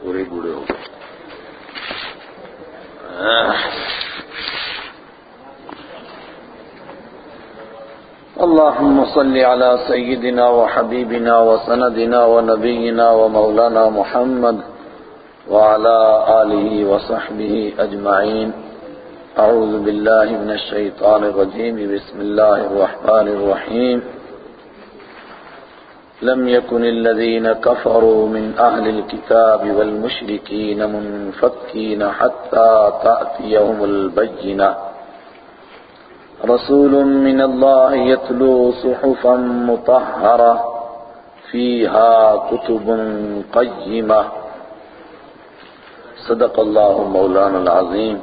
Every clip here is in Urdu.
پورے بوڑھے ہو گئے۔ اللهم صل على سيدنا وحبيبنا وسندنا ونبينا ومولانا محمد وعلى آله وصحبه أجمعين أعوذ بالله من الشيطان الرجيم بسم الله الرحمن الرحيم لم يكن الذين كفروا من أهل الكتاب والمشركين منفكين حتى تأتيهم البينة. رسول من الله يتلو صحفا مطهرة، فيها كتب قيمة. صدق الله مولانا العظيم.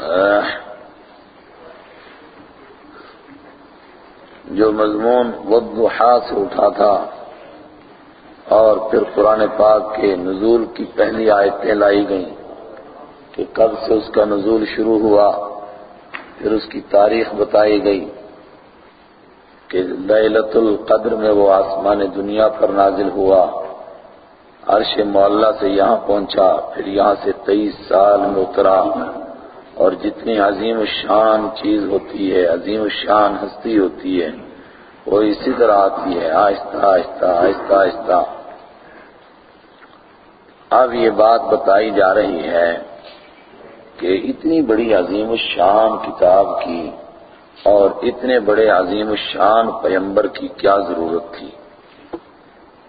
آه. جو مضمون وضحا سے اٹھا تھا اور پھر قرآن پاک کے نزول کی پہلی آیتیں لائی گئیں کہ کب سے اس کا نزول شروع ہوا، پھر اس کی تاریخ بتائی گئی کہ لیلت القدر میں وہ آسمان دنیا پر نازل ہوا، عرش معلّہ سے یہاں پہنچا، پھر یہاں سے تیئیس سال میں اترا۔ اور جتنی عظیم الشان چیز ہوتی ہے، عظیم الشان ہستی ہوتی ہے، وہ اسی طرح آتی ہے۔ آہستہ آہستہ آہستہ آہستہ۔ اب یہ بات بتائی جا رہی ہے کہ اتنی بڑی عظیم الشان کتاب کی اور اتنے بڑے عظیم الشان پیمبر کی کیا ضرورت تھی؟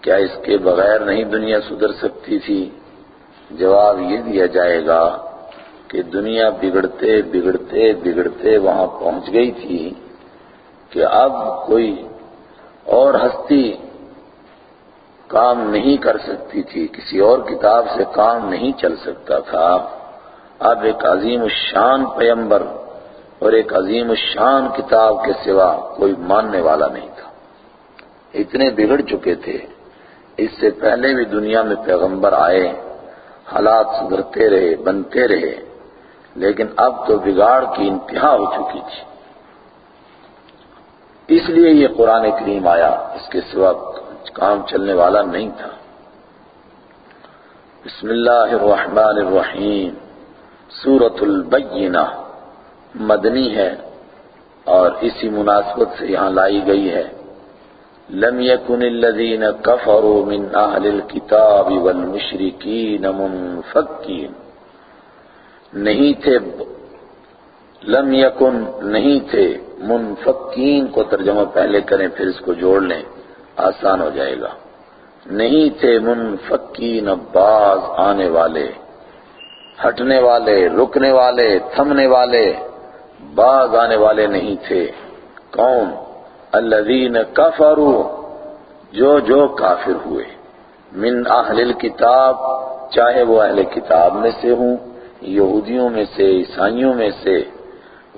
کیا اس کے بغیر نہیں دنیا سدھر سکتی تھی؟ جواب یہ دیا جائے گا کہ دنیا بگڑتے بگڑتے بگڑتے وہاں پہنچ گئی تھی کہ اب کوئی اور ہستی کام نہیں کر سکتی تھی، کسی اور کتاب سے کام نہیں چل سکتا تھا۔ اب ایک عظیم الشان پیمبر اور ایک عظیم الشان کتاب کے سوا کوئی ماننے والا نہیں تھا۔ اتنے بگڑ چکے تھے۔ اس سے پہلے بھی دنیا میں پیغمبر آئے، حالات سدھرتے رہے، بنتے رہے۔ لیکن اب تو بگاڑ کی انتہا ہو چکی تھی۔ اس لیے یہ قرآن کریم آیا، اس کے سوا کام چلنے والا نہیں تھا۔ بسم اللہ الرحمن الرحیم۔ سورة البینہ۔ مدنی ہے اور اسی مناسبت سے یہاں لائی گئی ہے۔ لم يكن الذين كفروا من اهل الكتاب والمشركين منفكين نہیں تھے، لم یکن نہیں تھے، منفقین کو ترجمہ پہلے کریں پھر اس کو جوڑ لیں، آسان ہو جائے گا۔ نہیں تھے منفقین باز آنے والے، ہٹنے والے، رکنے والے، تھمنے والے باز آنے والے نہیں تھے۔ کون الذین کفروا، جو جو کافر ہوئے۔ من اہل الكتاب چاہے وہ اہل کتاب میں سے ہوں یہودیوں میں سے، عیسائیوں میں سے،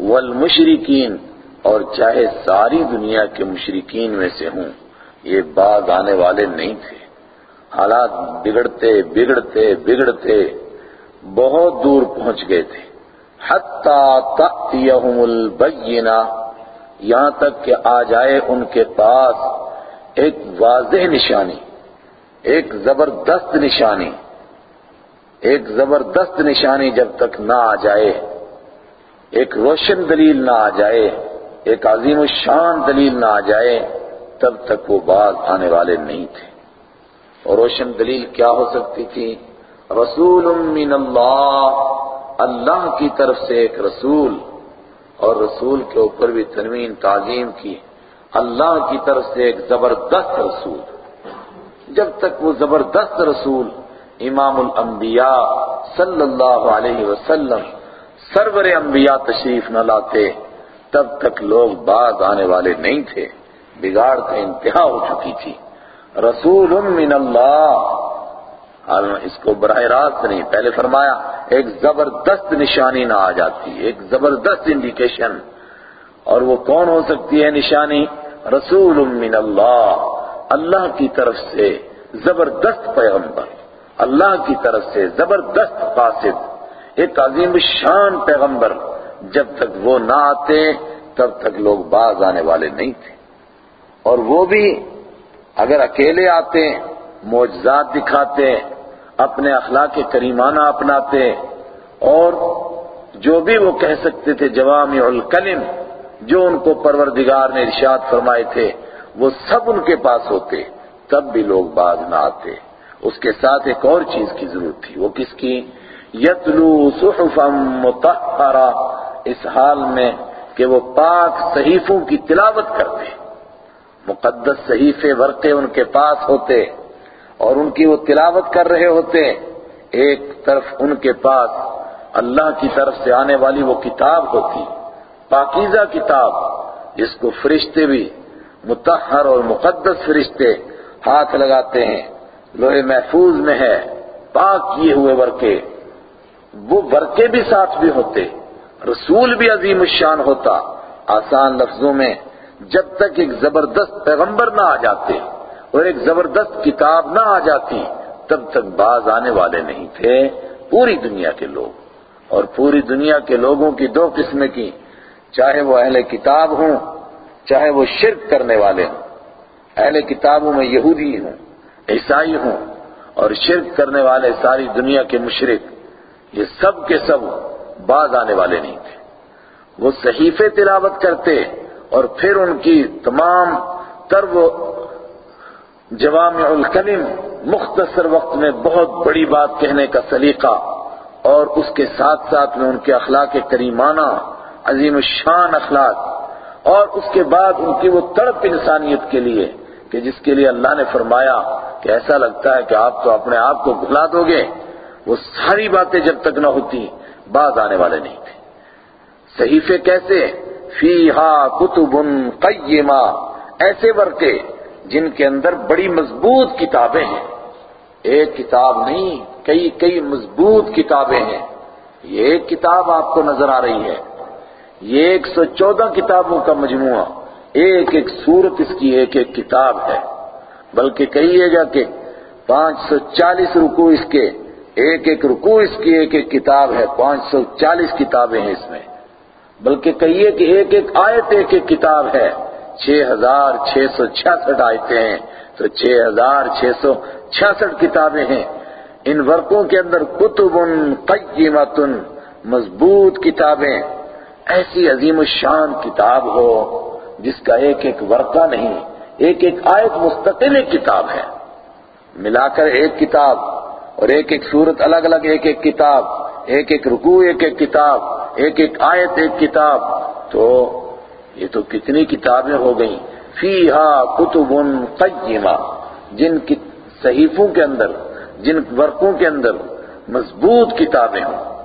والمشرکین، اور چاہے ساری دنیا کے مشرکین میں سے ہوں، یہ بعد آنے والے نہیں تھے۔ حالات بگڑتے بگڑتے بگڑتے بہت دور پہنچ گئے تھے۔ حتی تأتیہم البینہ، یہاں تک کہ آ جائے ان کے پاس ایک واضح نشانی، ایک زبردست نشانی۔ ایک زبردست نشانی جب تک نہ آ جائے، ایک روشن دلیل نہ آ جائے، ایک عظیم الشان دلیل نہ آ جائے، تب تک وہ بعض آنے والے نہیں تھے۔ اور روشن دلیل کیا ہو سکتی تھی؟ رسول من اللہ اللہ کی طرف سے ایک رسول، اور رسول کے اوپر بھی تنوین تعظیم کی۔ اللہ کی طرف سے ایک زبردست رسول۔ جب تک وہ زبردست رسول امام الانبیاء صلی اللہ علیہ وسلم سرور انبیاء تشریف نہ لاتے، تب تک لوگ بعد آنے والے نہیں تھے، بگاڑ کا انتہا ہو چکی تھی۔ رسول من اللہ۔ اس کو براہ راست نہیں، پہلے فرمایا، ایک زبردست نشانی نہ آ جاتی، ایک زبردست انڈیکیشن اور وہ کون ہو سکتی ہے نشانی؟ رسول من اللہ۔ اللہ کی طرف سے زبردست پیغمبر۔ اللہ کی طرف سے زبردست قاصد، ایک عظیم شان پیغمبر۔ جب تک وہ نہ آتے، تب تک لوگ باز آنے والے نہیں تھے۔ اور وہ بھی اگر اکیلے آتے، معجزات دکھاتے، اپنے اخلاق کریمانہ اپناتے، اور جو بھی وہ کہہ سکتے تھے، جوامع الکلم، جو ان کو پروردگار نے ارشاد فرمائے تھے، وہ سب ان کے پاس ہوتے، تب بھی لوگ باز نہ آتے۔ اس کے ساتھ ایک اور چیز کی ضرورت تھی، وہ کس کی؟ یتلو صحفا مطہرہ، اس حال میں کہ وہ پاک صحیفوں کی تلاوت کرتے، مقدس صحیفے ورقے ان کے پاس ہوتے اور ان کی وہ تلاوت کر رہے ہوتے، ایک طرف ان کے پاس اللہ کی طرف سے آنے والی وہ کتاب ہوتی، پاکیزہ کتاب، جس کو فرشتے بھی متحر اور مقدس فرشتے ہاتھ لگاتے ہیں۔ لوہے محفوظ میں ہے، پاک کیے ہوئے ورقے وہ ورقے بھی ساتھ بھی ہوتے، رسول بھی عظیم الشان ہوتا۔ آسان لفظوں میں جب تک ایک زبردست پیغمبر نہ آ جاتے اور ایک زبردست کتاب نہ آ جاتی، تب تک باز آنے والے نہیں تھے پوری دنیا کے لوگ۔ اور پوری دنیا کے لوگوں کی دو قسم کی، چاہے وہ اہل کتاب ہوں، چاہے وہ شرک کرنے والے ہوں۔ اہل کتابوں میں یہودی ہوں۔ عیسائی ہوں اور شرک کرنے والے ساری دنیا کے مشرق یہ سب کے سب باز آنے والے نہیں تھے۔ وہ صحیفے تلاوت کرتے اور پھر ان کی تمام تر وہ جوامع الکلم مختصر وقت میں بہت بڑی بات کہنے کا سلیقہ اور اس کے ساتھ ساتھ میں ان کے اخلاق کریمانہ، عظیم الشان اخلاق اور اس کے بعد ان کی وہ تڑپ انسانیت کے لیے کہ جس کے لیے اللہ نے فرمایا کہ ایسا لگتا ہے کہ آپ تو اپنے آپ کو بھلا دو گے؟ وہ ساری باتیں جب تک نہ ہوتی، باز آنے والے نہیں تھے۔ صحیفے کیسے؟ فیہا کتب قیمہ، ایسے ورقے جن کے اندر بڑی مضبوط کتابیں ہیں۔ ایک کتاب نہیں، کئی کئی مضبوط کتابیں ہیں۔ یہ ایک کتاب آپ کو نظر آ رہی ہے۔ یہ ایک سو چودہ کتابوں کا مجموعہ۔ ایک ایک صورت اس کی ایک ایک کتاب ہے۔ بلکہ کہیے گا کہ پانچ سو چالیس رکو اس کے، ایک ایک رکو اس کی، ایک ایک کتاب ہے، پانچ سو چالیس کتابیں ہیں اس میں۔ بلکہ کہیے کہ ایک ایک آیت، ایک ایک کتاب ہے۔ چھ ہزار چھ سو چھیاسٹھ آیتیں ہیں۔ تو چھ ہزار چھ سو چھیاسٹھ کتابیں ہیں۔ ان ورقوں کے اندر کتب قیمت مضبوط کتابیں۔ ایسی عظیم الشان کتاب ہو جس کا ایک ایک ورقہ نہیں ایک ایک آیت مستقل ایک کتاب ہے۔ ملا کر ایک کتاب اور ایک ایک صورت الگ الگ ایک ایک کتاب، ایک ایک رکوع ایک ایک کتاب، ایک ایک آیت ایک کتاب۔ تو یہ تو کتنی کتابیں ہو گئیں۔ فیہا کتب قیمہ، جن کی صحیفوں کے اندر، جن ورقوں کے اندر مضبوط کتابیں ہوں۔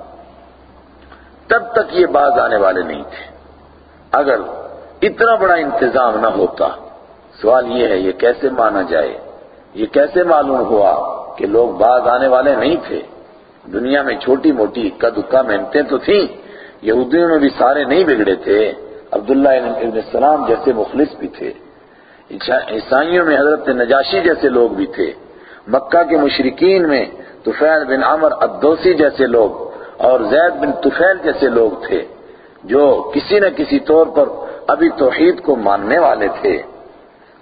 تب تک یہ باز آنے والے نہیں تھے۔ اگر اتنا بڑا انتظام نہ ہوتا سوال یہ ہے، یہ کیسے مانا جائے؟ یہ کیسے معلوم ہوا کہ لوگ باز آنے والے نہیں تھے؟ دنیا میں چھوٹی موٹی اکا دکا محنتیں تو تھیں، یہودیوں میں بھی سارے نہیں بگڑے تھے۔ عبداللہ ابن السلام جیسے مخلص بھی تھے۔ عیسائیوں میں حضرت نجاشی جیسے لوگ بھی تھے۔ مکہ کے مشرقین میں طفیل بن عمر الدوسی جیسے لوگ اور زید بن طفیل جیسے لوگ تھے، جو کسی نہ کسی طور پر ابھی توحید کو ماننے والے تھے۔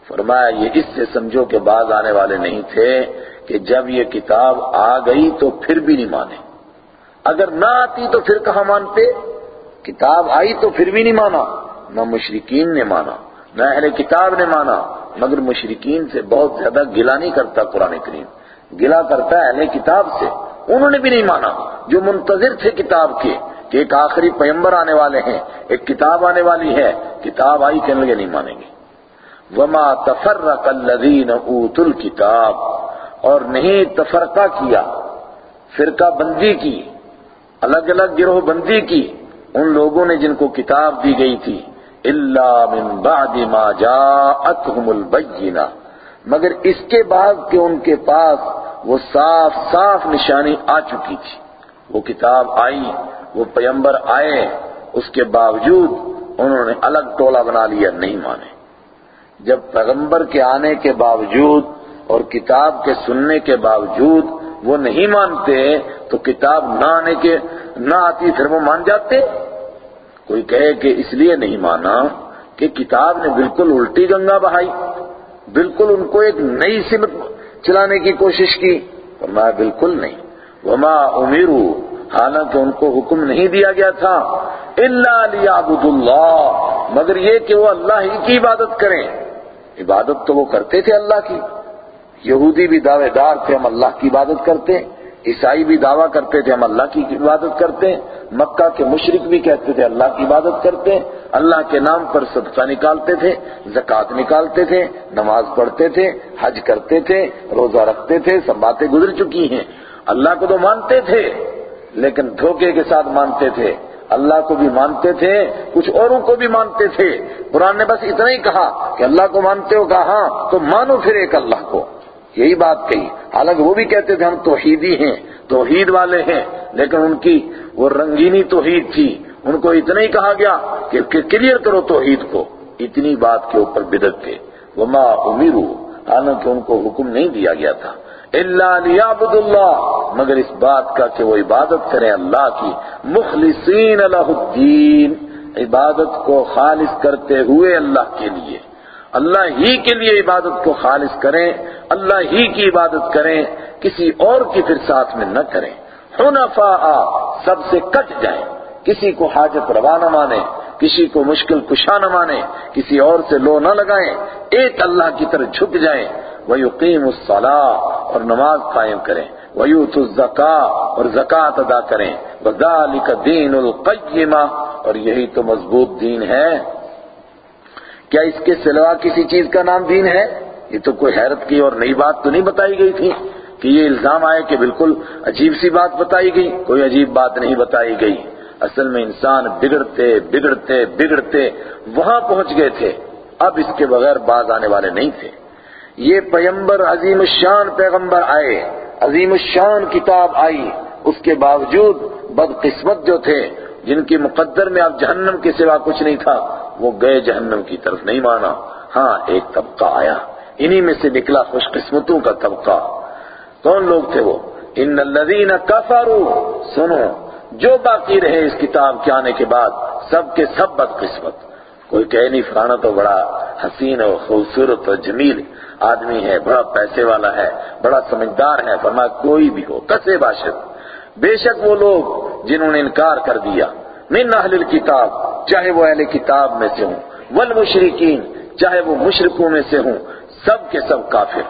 فرمایا، یہ اس سے سمجھو کہ بعض آنے والے نہیں تھے کہ جب یہ کتاب آ گئی تو پھر بھی نہیں مانے۔ اگر نہ آتی تو پھر کہاں مانتے؟ کتاب آئی تو پھر بھی نہیں مانا۔ نہ مشرقین نے مانا، نہ اہل کتاب نے مانا۔ مگر مشرقین سے بہت زیادہ گلا نہیں کرتا قرآن کریم۔ گلا کرتا ہے اہل کتاب سے۔ انہوں نے بھی نہیں مانا۔ جو منتظر تھے کتاب کے، کہ ایک آخری پیمبر آنے والے ہیں، ایک کتاب آنے والی ہے، کتاب آئی کہنے لگے نہیں مانیں گے۔ وما تفرق الذین اوتوا الکتاب اور نہیں تفرقہ کیا، فرقہ بندی کی الگ الگ گروہ بندی کی، ان لوگوں نے جن کو کتاب دی گئی تھی۔ الا من بعد ما جاءتهم البینہ مگر اس کے بعد کہ ان کے پاس وہ صاف صاف نشانی آ چکی تھی۔ وہ کتاب آئی، وہ پیمبر آئے، اس کے باوجود انہوں نے الگ ٹولہ بنا لیا، نہیں مانے۔ جب پیغمبر کے آنے کے باوجود اور کتاب کے سننے کے باوجود وہ نہیں مانتے، تو کتاب نہ آنے کے، نہ آتی، پھر وہ مان جاتے۔ کوئی کہے کہ اس لیے نہیں مانا کہ کتاب نے بالکل الٹی گنگا بہائی، بالکل ان کو ایک نئی سمت چلانے کی کوشش کی۔ فرمایا، بالکل نہیں۔ وما امیرو حالانکہ ان کو حکم نہیں دیا گیا تھا۔ الا لیعبدوا اللہ مگر یہ کہ وہ اللہ ہی کی عبادت کریں۔ عبادت تو وہ کرتے تھے اللہ کی۔ یہودی بھی دعوے دار تھے، ہم اللہ کی عبادت کرتے۔ ہیں عیسائی بھی دعویٰ کرتے تھے، ہم اللہ کی عبادت کرتے۔ ہیں مکہ کے مشرق بھی کہتے تھے، اللہ کی عبادت کرتے۔ ہیں اللہ کے نام پر صدقہ نکالتے تھے، زکوٰۃ نکالتے تھے، نماز پڑھتے تھے، حج کرتے تھے، روزہ رکھتے تھے، سب باتیں گزر چکی ہیں۔ اللہ کو تو مانتے تھے، لیکن دھوکے کے ساتھ مانتے تھے۔ اللہ کو بھی مانتے تھے، کچھ اوروں کو بھی مانتے تھے۔ قرآن نے بس اتنا ہی کہا کہ اللہ کو مانتے ہو، کہا ہاں تو مانو پھر ایک اللہ کو۔ یہی بات کہی۔ حالانکہ وہ بھی کہتے تھے، ہم توحیدی ہیں، توحید والے ہیں۔ لیکن ان کی وہ رنگینی توحید تھی۔ ان کو اتنا ہی کہا گیا کہ کلیئر کرو توحید کو۔ اتنی بات کے اوپر بدت تھے۔ وما امیرو حالانکہ ان کو حکم نہیں دیا گیا تھا۔ اللہ لیعبد اللہ مگر اس بات کا کہ وہ عبادت کریں اللہ کی۔ مخلصین اللہ الدین، عبادت کو خالص کرتے ہوئے اللہ کے لیے۔ اللہ ہی کے لیے عبادت کو خالص کریں، اللہ ہی کی عبادت کریں، کسی اور کی پھر ساتھ میں نہ کریں۔ حنفاء سب سے کٹ جائیں۔ کسی کو حاجت روا نہ مانے کسی کو مشکل کشا نہ مانے کسی اور سے لو نہ لگائیں۔ ایک اللہ کی طرح جھک جائیں۔ وَيُقِيمُ الصَّلَاةَ اور نماز قائم کریں۔ وَيُوتُ الزَّكَاةَ اور زکوٰۃ ادا کریں۔ وَذَلِكَ دِينُ الْقَيِّمَةِ اور یہی تو مضبوط دین ہے۔ کیا اس کے سلوا کسی چیز کا نام دین ہے؟ یہ تو کوئی حیرت کی اور نئی بات تو نہیں بتائی گئی تھی کہ یہ الزام آئے کہ بالکل عجیب سی بات بتائی گئی۔ کوئی عجیب بات نہیں بتائی گئی۔ اصل میں انسان بگڑتے بگڑتے بگڑتے وہاں پہنچ گئے تھے۔ اب اس کے بغیر باز آنے والے نہیں تھے۔ یہ پیمبر عظیم الشان پیغمبر آئے، عظیم الشان کتاب آئی، اس کے باوجود بدقسمت جو تھے، جن کی مقدر میں اب جہنم کے سوا کچھ نہیں تھا، وہ گئے جہنم کی طرف نہیں مانا۔ ہاں ایک طبقہ آیا۔ انہی میں سے نکلا خوش قسمتوں کا طبقہ۔ کون لوگ تھے وہ؟ ان الذین کفروا۔ سنو، جو باقی رہے اس کتاب کے آنے کے بعد، سب کے سب بدقسمت۔ کوئی کہے نہیں، فلانا تو بڑا حسین اور خوبصورت اور جمیل آدمی ہے، بڑا پیسے والا ہے، بڑا سمجھدار ہے، فرمایا کوئی بھی ہو، کسے باشد بے شک وہ لوگ جنہوں نے انکار کر دیا، من اہل الكتاب چاہے وہ اہل کتاب میں سے ہوں، والمشرکین، چاہے وہ مشرکوں میں سے ہوں، سب کے سب کافر۔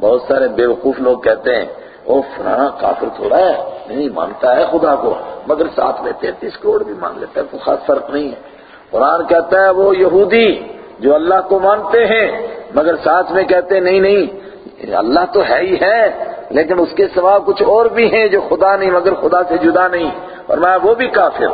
بہت سارے بے وقوف لوگ کہتے ہیں او فلانا کافر تھوڑا ہے، نہیں مانتا ہے خدا کو، مگر ساتھ میں تینتیس کروڑ بھی مان لیتا ہے، کوئی خاص فرق نہیں ہے۔ قرآن کہتا ہے وہ یہودی جو اللہ کو مانتے ہیں مگر ساتھ میں کہتے ہیں، نہیں نہیں، اللہ تو ہے ہی ہے، لیکن اس کے سوا کچھ اور بھی ہیں جو خدا نہیں، مگر خدا سے جدا نہیں۔ اور میں وہ بھی کافر۔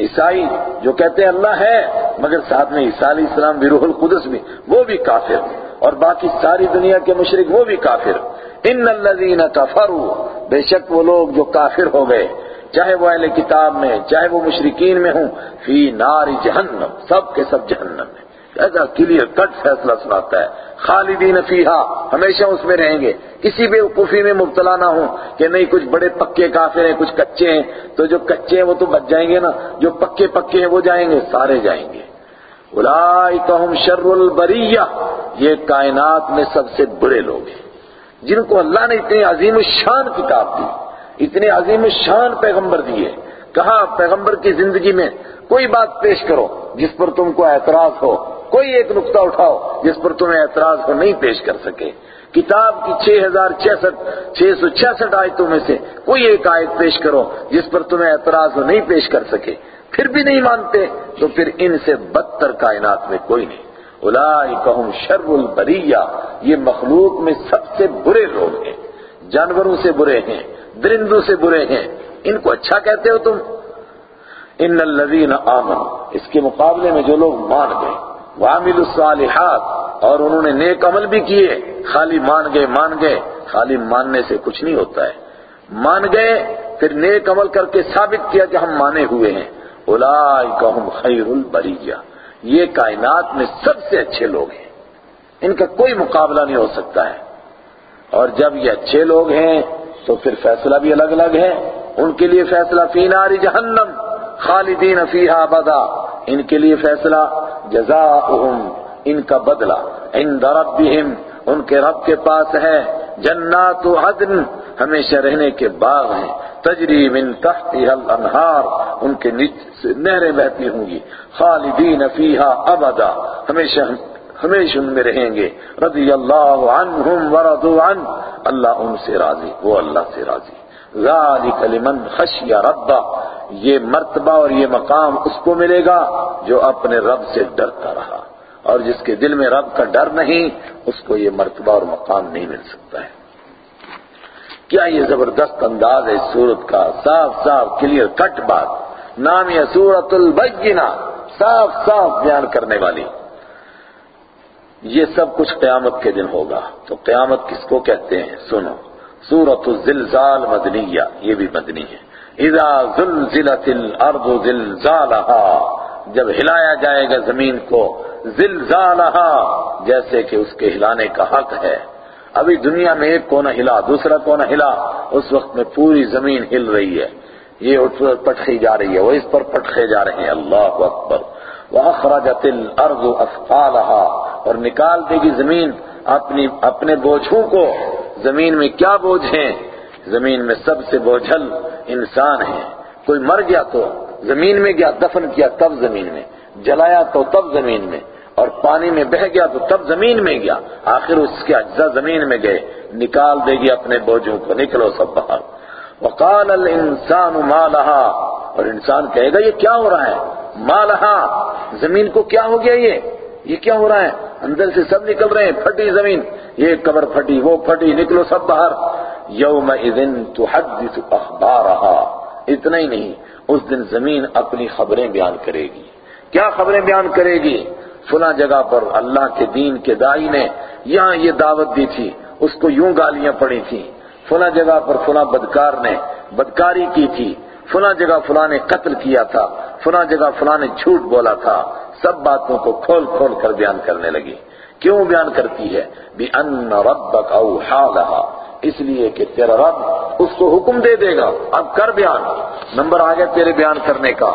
عیسائی جو کہتے ہیں، اللہ ہے، مگر ساتھ میں عیسیٰ علیہ السلام بھی، روح القدس بھی، وہ بھی کافر۔ اور باقی ساری دنیا کے مشرق وہ بھی کافر۔ ان الذین کفروا، بے شک وہ لوگ جو کافر ہو گئے۔ چاہے وہ اہل کتاب میں، چاہے وہ مشرقین میں ہوں، فی نار جہنم، سب کے سب جہنم میں۔ ایسا کلیئر کٹ فیصلہ سناتا ہے۔ خالدین فیہا، ہمیشہ اس میں رہیں گے۔ کسی بھی وقوفی میں مبتلا نہ ہوں کہ نہیں، کچھ بڑے پکے کافر ہیں، کچھ کچے ہیں۔ تو جو کچے ہیں وہ تو بچ جائیں گے نا۔ جو پکے پکے ہیں وہ جائیں گے، سارے جائیں گے۔ اولئکہم شر البریہ، یہ کائنات میں سب سے برے لوگ ہیں۔ جن کو اللہ نے اتنی عظیم الشان کتاب دی اتنے عظیم الشان پیغمبر دیے کہا پیغمبر کی زندگی میں۔ کوئی بات پیش کرو جس پر تم کو اعتراض ہو۔ کوئی ایک نقطہ اٹھاؤ جس پر تمہیں اعتراض کو نہیں پیش کر سکے۔ کتاب کی چھ ہزار چھسٹھ چھ سو چھیاسٹھ آیتوں میں سے کوئی ایک آیت پیش کرو جس پر تمہیں اعتراض نہیں پیش کر سکے۔ پھر بھی نہیں مانتے، تو پھر ان سے بدتر کائنات میں کوئی نہیں۔ اولئکہم شر البریہ، یہ مخلوق میں سب سے برے لوگ ہیں۔ جانوروں سے برے ہیں، درندوں سے برے ہیں۔ ان کو اچھا کہتے ہو تم؟ ان الذین آمنوا، اس کے مقابلے میں جو لوگ مان گئے۔ وعملوا الصالحات اور انہوں نے نیک عمل بھی کیے۔ خالی مان گئے مان گئے۔ خالی ماننے سے کچھ نہیں ہوتا ہے۔ مان گئے، پھر نیک عمل کر کے ثابت کیا کہ ہم مانے ہوئے ہیں۔ اولئکہم خیر البریہ یہ کائنات میں سب سے اچھے لوگ ہیں۔ ان کا کوئی مقابلہ نہیں ہو سکتا ہے۔ اور جب یہ اچھے لوگ ہیں، تو پھر فیصلہ بھی الگ الگ ہے۔ ان کے لیے فیصلہ فی نار جہنم۔ خالدین فیہا بدا ان کے لیے فیصلہ، جزاؤہم، ان کا بدلہ۔ عند ربہم، ان کے رب کے پاس ہے۔ جنات عدن، ہمیشہ رہنے کے باغ ہیں۔ تجری من تحتها الانہار، ان کے نیچے نہریں بہتی ہوں گی۔ خالدین فیہا ابدا، ہمیشہ ہمیشہ ان میں رہیں گے۔ رضی اللہ عنہم ورضوا عن اللہ ان سے راضی، وہ اللہ سے راضی۔ ذالک لمن خشی ربا یہ مرتبہ اور یہ مقام اس کو ملے گا جو اپنے رب سے ڈرتا رہا۔ اور جس کے دل میں رب کا ڈر نہیں، اس کو یہ مرتبہ اور مقام نہیں مل سکتا ہے۔ کیا یہ زبردست انداز ہے اس صورت کا؟ صاف صاف کلیئر کٹ بات۔ نام یہ سورت البینہ، صاف صاف بیان کرنے والی۔ یہ سب کچھ قیامت کے دن ہوگا۔ تو قیامت کس کو کہتے ہیں؟ سنو۔ سورت الزلزال مدنیہ یہ بھی مدنی ہے۔ اذا زلزلت الارض زلزالہا جب ہلایا جائے گا زمین کو زلزالہا جیسے کہ اس کے ہلانے کا حق ہے۔ ابھی دنیا میں ایک کونا ہلا، دوسرا کونا ہلا، اس وقت میں پوری زمین ہل رہی ہے۔ یہ اٹھ پٹخی جا رہی ہے، وہ اس پر پٹخے جا رہے ہیں۔ اللہ اکبر۔ وَأَخْرَجَتِ الْأَرْضُ أَثْقَالَهَا، اور نکال دے گی زمین اپنی، اپنے بوجھوں کو۔ زمین میں کیا بوجھ ہیں؟ زمین میں سب سے بوجھل انسان ہے کوئی مر گیا تو زمین میں گیا، دفن کیا تب زمین میں، جلایا تو تب زمین میں، اور پانی میں بہ گیا تو تب زمین میں گیا۔ آخر اس کے اجزاء زمین میں گئے۔ نکال دے گی اپنے بوجھوں کو، نکلو سب باہر۔ وقال الانسان ما لها اور انسان کہے گا، یہ کیا ہو رہا ہے؟ ما لها زمین کو کیا ہو گیا یہ؟ یہ کیا ہو رہا ہے؟ اندر سے سب نکل رہے ہیں، پھٹی زمین۔ یہ قبر پھٹی، وہ پھٹی، نکلو سب باہر۔ یوم اذن تحدث اخبارها اتنا ہی نہیں، اس دن زمین اپنی خبریں بیان کرے گی۔ کیا خبریں بیان کرے گی؟ فلاں جگہ پر اللہ کے دین کے دائی نے یہاں یہ دعوت دی تھی، اس کو یوں گالیاں پڑی تھی فلاں جگہ پر فلاں بدکار نے بدکاری کی تھی۔ فلاں جگہ فلاں نے قتل کیا تھا۔ فلاں جگہ فلاں نے جھوٹ بولا تھا۔ سب باتوں کو کھول کھول کر بیان کرنے لگی۔ کیوں بیان کرتی ہے؟ بِأَنَّ رَبَّكَ أَوْحَا لَهَا۔ اس لیے کہ تیرا رب اس کو حکم دے دے گا۔ اب کر بیان۔ نمبر آگے تیرے بیان کرنے کا۔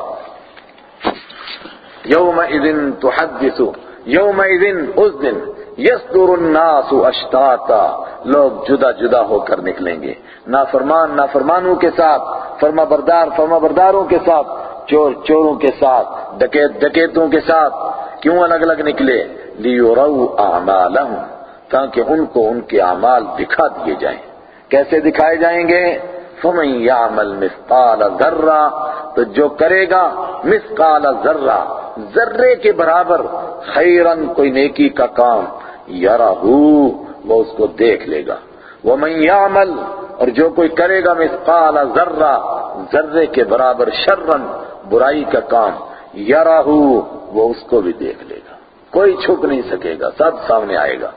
یومئذ تحدث یومئذ اس دن یصدر الناس اشتاتا۔ لوگ جدا جدا ہو کر نکلیں گے۔ نافرمان نافرمانوں کے ساتھ، فرما بردار، فرما برداروں کے ساتھ۔ چور چوروں کے ساتھ ڈکیت ڈکیتوں کے ساتھ کیوں الگ الگ نکلے؟ لیوروا اعمالهم تاکہ ان کو ان کے اعمال دکھا دیے جائیں۔ کیسے دکھائے جائیں گے؟ فمن يعمل مثقال ذرہ، تو جو کرے گا مثقال ذرہ، ذرے کے برابر خیرن کوئی نیکی کا کام یرہو وہ اس کو دیکھ لے گا۔ ومن يعمل اور جو کوئی کرے گا مثقال ذرہ، ذرے کے برابر شرن برائی کا کام یرہو وہ اس کو بھی دیکھ لے گا۔ کوئی چھپ نہیں سکے گا، سب سامنے آئے گا۔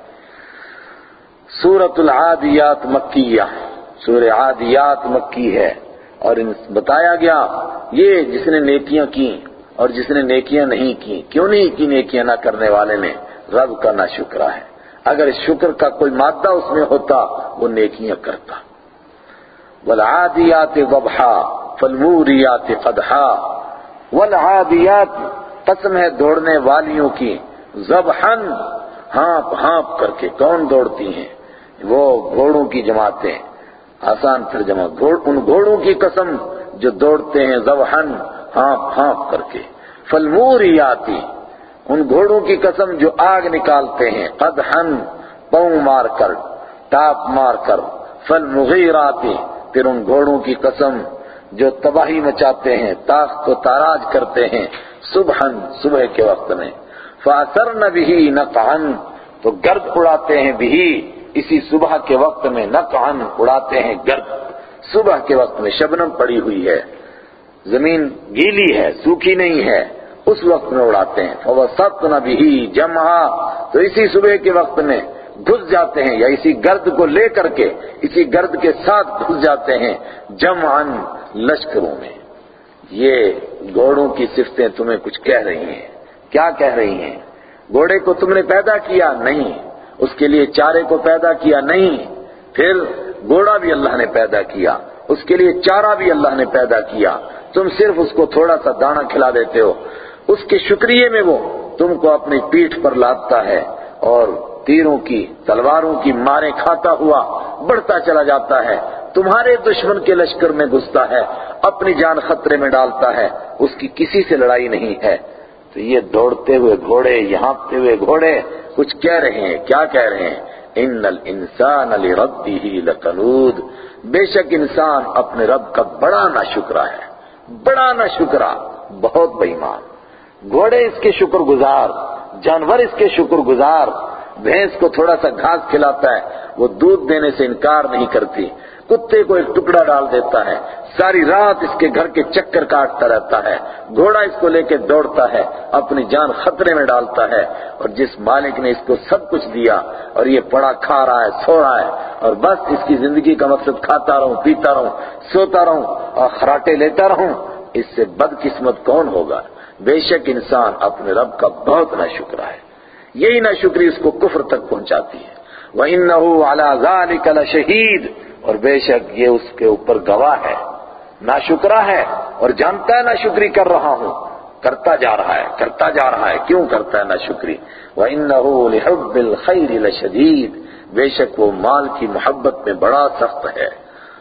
سورت العادیات مکیہ سور عادیات مکی ہے۔ اور بتایا گیا، یہ جس نے نیکیاں کی اور جس نے نیکیاں نہیں کی کیوں نہیں کی نیکیاں نہ کرنے والے نے رب کا نہ شکرہ ہے۔ اگر شکر کا کوئی مادہ اس میں ہوتا، وہ نیکیاں کرتا۔ والعادیات ضبحا فالموریات قدحا۔ والعادیات قسم ہے دوڑنے والیوں کی ضبحن ہانپ ہانپ کر کے کون دوڑتی ہیں؟ وہ گھوڑوں کی جماعتیں۔ آسان ترجمہ گھوڑ، ان گھوڑوں کی قسم جو دوڑتے ہیں ضبحن ہانپ ہانپ کر کے۔ فالموریاتی، ان گھوڑوں کی قسم جو آگ نکالتے ہیں قدحن پاؤں مار کر، ٹاپ مار کر۔ فالمغیراتی، پھر ان گھوڑوں کی قسم جو تباہی مچاتے ہیں، تاخت کو تاراج کرتے ہیں صبحن صبح کے وقت میں۔ فَأَثَرْنَ بِهِ نَقْعًا، تو گرد اڑاتے ہیں بھی اسی صبح کے وقت میں نقعن اڑاتے ہیں گرد۔ صبح کے وقت میں شبنم پڑی ہوئی ہے۔ زمین گیلی ہے، سوکھی نہیں ہے۔ اس وقت میں اڑاتے ہیں۔ فَوَسَطْنَ بِهِ جَمْعًا، تو اسی صبح کے وقت میں گھس جاتے ہیں، یا اسی گرد کو لے کر کے، اسی گرد کے ساتھ گھس جاتے ہیں۔ جمعن لشکروں میں۔ یہ گھوڑوں کی صفتیں تمہیں کچھ کہہ رہی ہیں۔ کیا کہہ رہی ہیں؟ گھوڑے کو تم نے پیدا کیا نہیں، اس کے لیے چارے کو پیدا کیا نہیں، پھر گھوڑا بھی اللہ نے پیدا کیا، اس کے لیے چارہ بھی اللہ نے پیدا کیا۔ تم صرف اس کو تھوڑا سا دانا کھلا دیتے ہو۔ اس کے شکریہ میں وہ تم کو اپنی پیٹھ پر لادتا ہے اور تیروں کی، تلواروں کی مارے کھاتا ہوا بڑھتا چلا جاتا ہے، تمہارے دشمن کے لشکر میں گھستا ہے، اپنی جان خطرے میں ڈالتا ہے، اس کی کسی سے لڑائی نہیں ہے۔ تو یہ دوڑتے ہوئے گھوڑے یہاں ہوئے گھوڑے، کچھ کہہ رہے ہیں، کیا کہہ رہے ہیں؟ ان الانسان لربه لقنود بے شک انسان اپنے رب کا بڑا نہ شکرا ہے، بڑا نہ شکرا بہت بےمان گھوڑے اس کے شکر گزار جانور اس کے شکر گزار بھینس کو تھوڑا سا گھاس کھلاتا ہے، وہ دودھ دینے سے انکار نہیں کرتی۔ کتے کو ایک ٹکڑا ڈال دیتا ہے۔ ساری رات اس کے گھر کے چکر کاٹتا رہتا ہے۔ گھوڑا اس کو لے کے دوڑتا ہے، اپنی جان خطرے میں ڈالتا ہے۔ اور جس مالک نے اس کو سب کچھ دیا اور یہ پڑا کھا رہا ہے، سو رہا ہے، اور بس اس کی زندگی کا مقصد کھاتا رہوں، پیتا رہوں، سوتا رہوں اور خراٹے لیتا رہوں، اس سے بد قسمت کون ہوگا؟ بے شک انسان اپنے رب کا بہت نہ شکر ہے۔ یہی نہ شکری اس کو کفر تک پہنچاتی ہے۔ وَإِنَّهُ عَلَى ذَلِكَ لَشَهِيدٌ۔ اور بے شک یہ اس کے اوپر گواہ ہے۔ نہ شکرا ہے اور جانتا ہے نہ شکری کر رہا ہوں۔ کرتا جا رہا ہے، کرتا جا رہا ہے۔ کیوں کرتا ہے نہ شکری وَإِنَّهُ لِحُبِّ الْخَيْرِ لَشَدِيدٌ۔ بے شک وہ مال کی محبت میں بڑا سخت ہے۔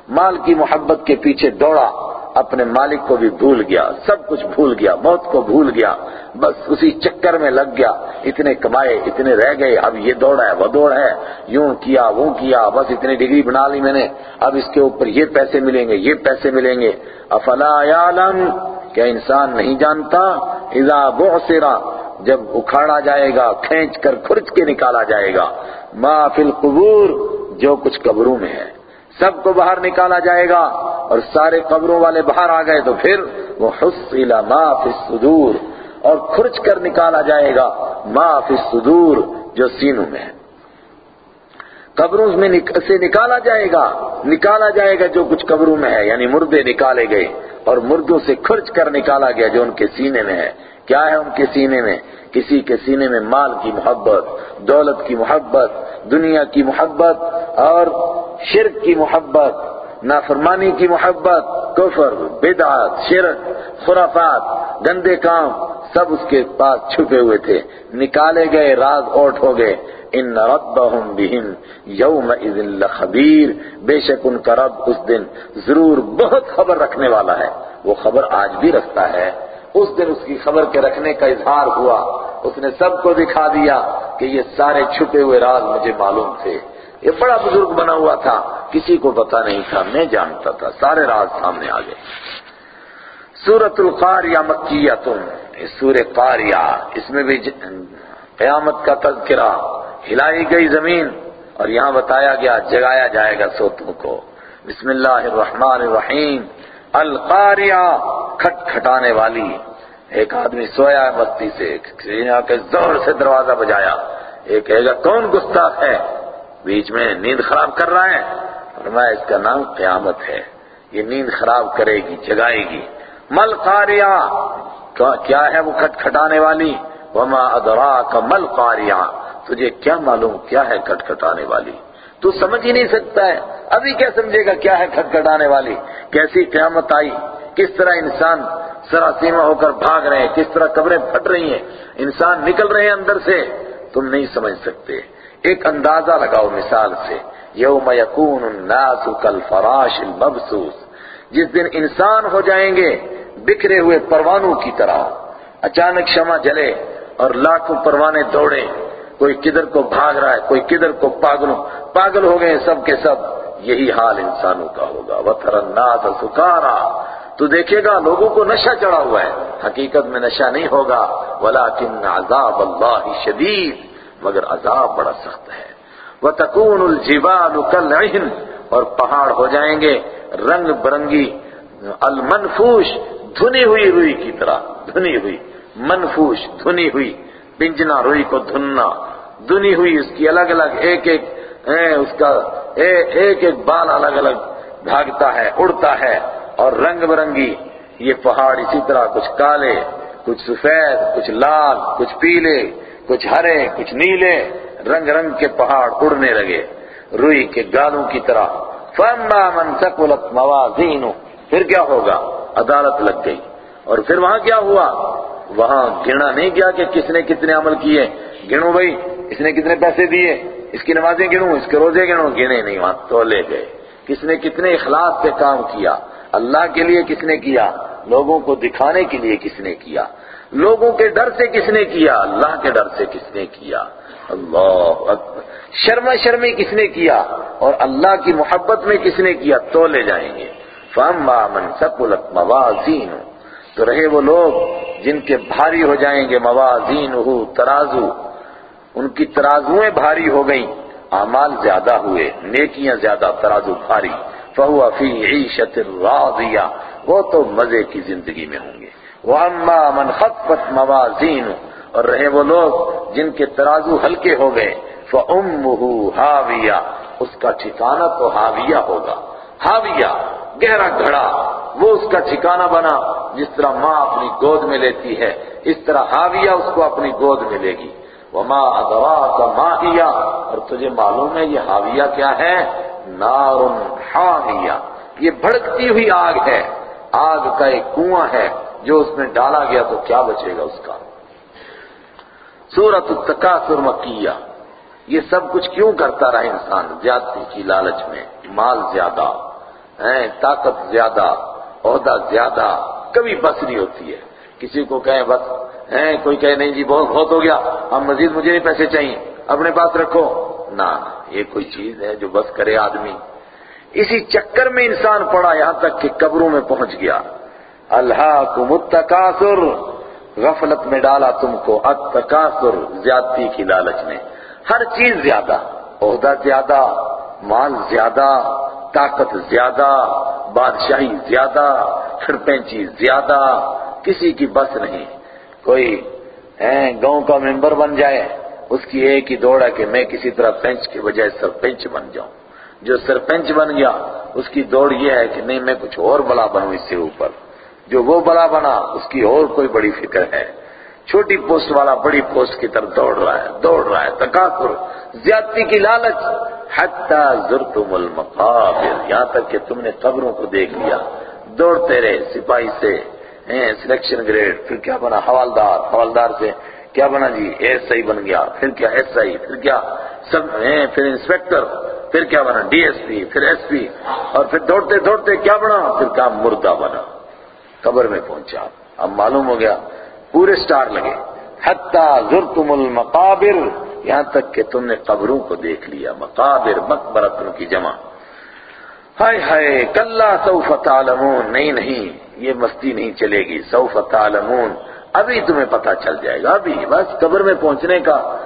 مال کی محبت کے پیچھے دوڑا۔ اپنے مالک کو بھی بھول گیا، سب کچھ بھول گیا، موت کو بھول گیا، بس اسی چکر میں لگ گیا، اتنے کمائے، اتنے رہ گئے، اب یہ دوڑ ہے، وہ دوڑ ہے، یوں کیا، وہ کیا، بس اتنی ڈگری بنا لی میں نے، اب اس کے اوپر یہ پیسے ملیں گے، یہ پیسے ملیں گے۔ افلا یعلم، کیا انسان نہیں جانتا؟ اذا بعثرا جب اکھاڑا جائے گا، کھینچ کر کھرچ کے نکالا جائے گا۔ ما فی القبور، جو کچھ قبروں میں ہے۔ سب کو باہر نکالا جائے گا اور سارے قبروں والے باہر آ گئے تو پھر وہ حصل ما فی الصدور اور کھرچ کر نکالا جائے گا ما فی الصدور جو سینوں میں ہے۔ قبروں میں سے نکالا جائے گا، نکالا جائے گا جو کچھ قبروں میں ہے یعنی مردے نکالے گئے اور مردوں سے کھرچ کر نکالا گیا جو ان کے سینے میں ہے۔ کیا ہے ان کے سینے میں؟ کسی کے سینے میں مال کی محبت، دولت کی محبت، دنیا کی محبت اور شرک کی محبت، نافرمانی کی محبت، کفر بدعات شرک، خرافات، گندے کام، سب اس کے پاس چھپے ہوئے تھے۔ نکالے گئے، راز اوٹ ہو گئے۔ ان ربهم بهم يومئذ لخبیر۔ بے شک ان کا رب اس دن ضرور بہت خبر رکھنے والا ہے۔ وہ خبر آج بھی رکھتا ہے۔ اس دن اس کی خبر کے رکھنے کا اظہار ہوا۔ اس نے سب کو دکھا دیا کہ یہ سارے چھپے ہوئے راز مجھے معلوم تھے۔ یہ بڑا بزرگ بنا ہوا تھا، کسی کو پتا نہیں تھا، میں جانتا تھا۔ سارے راز سامنے آ گئے۔ سورت القاریہ مکیہ تم سور قاریہ اس میں بھی قیامت کا تذکرہ۔ ہلائی گئی زمین اور یہاں بتایا گیا، جگایا جائے گا سوتوں کو۔ بسم اللہ الرحمن الرحیم۔ القاریہ کھٹ کھٹانے والی۔ ایک آدمی سویا ہے مستی سے کے زور سے دروازہ بجایا۔ ایک کہے گا، کون گستاخ ہے؟ بیچ میں نیند خراب کر رہا ہے۔ فرمایا، اس کا نام قیامت ہے۔ یہ نیند خراب کرے گی، جگائے گی۔ مل قاریہ کیا ہے وہ کھٹ کھٹانے والی؟ وما ادراک مل قاریہ تجھے کیا معلوم کیا ہے کھٹ کھٹانے والی؟ تو سمجھ ہی نہیں سکتا ہے۔ ابھی کیا سمجھے گا کیا ہے کھٹ کھٹانے والی؟ کیسی قیامت آئی؟ کس طرح انسان سراسیمہ ہو کر بھاگ رہے ہیں، کس طرح قبریں پھٹ رہی ہیں، انسان نکل رہے ہیں اندر سے، تم نہیں سمجھ سکتے۔ ایک اندازہ لگاؤ مثال سے، یوم یکون الناس کالفراش المبسوس۔ جس دن انسان ہو جائیں گے بکھرے ہوئے پروانوں کی طرح۔ اچانک شمع جلے اور لاکھوں پروانے دوڑے۔ کوئی کدھر کو بھاگ رہا ہے، کوئی کدھر کو پاگلوں۔ پاگل ہو گئے سب کے سب۔ یہی حال انسانوں کا ہوگا۔ وَتَرَ النَّاسَ سُكَارَا تو دیکھے گا لوگوں کو نشہ چڑھا ہوا ہے۔ حقیقت میں نشہ نہیں ہوگا۔ وَلَكِنَّ عَذَابَ اللَّهِ شَدِيد۔ مگر عذاب بڑا سخت ہے۔ وَتَكُونُ الْجِبَالُ كَالْعِهْنِ۔ اور پہاڑ ہو جائیں گے۔ رنگ برنگی، المنفوش، دھنی ہوئی روئی کی طرح۔ دھنی ہوئی۔ منفوش، دھنی ہوئی۔ پنجنا روئی کو دھننا۔ دھنی ہوئی اس کی الگ الگ، ایک ایک اس کا ایک ایک بال الگ الگ بھاگتا ہے، اڑتا ہے۔ اور رنگ برنگی، یہ پہاڑ اسی طرح کچھ کالے، کچھ سفید، کچھ لال، کچھ پیلے، کچھ ہرے، کچھ نیلے، رنگ رنگ کے پہاڑ اڑنے لگے، روئی کے گالوں کی طرح۔ فَأَمَّا مَنْ سَقُلَتْ مَوَازِينُ، پھر کیا ہوگا؟ عدالت لگ گئی۔ اور پھر وہاں کیا ہوا؟ وہاں گنا نہیں کیا کہ کس نے کتنے عمل کیے۔ گنو بھائی، اس نے کتنے پیسے دیے؟ اس کی نمازیں گنوں اس کے روزے گنوں گنے نہیں، وہاں تو لے گئے۔ کس نے کتنے اخلاص سے کام کیا؟ اللہ کے لیے کس نے کیا؟ لوگوں کو دکھانے کے لیے کس نے کیا؟ لوگوں کے ڈر سے کس نے کیا؟ اللہ کے ڈر سے کس نے کیا؟ اللہ اکبر۔ شرما شرمی کس نے کیا؟ اور اللہ کی محبت میں کس نے کیا؟ تو لے جائیں گے۔ فَأَمَّا مَنْ سَقُلَتْ مَوَازِينُ۔ تو رہے وہ لوگ جن کے بھاری ہو جائیں گے۔ موازین ہو ترازو۔ ان کی ترازویں بھاری ہو گئیں۔ اعمال زیادہ ہوئے، نیکیاں زیادہ، ترازو بھاری۔ فَهُوَ فِي عِيشَةٍ رَاضِيَةٍ وہ تو مزے کی زندگی میں ہوں گے۔ وَأَمَّا مَنْ خَفَّتْ مَوَازِينُ اور رہے وہ لوگ جن کے ترازو ہلکے ہو گئے۔ فَأُمُّهُ هَاوِيَةٌ اس کا ٹھکانہ تو ہاویہ ہوگا۔ ہاویہ گہرا گھڑا، وہ اس کا ٹھکانہ بنا جس طرح ماں اپنی گود میں لیتی ہے، اس طرح ہاویہ اس کو اپنی گود میں لے گی۔ وما ادراک ما ہی اور تجھے معلوم ہے یہ ہاویہ کیا ہے؟ نار حامیہ۔ یہ بھڑکتی ہوئی آگ ہے۔ آگ کا ایک کنواں ہے۔ جو اس میں ڈالا گیا تو کیا بچے گا اس کا؟ سورت التکاثر مکیہ۔ یہ سب کچھ کیوں کرتا رہا انسان؟ زیادتی کی لالچ میں۔ مال زیادہ۔ طاقت زیادہ۔ عہدہ زیادہ۔ کبھی بس نہیں ہوتی ہے۔ کسی کو کہیں بس کوئی کہے، نہیں جی بہت بہت ہو گیا۔ اب مزید مجھے نہیں پیسے چاہیے۔ اپنے پاس رکھو۔ نہ۔ یہ کوئی چیز ہے جو بس کرے آدمی۔ اسی چکر میں انسان پڑا یہاں تک کہ قبروں میں پہنچ گیا۔ اللہ کو متقاصر غفلت میں ڈالا تم کو اتقاصر زیادتی کی لالچ نے۔ ہر چیز زیادہ، عہدہ زیادہ، مال زیادہ، طاقت زیادہ، بادشاہی زیادہ پھرپینچی زیادہ، کسی کی بس نہیں۔ کوئی گاؤں کا ممبر بن جائے۔ اس کی ایک ہی دوڑ ہے کہ میں کسی طرح پینچ کے بجائے سرپنچ بن جاؤں۔ جو سرپنچ بن گیا، اس کی دوڑ یہ ہے کہ نہیں، میں کچھ اور بڑا بنوں اس سے اوپر۔ جو وہ بڑا بنا، اس کی اور کوئی بڑی فکر ہے۔ چھوٹی پوسٹ والا بڑی پوسٹ کی طرف دوڑ رہا ہے، دوڑ رہا ہے، تکاثر۔ زیادتی کی لالچ۔ حتی زرتم المقابر۔ یہاں تک کہ تم نے قبروں کو دیکھ لیا۔ دوڑتے رہے، سپاہی سے۔ سلیکشن گریڈ پھر کیا بنا؟ حوالدار۔ حوالدار سے کیا بنا جی؟ ایس آئی بن گیا. پھر کیا ایس آئی پھر کیا؟ سب پھر انسپیکٹر، پھر کیا بنا؟ ڈی ایس پی پھر ایس پی اور پھر دوڑتے دوڑتے کیا بنا؟ پھر کیا مردہ بنا۔ قبر میں پہنچا۔ اب معلوم ہو گیا، پورے سٹار لگے۔ حتی زرتم المقابر، یہاں تک کہ تم نے قبروں کو دیکھ لیا۔ مقابر مقبرتن کی جمع۔ ہائے ہائے، کلا سوف تعلمون۔ نہیں نہیں، یہ مستی نہیں چلے گی۔ سوف تعلمون۔ ابھی تمہیں پتا چل جائے گا، ابھی بس قبر میں پہنچنے کا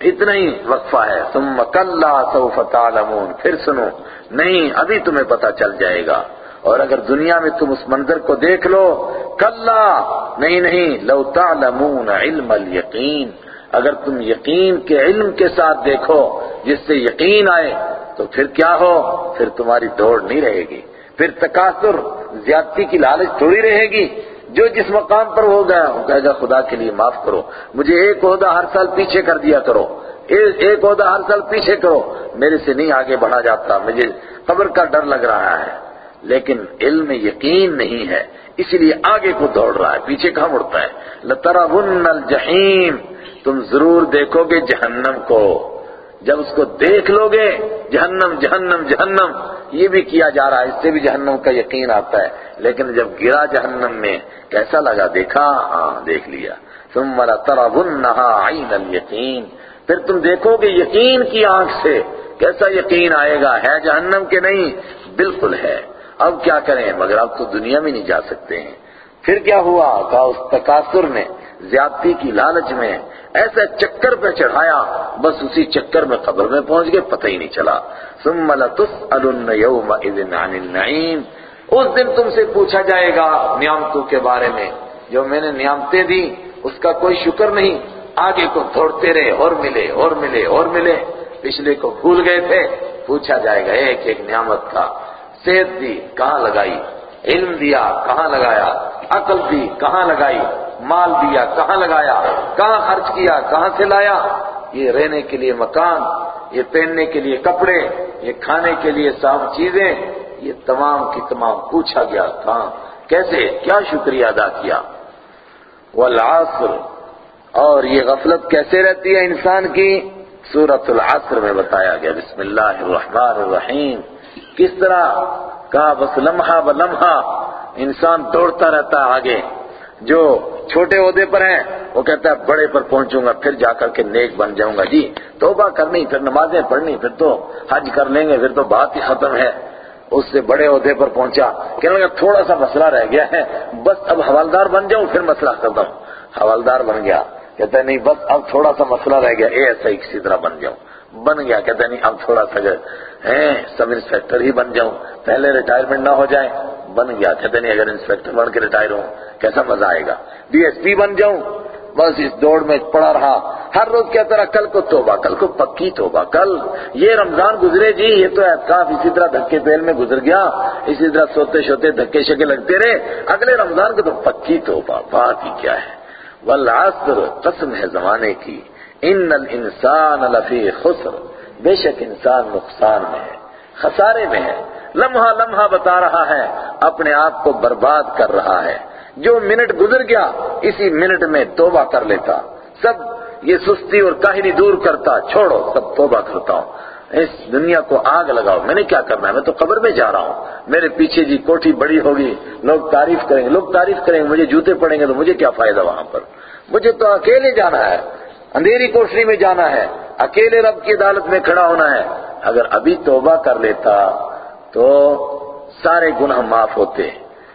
اتنا ہی وقفہ ہے۔ ثم کلا سوف تعلمون۔ پھر سنو، نہیں، ابھی تمہیں پتا چل جائے گا۔ اور اگر دنیا میں تم اس منظر کو دیکھ لو، کلا، نہیں نہیں، لو تعلمون علم الیقین۔ اگر تم یقین کے علم کے ساتھ دیکھو، جس سے یقین آئے، تو پھر کیا ہو؟ پھر تمہاری دوڑ نہیں رہے گی۔ پھر تکاثر، زیادتی کی لالچ تھوڑی رہے گی۔ جو جس مقام پر ہو گیا، وہ کہے گا، خدا کے لیے معاف کرو۔ مجھے ایک عہدہ ہر سال پیچھے کر دیا کرو۔ ایک عہدہ ہر سال پیچھے کرو۔ میرے سے نہیں آگے بڑھا جاتا۔ مجھے قبر کا ڈر لگ رہا ہے۔ لیکن علم یقین نہیں ہے۔ اسی لیے آگے کو دوڑ رہا ہے۔ پیچھے کہاں مڑتا ہے؟ لَتَرَوُنَّ الْجَحِيمِ۔ تم ضرور دیکھو گے جہنم کو۔ جب اس کو دیکھ لو گے، جہنم جہنم جہنم، یہ بھی کیا جا رہا ہے، اس سے بھی جہنم کا یقین آتا ہے۔ لیکن جب گرا جہنم میں، کیسا لگا؟ دیکھا؟ ہاں دیکھ لیا۔ ثم لترونها عین الیقین۔ پھر تم دیکھو گے یقین کی آنکھ سے۔ کیسا یقین آئے گا؟ ہے جہنم کے نہیں؟ بالکل ہے۔ اب کیا کریں؟ مگر اب تو دنیا میں نہیں جا سکتے ہیں۔ پھر کیا ہوا؟ کہا، اس تکاثر نے۔ زیادتی کی لالچ میں ایسا چکر پہ چڑھایا، بس اسی چکر میں قبر میں پہنچ گئے، پتہ ہی نہیں چلا۔ ثم لتسألن يومئذ عن النعیم۔ اس دن تم سے پوچھا جائے گا نعمتوں کے بارے میں۔ جو میں نے نعمتیں دی اس کا کوئی شکر نہیں۔ آگے کو دوڑتے رہے، اور ملے اور ملے اور ملے۔ پچھلے کو بھول گئے تھے۔ پوچھا جائے گا، ایک ایک نعمت کا۔ صحت دی کہاں لگائی؟ علم دیا، کہاں لگایا؟ عقل دی کہاں لگائی؟ مال دیا، کہاں لگایا، کہاں خرچ کیا، کہاں سے لایا؟ یہ رہنے کے لیے مکان، یہ پہننے کے لیے کپڑے، یہ کھانے کے لیے سب چیزیں، یہ تمام کی تمام پوچھا گیا کہاں کیسے؟ کیا شکریہ ادا کیا؟ والعصر۔ اور یہ غفلت کیسے رہتی ہے انسان کی؟ سورت العصر میں بتایا گیا۔ بسم اللہ الرحمن الرحیم۔ کس طرح؟ کہا بس لمحہ ب لمحہ انسان دوڑتا رہتا ہے آگے۔ جو چھوٹے عہدے پر ہیں، وہ کہتا ہے، بڑے پر پہنچوں گا، پھر جا کر کے نیک بن جاؤں گا۔ جی توبہ کرنی، پھر نمازیں پڑھنی، پھر تو حج کر لیں گے، پھر تو بات ہی ختم ہے۔ اس سے بڑے عہدے پر پہنچا۔ کہنے لگا، تھوڑا سا مسئلہ رہ گیا ہے۔ بس اب حوالدار بن جاؤں، پھر مسئلہ ختم۔ حوالدار بن گیا۔ کہتا ہے، نہیں، بس اب تھوڑا سا مسئلہ رہ گیا۔ اے ایسا ہی کسی طرح بن جاؤں۔ بن گیا۔ کہتا ہے، نہیں، اب تھوڑا سا ہیں، سب انسپیکٹر ہی بن جاؤں۔ پہلے ریٹائرمنٹ نہ ہو جائے بن گیا کہتے نہیں اگر انسپیکٹر بن کے ریٹائر ہوں، کیسا مزہ آئے گا۔ ڈی ایس پی بن جاؤں، بس اس دوڑ میں پڑا رہا۔ ہر روز کہتا رہا، کل کو توبہ، کل کو پکی توبہ، کل۔ یہ رمضان گزرے جی یہ تو اعتکاف اسی طرح دھکے پیل میں گزر گیا۔ اسی طرح سوتے شوتے دھکے شکے لگتے رہے۔ اگلے رمضان کو تو پکی توبہ بات ہی کیا ہے۔ والعصر قسم ہے زمانے کی۔ ان الانسان لفی خسر۔ بے شک انسان نقصان میں ہے۔ خسارے میں ہے۔ لمحہ لمحہ بتا رہا ہے، اپنے آپ کو برباد کر رہا ہے۔ جو منٹ گزر گیا، اسی منٹ میں توبہ کر لیتا۔ سب یہ سستی اور کاہلی دور کرتا، چھوڑو، سب توبہ کرتا ہوں۔ اس دنیا کو آگ لگاؤ۔ میں نے کیا کرنا ہے؟ میں تو قبر میں جا رہا ہوں۔ میرے پیچھے جی کوٹھی بڑی ہوگی، لوگ تعریف کریں گے۔ لوگ تعریف کریں گے، مجھے جوتے پڑیں گے تو مجھے کیا فائدہ وہاں پر؟ مجھے تو اکیلے جانا ہے۔ اندھیری کوٹری میں جانا ہے۔ اکیلے رب کی عدالت میں کھڑا ہونا ہے۔ اگر ابھی توبہ کر لیتا تو سارے گناہ معاف ہوتے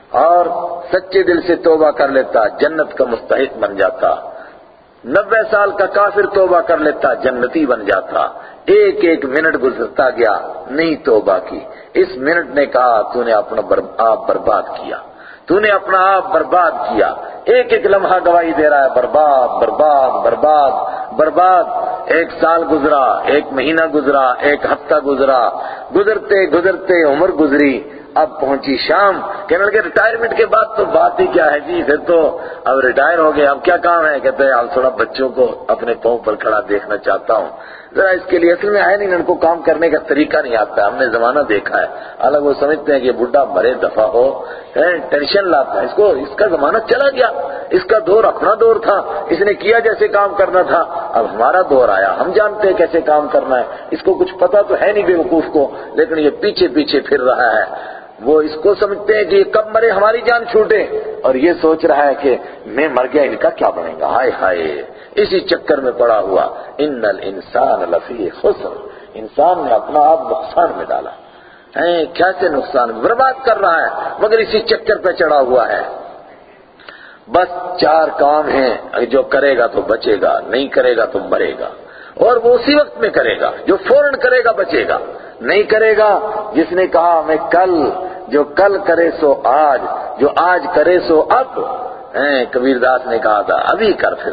اور سچے دل سے توبہ کر لیتا، جنت کا مستحق بن جاتا۔ نبے سال کا کافر توبہ کر لیتا، جنتی بن جاتا۔ ایک ایک منٹ گزرتا گیا، نہیں توبہ کی۔ اس منٹ نے کہا، تو نے اپنا آپ برباد کیا۔ تو نے اپنا آپ برباد کیا۔ ایک ایک لمحہ گواہی دے رہا ہے، برباد برباد برباد برباد۔ ایک سال گزرا، ایک مہینہ گزرا، ایک ہفتہ گزرا۔ گزرتے گزرتے عمر گزری، اب پہنچی شام۔ کہنے لگے ریٹائرمنٹ کے بعد تو بات ہی کیا ہے؟ جی پھر تو اب ریٹائر ہو گئے۔ اب کیا کام ہے؟ کہتے ہیں، اب تھوڑا بچوں کو اپنے پاؤں پر کھڑا دیکھنا چاہتا ہوں۔ ذرا اس کے لیے اصل میں آئے نہیں، ان کو کام کرنے کا طریقہ نہیں آتا، ہم نے زمانہ دیکھا ہے۔ الگ وہ سمجھتے ہیں کہ بڈھا مرے، دفعہ ہو ٹینشن لاتا ہے۔ اس کو، اس کا زمانہ چلا گیا۔ اس کا دور اپنا دور تھا۔ اس نے کیا جیسے کام کرنا تھا۔ اب ہمارا دور آیا۔ ہم جانتے ہیں کیسے کام کرنا ہے۔ اس کو کچھ پتا تو ہے نہیں بے وقوف کو، لیکن یہ پیچھے پیچھے پھر رہا ہے۔ وہ اس کو سمجھتے ہیں کہ یہ کب مرے، ہماری جان چھوٹے۔ اور یہ سوچ رہا ہے کہ میں مر گیا، ان کا کیا بنے گا؟ ہائے ہائے۔ اسی چکر میں پڑا ہوا، ان الانسان لفی خسر۔ انسان نے اپنا آپ نقصان میں ڈالا۔ کیسے نقصان؟ برباد کر رہا ہے، مگر اسی چکر پہ چڑھا ہوا ہے۔ بس چار کام ہیں، جو کرے گا تو بچے گا، نہیں کرے گا تو مرے گا۔ اور وہ اسی وقت میں کرے گا، جو فوراً کرے گا بچے گا۔ نہیں کرے گا، جس نے کہا میں کل، جو کل کرے سو آج، جو آج کرے سو اب۔ کبیر داس نے کہا تھا، ابھی کر پھر۔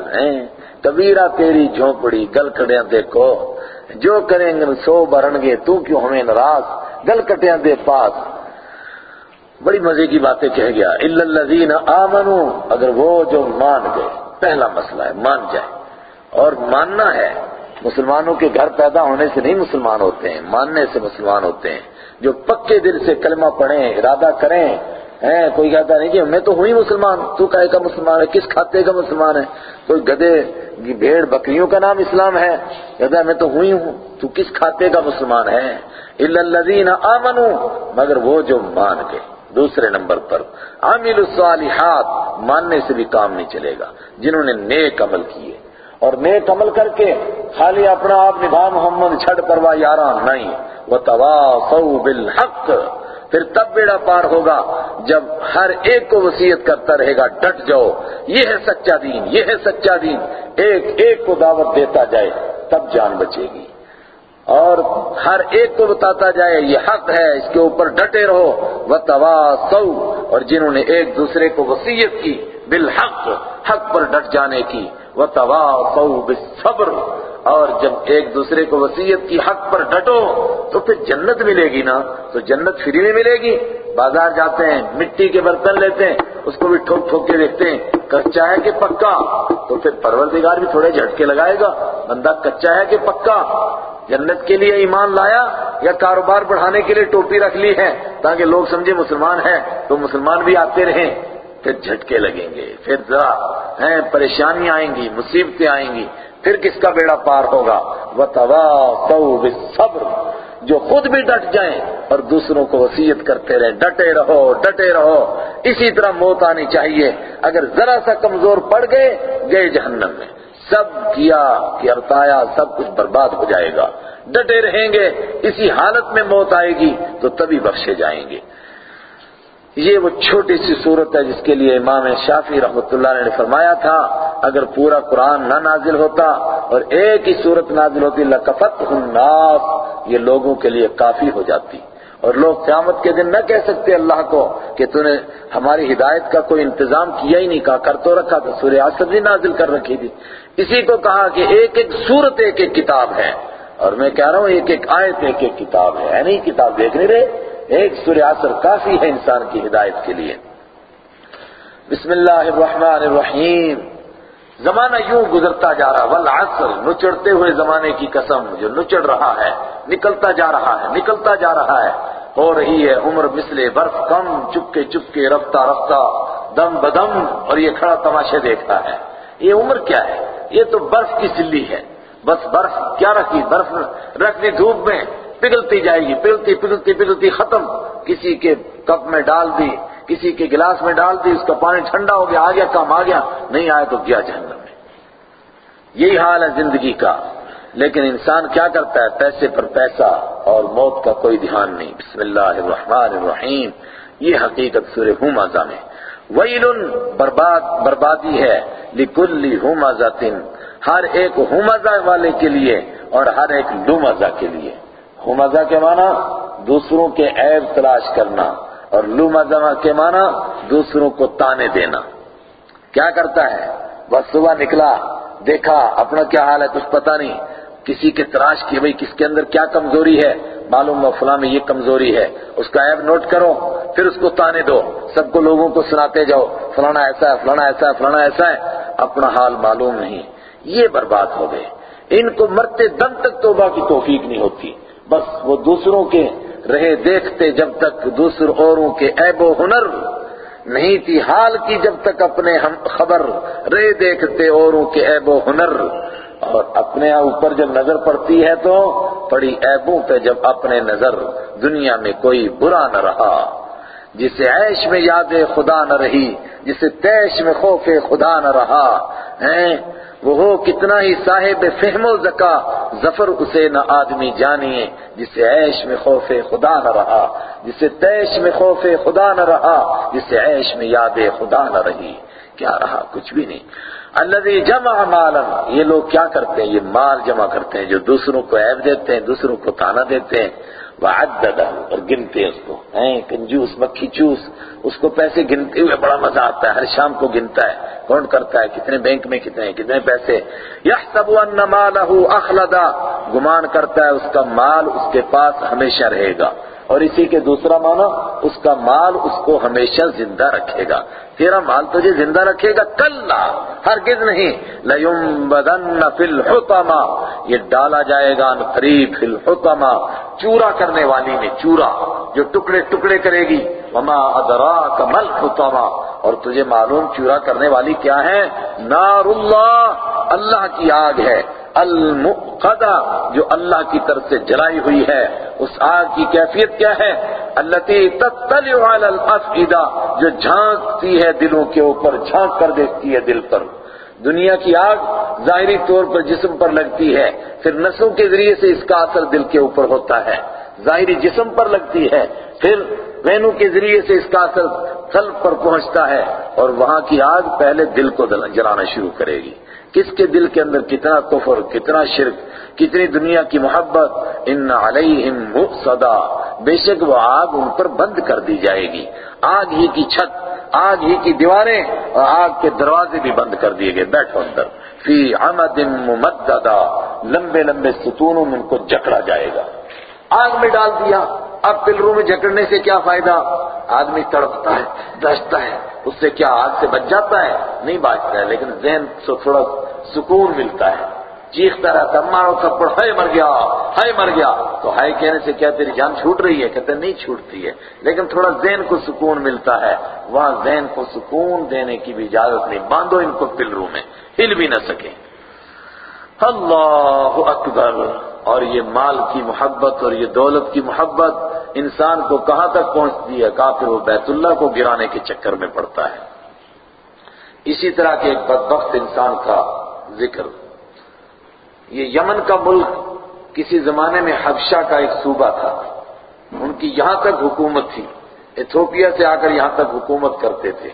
کبیرہ تیری جھونپڑی گل کڑیاں دیکھو جو کریں گے سو برن گے تو کیوں ہمیں ناراض؟ گل کٹیاں دے پاس۔ بڑی مزے کی باتیں کہہ گیا۔ الذین آمنو اگر وہ جو مان گئے، پہلا مسئلہ ہے، مان جائے اور ماننا ہے، مسلمانوں کے گھر پیدا ہونے سے نہیں مسلمان ہوتے ہیں، ماننے سے مسلمان ہوتے ہیں۔ جو پکے دل سے کلمہ پڑھیں، ارادہ کریں، ہیں، کوئی کہتا نہیں کہ میں تو ہوئی مسلمان، تو کہے کا مسلمان ہے، کس کھاتے کا مسلمان ہے؟ کوئی گدے یہ بھیڑ بکریوں کا نام اسلام ہے۔ کہتا میں تو ہوئی ہوں۔ تو کس کھاتے کا مسلمان ہے؟ الذین آمنوا۔ مگر وہ جو مان گئے دوسرے نمبر پر عامل الصالحات، ماننے سے بھی کام نہیں چلے گا۔ جنہوں نے نیک عمل کیے۔ اور نیک عمل کر کے خالی اپنا آپ نبھا محمد چھڑ پروا یاران نہیں۔ وہ تواصوا بالحق۔ پھر تب بیڑا پار ہوگا جب ہر ایک کو وسیعت کرتا رہے گا، ڈٹ جاؤ۔ یہ ہے سچا دین، یہ ہے سچا دین۔ ایک ایک کو دعوت دیتا جائے، تب جان بچے گی۔ اور ہر ایک کو بتاتا جائے، یہ حق ہے، اس کے اوپر ڈٹے رہو۔ وہ اور جنہوں نے ایک دوسرے کو وسیعت کی بالحق، حق پر ڈٹ جانے کی وہ بالصبر، اور جب ایک دوسرے کو وسیعت کی حق پر ڈٹو، تو پھر جنت ملے گی نا؟ تو جنت فری میں ملے گی۔ بازار جاتے ہیں، مٹی کے برتن لیتے ہیں، اس کو بھی ٹھوک ٹھوک کے دیکھتے ہیں۔ کچا ہے کہ پکا؟ تو پھر پروردگار بھی تھوڑے جھٹکے لگائے گا۔ بندہ کچا ہے کہ پکا؟ جنت کے لیے ایمان لایا یا کاروبار بڑھانے کے لیے ٹوپی رکھ لی ہے تاکہ لوگ سمجھے مسلمان ہیں تو مسلمان بھی آتے رہیں۔ پھر جھٹکے لگیں گے، پھر ذرا ہیں پریشانیاں آئیں گی، مصیبتیں آئیں گی، پھر کس کا بیڑا پار ہوگا؟ وَتَوَاقَوْ بِالصَّبْرِ، جو خود بھی ڈٹ جائیں اور دوسروں کو وصیت کرتے رہیں۔ ڈٹے رہو ڈٹے رہو، اسی طرح موت آنی چاہیے۔ اگر ذرا سا کمزور پڑ گئے گئے جہنم میں۔ سب کیا کہ ارتایا، سب کچھ برباد ہو جائے گا۔ ڈٹے رہیں گے، اسی حالت میں موت آئے گی، تو تبھی بخشے جائیں گے۔ یہ وہ چھوٹی سی صورت ہے جس کے لیے امام شافی رحمۃ اللہ نے فرمایا تھا، اگر پورا قرآن نہ نازل ہوتا اور ایک ہی صورت نازل ہوتی لکفت الناس، یہ لوگوں کے لیے کافی ہو جاتی۔ اور لوگ قیامت کے دن نہ کہہ سکتے اللہ کو کہ تو نے ہماری ہدایت کا کوئی انتظام کیا ہی نہیں، کہا کر تو رکھا تو سورہ آصر بھی نازل کر رکھی تھی۔ اسی کو کہا کہ ایک ایک صورت، ایک ایک کتاب ہے۔ اور میں کہہ رہا ہوں، ایک ایک آیت، ایک ایک کتاب ہے نہیں کتاب دیکھ نہیں رہے۔ ایک سورہ عصر کافی ہے انسان کی ہدایت کے لیے۔ بسم اللہ الرحمن الرحیم۔ زمانہ یوں گزرتا جا رہا، والعصر، نچڑتے ہوئے زمانے کی قسم، جو نچڑ رہا ہے، نکلتا جا رہا ہے، نکلتا جا رہا ہے۔ ہو رہی ہے عمر مثل برف کم، چپکے چپکے رفتہ رفتہ، دم بدم، اور یہ کھڑا تماشے دیکھتا ہے۔ یہ عمر کیا ہے؟ یہ تو برف کی سلی ہے۔ بس برف، کیا رکھی؟ برف رکھ دی دھوپ میں پگھلتی جائے گی، پگھلتی پگھلتی پگھلتی، ختم۔ کسی کے کپ میں ڈال دی، کسی کے گلاس میں ڈال دی، اس کا پانی ٹھنڈا ہو گیا، آ گیا، کام آ گیا، نہیں آیا تو گیا جہنم میں یہی حال ہے زندگی کا۔ لیکن انسان کیا کرتا ہے؟ پیسے پر پیسہ اور موت کا کوئی دھیان نہیں۔ بسم اللہ الرحمن الرحیم۔ یہ حقیقت سورہ ہومازہ میں۔ ویل برباد، بربادی ہے۔ لکل ہومازہ ہر ایک ہومازہ والے کے لیے اور ہر ایک لومازہ کے لیے۔ ہمزہ کے معنی دوسروں کے عیب تلاش کرنا اور لومزہ کے معنی دوسروں کو تانے دینا۔ کیا کرتا ہے؟ بس صبح نکلا، دیکھا اپنا کیا حال ہے کچھ پتا نہیں۔ کسی کے تلاش کی بھئی کس کے اندر کیا کمزوری ہے؟ معلوم ہو فلاں میں یہ کمزوری ہے۔ اس کا عیب نوٹ کرو، پھر اس کو تانے دو۔ سب کو لوگوں کو سناتے جاؤ، فلانا ایسا ہے، فلانا ایسا ہے، فلانا ایسا ہے۔ اپنا حال معلوم نہیں۔ یہ برباد ہو گئے۔ ان کو مرتے دم تک توبہ کی توفیق نہیں ہوتی۔ بس وہ دوسروں کے رہے دیکھتے جب تک دوسر اوروں کے عیب و ہنر نہیں تھی حال کی جب تک اپنے ہم خبر رہے دیکھتے اوروں کے عیب و ہنر۔ اور اپنے ہاں اوپر جب نظر پڑتی ہے تو پڑی عیبوں پہ جب اپنے نظر دنیا میں کوئی برا نہ رہا۔ جسے عیش میں یاد خدا نہ رہی، جسے تیش میں خوف خدا نہ رہا۔ ہیں۔ وہ ہو کتنا ہی صاحب فہم و زکا، ظفر اسے نہ آدمی جانیے جسے عیش میں خوف خدا نہ رہا، جسے تیش میں خوف خدا نہ رہا، جسے عیش میں یاد خدا نہ رہی۔ کیا رہا؟ کچھ بھی نہیں۔ اللہ جمع مالا، یہ لوگ کیا کرتے ہیں؟ یہ مال جمع کرتے ہیں، جو دوسروں کو عیب دیتے ہیں، دوسروں کو تانا دیتے ہیں۔ وعددہ اور گنتے اس کو۔ ہیں، کنجوس، مکھی چوس، اس کو پیسے گنتے ہوئے بڑا مزہ آتا ہے، ہر شام کو گنتا ہے، کون کرتا ہے، کتنے بینک میں کتنے کتنے پیسے۔ یحسب ان مالہ اخلدا گمان کرتا ہے اس کا مال اس کے پاس ہمیشہ رہے گا۔ اور اسی کے دوسرا معنی، اس کا مال اس کو ہمیشہ زندہ رکھے گا۔ تیرا مال تجھے زندہ رکھے گا کل ہرگز نہیں۔ لَيُنْبَدَنَّ فِي الْحُطَمَا یہ ڈالا جائے گا قریب فی الحطمہ چورا کرنے والی میں چورا، جو ٹکڑے ٹکڑے کرے گی۔ وما ادراک مل الحطمہ اور تجھے معلوم چورا کرنے والی کیا ہے؟ نار اللہ اللہ کی آگ ہے۔ المقدہ جو اللہ کی طرف سے جلائی ہوئی ہے۔ اس آگ کی کیفیت کیا ہے؟ التي تطلع على الافئدہ جو جھانکتی ہے دلوں کے اوپر، جھانک کر دیکھتی ہے دل پر۔ دنیا کی آگ ظاہری طور پر جسم پر لگتی ہے، پھر نسوں کے ذریعے سے اس کا اثر دل کے اوپر ہوتا ہے۔ ظاہری جسم پر لگتی ہے، پھر وینو کے ذریعے سے اس کا اثر قلب پر پہنچتا ہے اور وہاں کی آگ پہلے دل کو جلانا شروع کرے گی۔ کس کے دل کے اندر کتنا کفر، کتنا شرک، کتنی دنیا کی محبت، ان علیہم مؤصدا بے شک وہ آگ ان پر بند کر دی جائے گی۔ آگ ہی کی چھت، آگ ہی کی دیواریں اور آگ کے دروازے بھی بند کر دیے گئے۔ بیٹھو اندر۔ فی عمد ممددا، لمبے لمبے ستونوں میں ان کو جکڑا جائے گا۔ آگ میں ڈال دیا۔ اب پلروں میں جکڑنے سے کیا فائدہ؟ آدمی تڑپتا ہے دشتا ہے، اس سے کیا آگ سے بچ جاتا ہے؟ نہیں بچتا ہے، لیکن ذہن سے تھوڑا سکون ملتا ہے۔ چیختا رہتا مارو تھپڑ، ہائے مر گیا، ہائے مر گیا۔ تو ہائے کہنے سے کیا تیری جان چھوٹ رہی ہے؟ کہتے نہیں چھوٹتی ہے، لیکن تھوڑا ذہن کو سکون ملتا ہے۔ وہاں ذہن کو سکون دینے کی بھی اجازت نہیں، باندھو ان کو پلروں میں، ہل بھی نہ سکے اللہ اکبر۔ اور یہ مال کی محبت اور یہ دولت کی محبت انسان کو کہاں تک پہنچتی ہے؟ کافر وہ بیت اللہ کو گرانے کے چکر میں پڑتا ہے۔ اسی طرح کے ایک بدبخت انسان کا ذکر۔ یہ یمن کا ملک کسی زمانے میں حبشہ کا ایک صوبہ تھا۔ ان کی یہاں تک حکومت تھی۔ ایتھوپیا سے آ کر یہاں تک حکومت کرتے تھے۔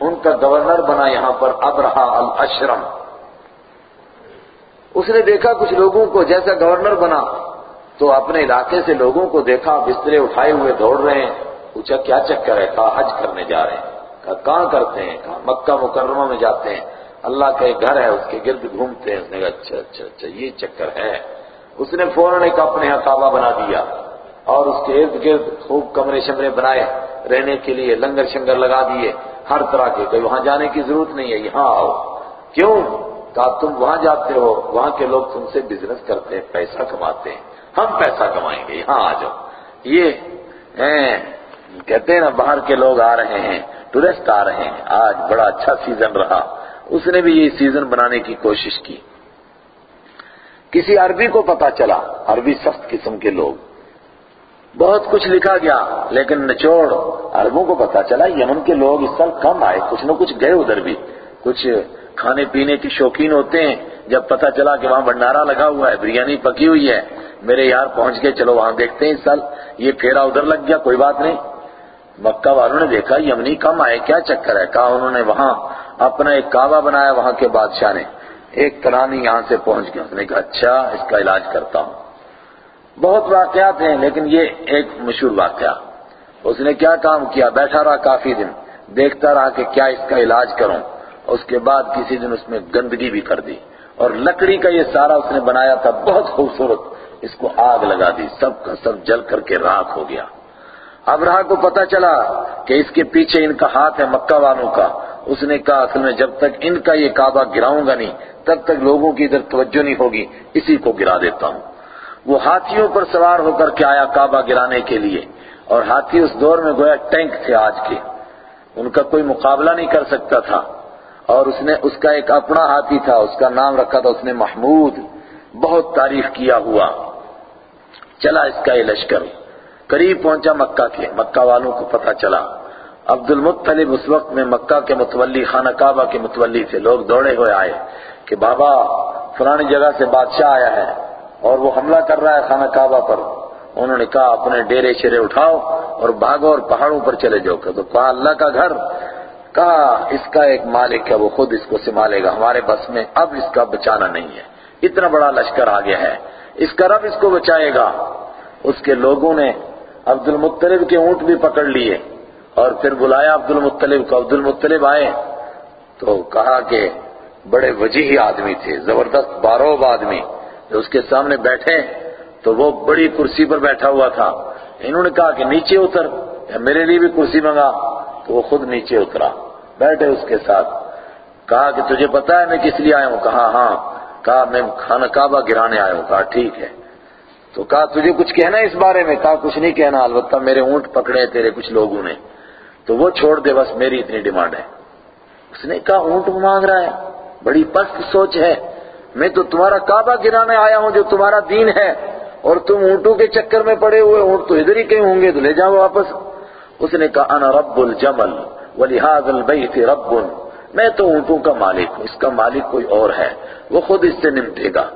ان کا گورنر بنا یہاں پر ابرہا الاشرم۔ اس نے دیکھا کچھ لوگوں کو جیسا گورنر بنا، تو اپنے علاقے سے لوگوں کو دیکھا، بسترے اٹھائے ہوئے دوڑ رہے ہیں۔ پوچھا، کیا چکر ہے؟ کہا، حج کرنے جا رہے ہیں۔ کہا، کہاں کرتے ہیں؟ کہا، مکہ مکرمہ میں جاتے ہیں۔ اللہ کا ایک گھر ہے، اس کے گرد گھومتے ہیں۔ اس نے کہا اچھا اچھا اچھا یہ چکر ہے۔ اس نے فوراً ایک اپنے یہاں کعبہ بنا دیا اور اس کے ارد گرد خوب کمرے شمرے بنائے۔ رہنے کے لیے لنگر شنگر لگا دیے۔ ہر طرح کے کہ وہاں جانے کی ضرورت نہیں ہے، یہاں آؤ۔ کیوں؟ کہا، تم وہاں جاتے ہو، وہاں کے لوگ تم سے بزنس کرتے ہیں، پیسہ کماتے ہیں، ہم پیسہ کمائیں گے، یہاں آ جاؤ۔ یہ کہتے ہیں نا، باہر کے لوگ آ رہے ہیں ٹورسٹ آ رہے ہیں، آج بڑا اچھا سیزن رہا۔ اس نے بھی یہ سیزن بنانے کی کوشش کی۔ کسی عربی کو پتا چلا، عربی سخت قسم کے لوگ۔ بہت کچھ لکھا گیا، لیکن نچوڑ عربوں کو پتا چلا، یمن کے لوگ اس سال کم آئے، کچھ نہ کچھ گئے ادھر بھی۔ کچھ کھانے پینے کی شوقین ہوتے ہیں، جب پتا چلا کہ وہاں بنڈارا لگا ہوا ہے، بریانی پکی ہوئی ہے، میرے یار پہنچ گئے، چلو وہاں دیکھتے ہیں اس سال، یہ پھیرا ادھر لگ گیا، کوئی بات نہیں۔ مکہ والوں نے دیکھا یمنی کم آئے، کیا چکر ہے؟ کہا انہوں نے وہاں اپنا ایک کعبہ بنایا، وہاں کے بادشاہ نے۔ ایک کرانی یہاں سے پہنچ گیا، اس نے کہا اچھا اس کا علاج کرتا ہوں۔ بہت واقعات ہیں، لیکن یہ ایک مشہور واقعہ۔ اس نے کیا کام کیا؟ بیٹھا رہا کافی دن، دیکھتا رہا کہ کیا اس کا علاج کروں۔ اس کے بعد کسی دن اس میں گندگی بھی کر دی اور لکڑی کا یہ سارا اس نے بنایا تھا بہت خوبصورت اس کو آگ لگا دی سب کا سب جل کر کے راکھ ہو گیا اب رہا کو پتا چلا کہ اس کے پیچھے ان کا ہاتھ ہے مکہ والوں کا اس نے کہا اصل میں جب تک ان کا یہ کعبہ گراؤں گا نہیں تب تک لوگوں کی ادھر توجہ نہیں ہوگی اسی کو گرا دیتا ہوں وہ ہاتھیوں پر سوار ہو کر کے آیا کعبہ گرانے کے لیے اور ہاتھی اس دور میں گویا ٹینک تھے آج کے ان کا کوئی مقابلہ نہیں کر سکتا تھا اور اس نے اس کا ایک اپنا ہاتھی تھا، اس کا نام رکھا تھا، اس نے محمود۔ بہت تعریف کیا ہوا۔ چلا اس کا یہ لشکر۔ قریب پہنچا مکہ کے۔ مکہ والوں کو پتا چلا۔ عبد المطلب اس وقت میں مکہ کے متولی، خانہ کعبہ کے متولی تھے۔ لوگ دوڑے ہوئے آئے کہ بابا، فلانی جگہ سے بادشاہ آیا ہے اور وہ حملہ کر رہا ہے خانہ کعبہ پر۔ انہوں نے کہا، اپنے ڈیرے شیرے اٹھاؤ اور بھاگو اور پہاڑوں پر چلے جاؤ۔ تو کہا، اللہ کا گھر۔ کہا، اس کا ایک مالک ہے، وہ خود اس کو سنبھالے گا۔ ہمارے بس میں اب اس کا بچانا نہیں ہے۔ اتنا بڑا لشکر آ گیا ہے۔ اس کا رب اس کو بچائے گا۔ اس کے لوگوں نے عبد المطلب کے اونٹ بھی پکڑ لیے۔ اور پھر بلایا عبد المطلب کو۔ عبد المطلب آئے۔ تو کہا کہ بڑے وجیح آدمی تھے، زبردست باروب آدمی۔ جو اس کے سامنے بیٹھے، تو وہ بڑی کرسی پر بیٹھا ہوا تھا۔ انہوں نے کہا کہ نیچے اتر، یا میرے لیے بھی کرسی منگا۔ تو وہ خود نیچے اترا، بیٹھے اس کے ساتھ۔ کہا کہ تجھے پتا ہے میں کس لیے آیا ہوں؟ کہا ہاں۔ کہا، میں خانہ کعبہ گرانے آیا ہوں۔ کہا، ٹھیک ہے۔ تو کہا، تجھے کچھ کہنا ہے اس بارے میں؟ کہا، کچھ نہیں کہنا، البتہ میرے اونٹ پکڑے تیرے کچھ لوگوں نے۔ تو وہ چھوڑ دے، بس میری اتنی ڈیمانڈ ہے۔ اس نے کہا، اونٹ مانگ رہا ہے۔ بڑی پست سوچ ہے۔ میں تو تمہارا کعبہ گرانے آیا ہوں، جو تمہارا دین ہے۔ اور تم اونٹوں کے چکر میں پڑے ہوئے اونٹ تو ادھر ہی کہیں ہوں گے، تو لے جاؤ واپس۔ اس نے کہا، انا رب الجمل ولہذا البیت رب. میں تو اونٹوں کا مالک ہوں، اس کا مالک کوئی اور ہے، وہ خود اس سے نمٹے گا۔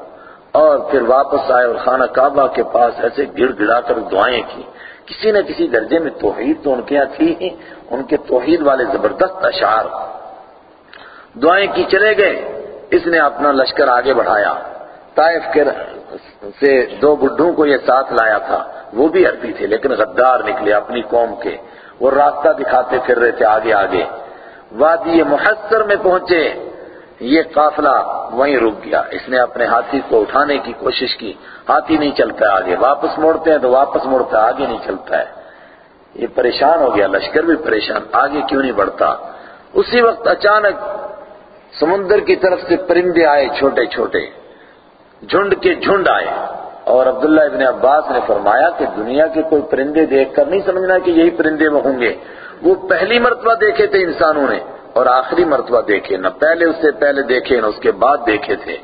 اور پھر واپس آئے اور خانہ کعبہ کے پاس ایسے گڑ گڑا کر دعائیں کی۔ کسی نہ کسی درجے میں توحید تو ان کے یہاں تھی ہی، ان کے توحید والے زبردست اشعار۔ دعائیں کی چلے گئے، اس نے اپنا لشکر آگے بڑھایا۔ طائف کے سے دو بڈھوں کو یہ ساتھ لایا تھا، وہ بھی عربی تھے، لیکن غدار نکلے اپنی قوم کے۔ وہ راستہ دکھاتے پھر رہے تھے آگے آگے۔ وادی محسر میں پہنچے۔ یہ قافلہ وہیں رک گیا۔ اس نے اپنے ہاتھی کو اٹھانے کی کوشش کی۔ ہاتھی نہیں چلتا ہے آگے۔ واپس موڑتے ہیں تو واپس موڑتا ہے، آگے نہیں چلتا ہے۔ یہ پریشان ہو گیا، لشکر بھی پریشان۔ آگے کیوں نہیں بڑھتا؟ اسی وقت اچانک سمندر کی طرف سے پرندے آئے، چھوٹے چھوٹے۔ جھنڈ کے جھنڈ آئے۔ اور عبداللہ ابن عباس نے فرمایا کہ دنیا کے کوئی پرندے دیکھ کر نہیں سمجھنا کہ یہی پرندے وہ ہوں گے۔ وہ پہلی مرتبہ دیکھے تھے انسانوں نے اور آخری مرتبہ دیکھے، نہ پہلے اس سے پہلے دیکھے، نہ اس کے بعد دیکھے تھے۔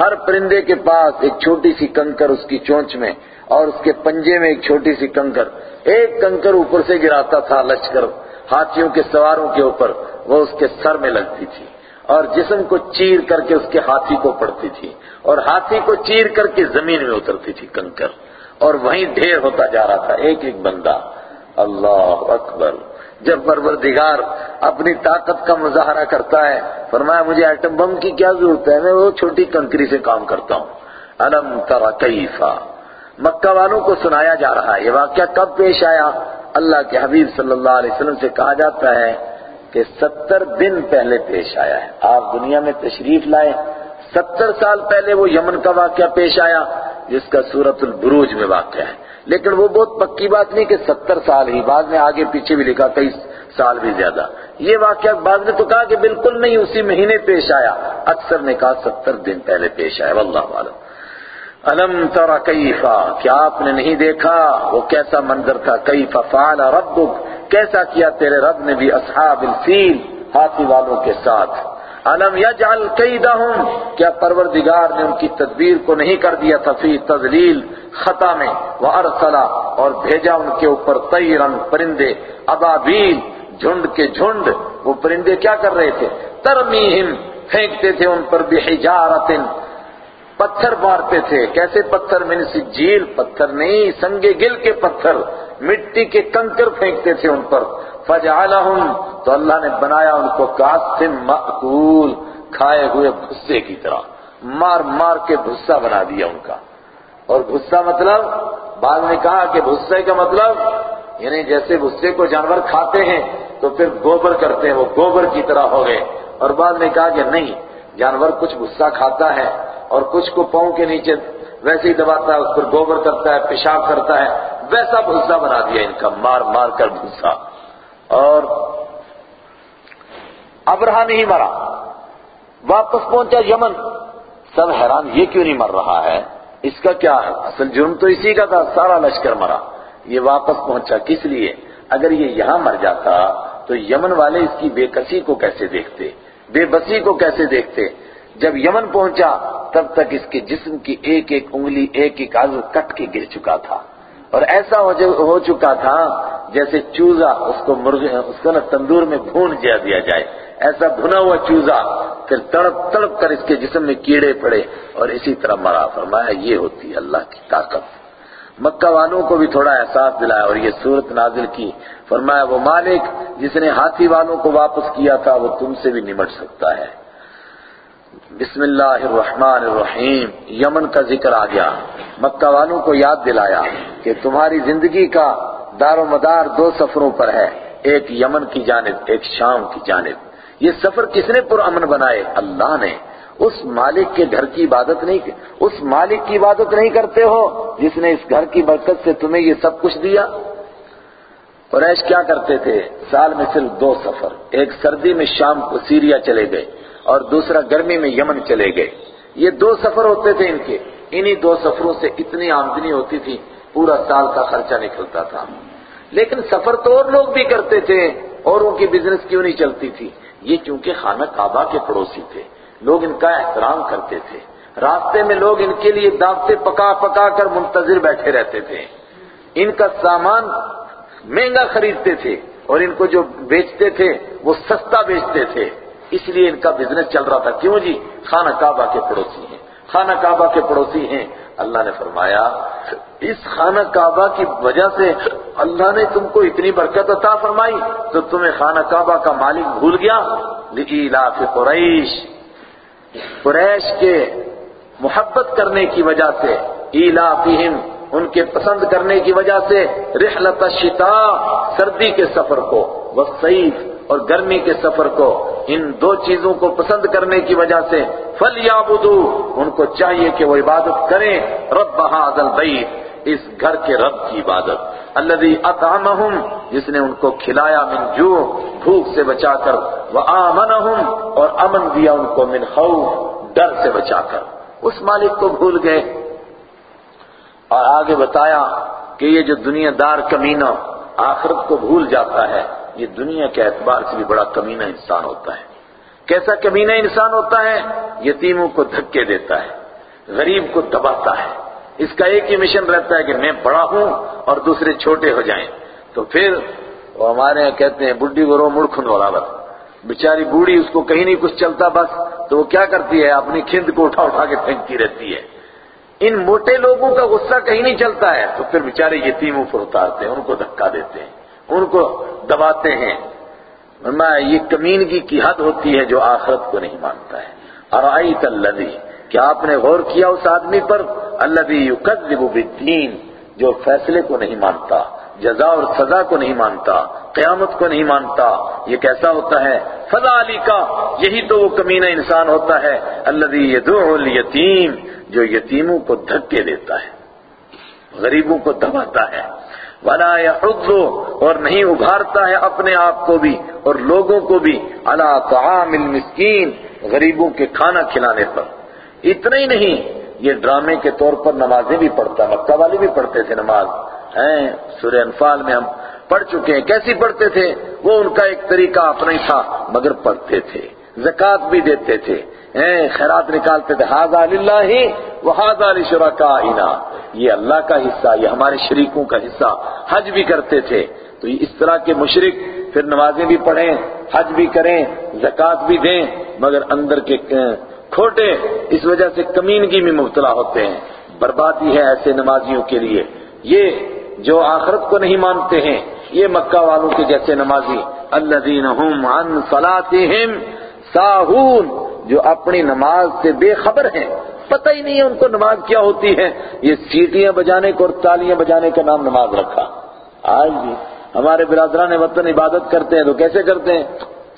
ہر پرندے کے پاس ایک چھوٹی سی کنکر اس کی چونچ میں اور اس کے پنجے میں ایک چھوٹی سی کنکر۔ ایک کنکر اوپر سے گراتا تھا لشکر، ہاتھیوں کے سواروں کے اوپر، وہ اس کے سر میں لگتی تھی۔ اور جسم کو چیر کر کے اس کے ہاتھی کو پڑتی تھی اور ہاتھی کو چیر کر کے زمین میں اترتی تھی کنکر اور وہیں ڈھیر ہوتا جا رہا تھا ایک ایک بندہ۔ اللہ اکبر۔ جب پروردگار اپنی طاقت کا مظاہرہ کرتا ہے، فرمایا، مجھے ایٹم بم کی کیا ضرورت ہے؟ میں وہ چھوٹی کنکری سے کام کرتا ہوں۔ الم ترا کیفا۔ مکہ والوں کو سنایا جا رہا ہے۔ یہ واقعہ کب پیش آیا؟ اللہ کے حبیب صلی اللہ علیہ وسلم سے کہا جاتا ہے۔ کہ ستر دن پہلے پیش آیا ہے۔ آپ دنیا میں تشریف لائے ستر سال پہلے وہ یمن کا واقعہ پیش آیا، جس کا سورت البروج میں واقعہ ہے۔ لیکن وہ بہت پکی بات نہیں کہ ستر سال ہی، بعد میں آگے پیچھے بھی لکھا کئی سال بھی زیادہ۔ یہ واقعہ بعد نے تو کہا کہ بالکل نہیں، اسی مہینے پیش آیا۔ اکثر نے کہا ستر دن پہلے پیش آیا۔ واللہ عالم الم ترا کیفا کیا آپ نے نہیں دیکھا؟ وہ کیسا منظر تھا؟ کیفا فعل ربک؟ کیسا کیا تیرے رب نے بھی اصحاب الفیل ہاتھی والوں کے ساتھ۔ الم یجعل کیدہم؟ کیا پروردگار نے ان کی تدبیر کو نہیں کر دیا تھا فی تذلیل خطا میں؟ وہ اور بھیجا ان کے اوپر طیرن پرندے، ابابیل، جھنڈ کے جھنڈ۔ وہ پرندے کیا کر رہے تھے؟ ترمیہم، پھینکتے تھے ان پر بحجارت پتھر مارتے تھے۔ کیسے پتھر؟ من سجیل پتھر نہیں سنگے گل کے پتھر۔ مٹی کے کنکر پھینکتے تھے ان پر۔ فجعلہم تو اللہ نے بنایا ان کو قاسم مأکول کھائے ہوئے بھسے کی طرح۔ مار مار کے بھسا بنا دیا ان کا۔ اور بھسا مطلب بعد میں کہا کہ بھسے کا مطلب یعنی جیسے بھسے کو جانور کھاتے ہیں، تو پھر گوبر کرتے ہیں، وہ گوبر کی طرح ہو گئے۔ اور بعد میں کہا کہ نہیں، جانور کچھ بھسا کھاتا ہے اور کچھ کو پاؤں کے نیچے ویسے ہی دباتا ہے، اس پر گوبر کرتا ہے، پیشاب کرتا ہے۔ ویسا بھسا بنا دیا ان کا، مار مار کر بھسا اور ابرہ نہیں مرا۔ واپس پہنچا یمن۔ سب حیران، یہ کیوں نہیں مر رہا ہے؟ اس کا کیا ہے؟ اصل جرم تو اسی کا تھا، سارا لشکر مرا۔ یہ واپس پہنچا کس لیے؟ اگر یہ یہاں مر جاتا تو یمن والے اس کی بے کسی کو کیسے دیکھتے؟ بے بسی کو کیسے دیکھتے؟ جب یمن پہنچا تب تک اس کے جسم کی ایک ایک انگلی، ایک ایک آزو کٹ کے گر چکا تھا۔ اور ایسا ہو چکا تھا جیسے چوزا اس کو مرغ اس کو نا تندور میں بھون جا دیا جائے۔ ایسا بھنا ہوا چوزا، پھر تڑپ تڑپ کر اس کے جسم میں کیڑے پڑے اور اسی طرح مرا۔ فرمایا، یہ ہوتی ہے اللہ کی طاقت۔ مکہ والوں کو بھی تھوڑا احساس دلایا اور یہ صورت نازل کی۔ فرمایا، وہ مالک جس نے ہاتھی والوں کو واپس کیا تھا، وہ تم سے بھی نمٹ سکتا ہے۔ بسم اللہ الرحمن الرحیم، یمن کا ذکر آ گیا۔ مکہ والوں کو یاد دلایا کہ تمہاری زندگی کا دار و مدار دو سفروں پر ہے، ایک یمن کی جانب، ایک شام کی جانب۔ یہ سفر کس نے پر امن بنائے؟ اللہ نے۔ اس مالک کے گھر کی عبادت نہیں، اس مالک کی عبادت نہیں کرتے ہو جس نے اس گھر کی برکت سے تمہیں یہ سب کچھ دیا۔ قریش کیا کرتے تھے؟ سال میں صرف دو سفر، ایک سردی میں شام کو سیریا چلے گئے۔ اور دوسرا گرمی میں یمن چلے گئے۔ یہ دو سفر ہوتے تھے ان کے۔ انہی دو سفروں سے اتنی آمدنی ہوتی تھی، پورا سال کا خرچہ نکلتا تھا۔ لیکن سفر تو اور لوگ بھی کرتے تھے اور ان کی بزنس کیوں نہیں چلتی تھی؟ یہ چونکہ خانہ کعبہ کے پڑوسی تھے۔ لوگ ان کا احترام کرتے تھے۔ راستے میں لوگ ان کے لیے دعوتیں پکا پکا کر منتظر بیٹھے رہتے تھے۔ ان کا سامان مہنگا خریدتے تھے اور ان کو جو بیچتے تھے وہ سستا بیچتے تھے۔ اس لیے ان کا بزنس چل رہا تھا۔ کیوں جی؟ خانہ کعبہ کے پڑوسی ہیں۔ خانہ کعبہ کے پڑوسی ہیں۔ اللہ نے فرمایا، اس خانہ کعبہ کی وجہ سے اللہ نے تم کو اتنی برکت عطا فرمائی تو تمہیں خانہ کعبہ کا مالک بھول گیا۔ لِإِلَافِ قریش قریش کے محبت کرنے کی وجہ سے ایلافہم ان کے پسند کرنے کی وجہ سے، رحلت الشتاء، سردی کے سفر کو والصیف اور گرمی کے سفر کو، ان دو چیزوں کو پسند کرنے کی وجہ سے فل ان کو چاہیے کہ وہ عبادت کریں۔ رب هذا البیت اس گھر کے رب کی عبادت۔ الذي اطعمهم جس نے ان کو کھلایا من جو بھوک سے بچا کر۔ وآمنهم، اور امن دیا ان کو من خوف، ڈر سے بچا کر۔ اس مالک کو بھول گئے۔ اور آگے بتایا کہ یہ جو دنیا دار کمینہ، آخرت کو بھول جاتا ہے۔ یہ دنیا کے اعتبار سے بھی بڑا کمینہ انسان ہوتا ہے۔ کیسا کمینہ انسان ہوتا ہے؟ یتیموں کو دھکے دیتا ہے، غریب کو دباتا ہے۔ اس کا ایک ہی مشن رہتا ہے کہ میں بڑا ہوں اور دوسرے چھوٹے ہو جائیں۔ تو پھر وہ ہمارے یہاں کہتے ہیں بڈی گرو مڑکھن والا بس بیچاری بوڑھی اس کو کہیں نہیں، کچھ چلتا بس۔ تو وہ کیا کرتی ہے؟ اپنی کھند کو اٹھا اٹھا کے پھینکتی رہتی ہے۔ ان موٹے لوگوں کا غصہ کہیں نہیں چلتا ہے۔ تو پھر بیچارے یتیموں پر اتارتے ہیں، ان کو دھکا دیتے ہیں۔ ان کو دباتے ہیں۔ یہ کمینگی کی حد ہوتی ہے جو آخرت کو نہیں مانتا ہے۔ ارائیت الذی، کیا آپ نے غور کیا اس آدمی پر؟ الذی یکذب بالدین، جو فیصلے کو نہیں مانتا، جزا اور سزا کو نہیں مانتا، قیامت کو نہیں مانتا۔ یہ کیسا ہوتا ہے؟ فضا علی کا یہی تو وہ کمینہ انسان ہوتا ہے۔ الذی یدعو الیتیم، جو یتیموں کو دھکے دیتا ہے، غریبوں کو دباتا ہے۔ ولا يحض اور نہیں ابھارتا ہے اپنے آپ کو بھی اور لوگوں کو بھی علی طعام المسکین، غریبوں کے کھانا کھلانے پر۔ اتنا ہی نہیں، یہ ڈرامے کے طور پر نمازیں بھی پڑھتا، مکہ والے بھی پڑھتے تھے نماز۔ ہیں، سورہ انفال میں ہم پڑھ چکے ہیں، کیسی پڑھتے تھے؟ وہ ان کا ایک طریقہ اپنا ہی تھا، مگر پڑھتے تھے، زکوٰۃ بھی دیتے تھے۔ خیرات نکالتے تھے ہاضا اللہ وہ ہاضا لشرکائنا. یہ اللہ کا حصہ، یہ ہمارے شریکوں کا حصہ، حج بھی کرتے تھے۔ تو اس طرح کے مشرق پھر نمازیں بھی پڑھیں، حج بھی کریں، زکوٰۃ بھی دیں، مگر اندر کے کھوٹے، اس وجہ سے کمینگی میں مبتلا ہوتے ہیں۔ بربادی ہے ایسے نمازیوں کے لیے۔ یہ جو آخرت کو نہیں مانتے ہیں، یہ مکہ والوں کے جیسے نمازی۔ الذین هم عن صلاتهم ساہون۔ جو اپنی نماز سے بے خبر ہیں، پتہ ہی نہیں ہے ان کو نماز کیا ہوتی ہے۔ یہ سیٹیاں بجانے کو اور تالیاں بجانے کا نام نماز رکھا۔ آج بھی ہمارے برادران وطن عبادت کرتے ہیں تو کیسے کرتے ہیں؟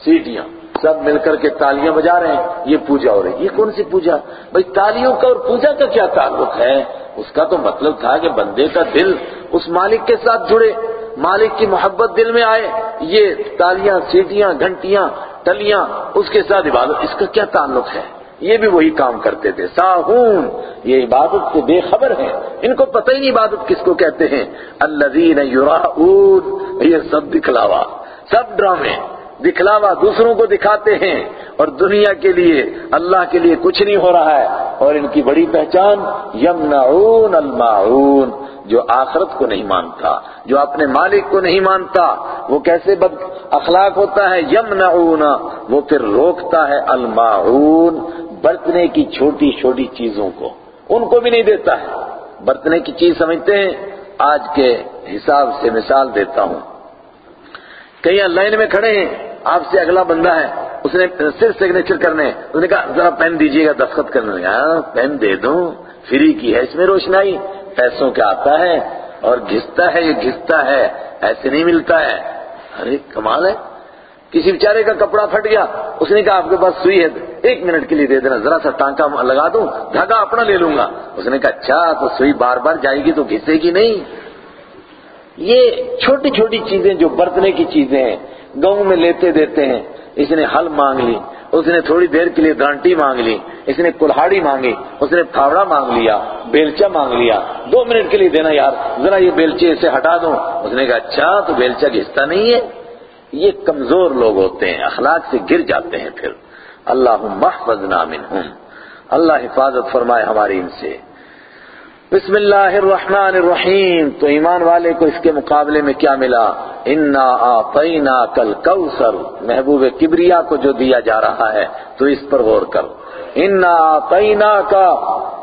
سیٹیاں۔ سب مل کر کے تالیاں بجا رہے ہیں۔ یہ پوجا ہو رہی ہے۔ یہ کون سی پوجا؟ بھائی تالیوں کا اور پوجا کا کیا تعلق ہے؟ اس کا تو مطلب تھا کہ بندے کا دل اس مالک کے ساتھ جڑے۔ مالک کی محبت دل میں آئے۔ یہ تالیاں، سیٹیاں، گھنٹیاں تلیاں اس کے ساتھ عبادت، اس کا کیا تعلق ہے؟ یہ بھی وہی کام کرتے تھے۔ ساہون، یہ عبادت سے بے خبر ہیں۔ ان کو پتہ ہی نہیں عبادت کس کو کہتے ہیں۔ الذین یراؤون، یہ سب دکھلاوا۔ سب ڈرامے۔ دکھلاوا دوسروں کو دکھاتے ہیں۔ اور دنیا کے لیے، اللہ کے لیے کچھ نہیں ہو رہا ہے۔ اور ان کی بڑی پہچان، یمنعون الماعون۔ جو آخرت کو نہیں مانتا، جو اپنے مالک کو نہیں مانتا، وہ کیسے بد اخلاق ہوتا ہے؟ یمنعون، وہ پھر روکتا ہے الماعون، برتنے کی چھوٹی چھوٹی چیزوں کو۔ ان کو بھی نہیں دیتا ہے۔ برتنے کی چیز سمجھتے ہیں؟ آج کے حساب سے مثال دیتا ہوں۔ کئی لائن میں کھڑے ہیں، آپ سے اگلا بندہ ہے، اس نے صرف سگنیچر کرنے اس نے کہا، ذرا پین دیجیے گا، دستخط کرنے۔ لگا پین دے دوں۔ فری کی ہے، اس میں روشنائی۔ پیسوں کے آتا ہے اور گھستا ہے، یہ گھستا ہے ایسے نہیں ملتا ہے۔ ارے، کمال ہے۔ کسی بیچارے کا کپڑا پھٹ گیا، اس نے کہا آپ کے پاس سوئی ہے، ایک منٹ کے لیے دے دینا، ذرا سا ٹانکا لگا دوں، دھاگا اپنا لے لوں گا۔ اس نے کہا اچھا تو سوئی بار بار جائے گی تو گھسے گی نہیں۔ یہ چھوٹی چھوٹی چیزیں جو برتنے کی چیزیں ہیں، گاؤں میں لیتے دیتے ہیں اس نے ہل مانگ لی، اس نے تھوڑی دیر کے لیے گانٹی مانگ لی، اس نے کلہاڑی مانگی، اس نے پھاوڑا مانگ لیا، بیلچا مانگ لیا۔ دو منٹ کے لیے دینا یار، ذرا یہ بیلچے سے ہٹا دوں۔ اس نے کہا اچھا تو بیلچا گھستا نہیں ہے۔ یہ کمزور لوگ ہوتے ہیں، اخلاق سے گر جاتے ہیں پھر۔ اللہ محفظنا منہم۔ اللہ حفاظت فرمائے ہماری ان سے۔ بسم اللہ الرحمن الرحیم۔ تو ایمان والے کو اس کے مقابلے میں کیا ملا؟ انا آطینا کل کوثر محبوب کبریا کو جو دیا جا رہا ہے، تو اس پر غور کر انا آطینا کا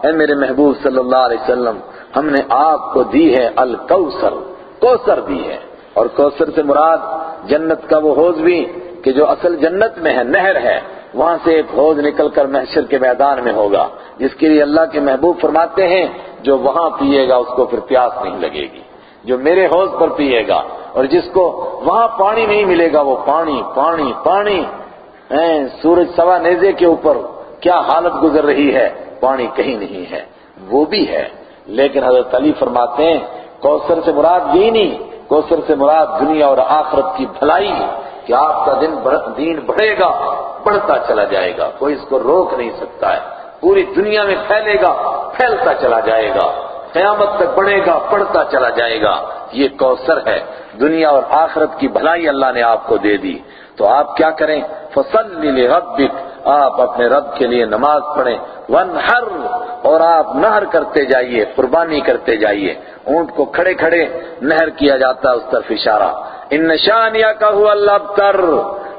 اے میرے محبوب صلی اللہ علیہ وسلم، ہم نے آپ کو دی ہے الکوثر۔ کوثر دی ہے۔ اور کوثر سے مراد جنت کا وہ حوض بھی، کہ جو اصل جنت میں ہے، نہر ہے۔ وہاں سے ایک حوض نکل کر محشر کے میدان میں ہوگا، جس کے لیے اللہ کے محبوب فرماتے ہیں، جو وہاں پیے گا اس کو پھر پیاس نہیں لگے گی، جو میرے حوض پر پیے گا، اور جس کو وہاں پانی نہیں ملے گا، وہ پانی پانی پانی۔ سورج سوا نیزے کے اوپر، کیا حالت گزر رہی ہے؟ پانی کہیں نہیں ہے، وہ بھی ہے۔ لیکن حضرت علی فرماتے ہیں، کوثر سے مراد یہی نہیں، کوثر سے مراد دنیا اور آخرت کی بھلائی کہ آپ کا دن دین بڑھے گا، بڑھتا چلا جائے گا، کوئی اس کو روک نہیں سکتا ہے۔ پوری دنیا میں پھیلے گا، پھیلتا چلا جائے گا۔ قیامت تک بڑھے گا پڑھتا چلا جائے گا۔ یہ کوثر ہے۔ دنیا اور آخرت کی بھلائی اللہ نے آپ کو دے دی۔ تو آپ کیا کریں؟ فصل لربک آپ اپنے رب کے لیے نماز پڑھیں۔ ونحر اور آپ نہر کرتے جائیے، قربانی کرتے جائیے۔ اونٹ کو کھڑے کھڑے نہر کیا جاتا ہے، اس طرف اشارہ۔ ان نشانیہ کا ہوا اللہ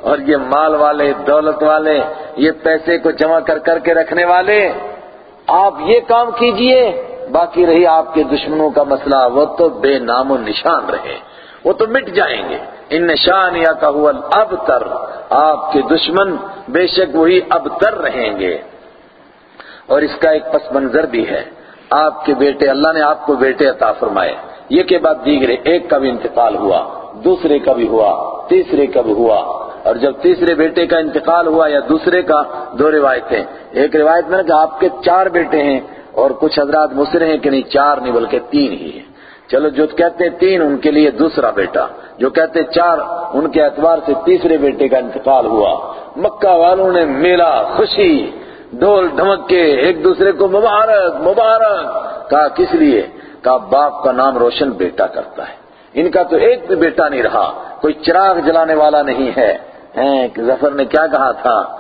اور یہ مال والے، دولت والے، یہ پیسے کو جمع کر کر کے رکھنے والے، آپ یہ کام کیجیے، باقی رہی آپ کے دشمنوں کا مسئلہ۔ وہ تو بے نام و نشان رہے۔ وہ تو مٹ جائیں گے۔ ان نشان کا اب تر آپ کے دشمن بے شک وہی اب تر رہیں گے۔ اور اس کا ایک پس منظر بھی ہے۔ آپ کے بیٹے، اللہ نے آپ کو بیٹے عطا فرمائے۔ یہ کے بعد دیگرے، ایک کا بھی انتقال ہوا۔ دوسرے کا بھی ہوا، تیسرے کا بھی ہوا۔ اور جب تیسرے بیٹے کا انتقال ہوا یا دوسرے کا، دو روایتیں ایک روایت میں کہ آپ کے چار بیٹے ہیں اور کچھ حضرات مصر ہیں کہ نہیں، چار نہیں بلکہ تین ہی ہیں۔ چلو، جو کہتے ہیں تین، ان کے لیے دوسرا بیٹا۔ جو کہتے چار، ان کے اعتبار سے تیسرے بیٹے کا انتقال ہوا۔ مکہ والوں نے میلا خوشی ڈول دھمک کے ایک دوسرے کو مبارک مبارک، کہا، کس لیے؟ کہا، باپ کا نام روشن بیٹا کرتا ہے۔ ان کا تو ایک بھی بیٹا نہیں رہا، کوئی چراغ جلانے والا نہیں ہے۔ ظفر نے کیا کہا تھا؟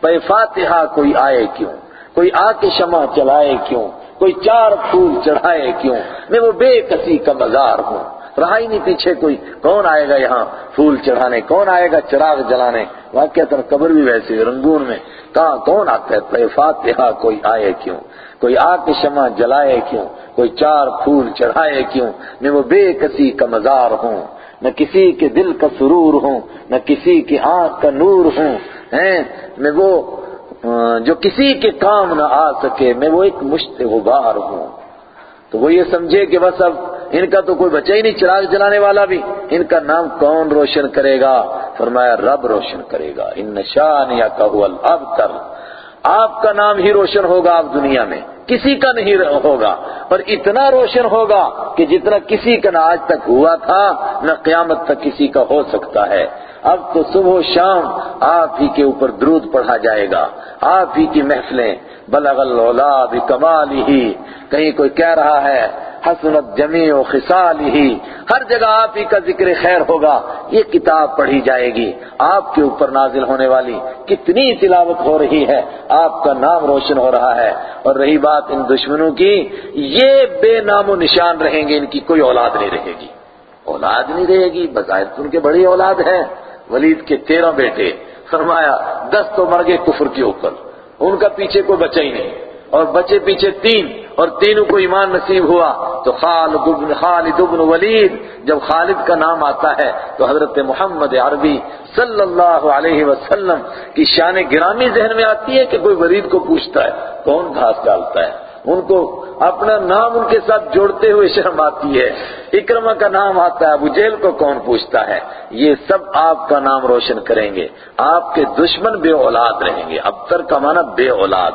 پے فاتحہ کوئی آئے کیوں؟ کوئی آ کے شمع چلائے کیوں؟ کوئی چار پھول چڑھائے کیوں؟ میں وہ بے کسی کا مزار ہوں۔ رہا ہی نہیں پیچھے کوئی، کون آئے گا یہاں؟ پھول چڑھانے، کون آئے گا چراغ جلانے؟ واقعہ قبر بھی ویسے رنگون میں۔ کہاں کون آتا ہے؟ طے فاتحہ کوئی آئے کیوں؟ کوئی آ کے شمع جلائے کیوں؟ کوئی چار پھول چڑھائے کیوں؟ میں وہ بے کسی کا مزار ہوں، نہ کسی کے دل کا سرور ہوں، نہ کسی کی آنکھ کا نور ہوں میں وہ، جو کسی کے کام نہ آ سکے، میں وہ ایک مشت غبار ہوں۔ تو وہ یہ سمجھے کہ بس اب ان کا تو کوئی بچہ ہی نہیں چراغ جلانے والا بھی۔ ان کا نام کون روشن کرے گا؟ فرمایا رب روشن کرے گا۔ ان نشان یا کہ آپ کا نام ہی روشن ہوگا آپ دنیا میں کسی کا نہیں ہوگا اور اتنا روشن ہوگا کہ جتنا کسی کا نہ آج تک ہوا تھا، نہ قیامت تک کسی کا ہو سکتا ہے۔ اب تو صبح و شام آپ ہی کے اوپر درود پڑھا جائے گا۔ آپ ہی کی محفلیں، بلغ بھی کمال ہی کہیں کوئی کہہ رہا ہے حسنت جمی و خصال ہی ہر جگہ آپ ہی کا ذکر خیر ہوگا، یہ کتاب پڑھی جائے گی۔ آپ کے اوپر نازل ہونے والی کتنی تلاوت ہو رہی ہے، آپ کا نام روشن ہو رہا ہے۔ اور رہی بات ان دشمنوں کی، یہ بے نام و نشان رہیں گے، ان کی کوئی اولاد نہیں رہے گی۔ اولاد نہیں رہے گی، بظاہر ان کے بڑی اولاد ہے ولید کے تیرہ بیٹے، فرمایا، دس تو مر گئے کفر کے اوپر، ان کا پیچھے کوئی بچہ ہی نہیں۔ اور بچے پیچھے تین اور تینوں کو ایمان نصیب ہوا تو خالد بن خالد بن ولید جب خالد کا نام آتا ہے تو حضرت محمد عربی صلی اللہ علیہ وسلم کی شان گرامی ذہن میں آتی ہے کہ کوئی ولید کو پوچھتا ہے، کون گھاس ڈالتا ہے؟ ان کو اپنا نام ان کے ساتھ جوڑتے ہوئے شرم آتی ہے۔ اکرمہ کا نام آتا ہے، ابو جیل کو کون پوچھتا ہے؟ یہ سب آپ کا نام روشن کریں گے۔ آپ کے دشمن بے اولاد رہیں گے۔ ابتر کا معنی بے اولاد۔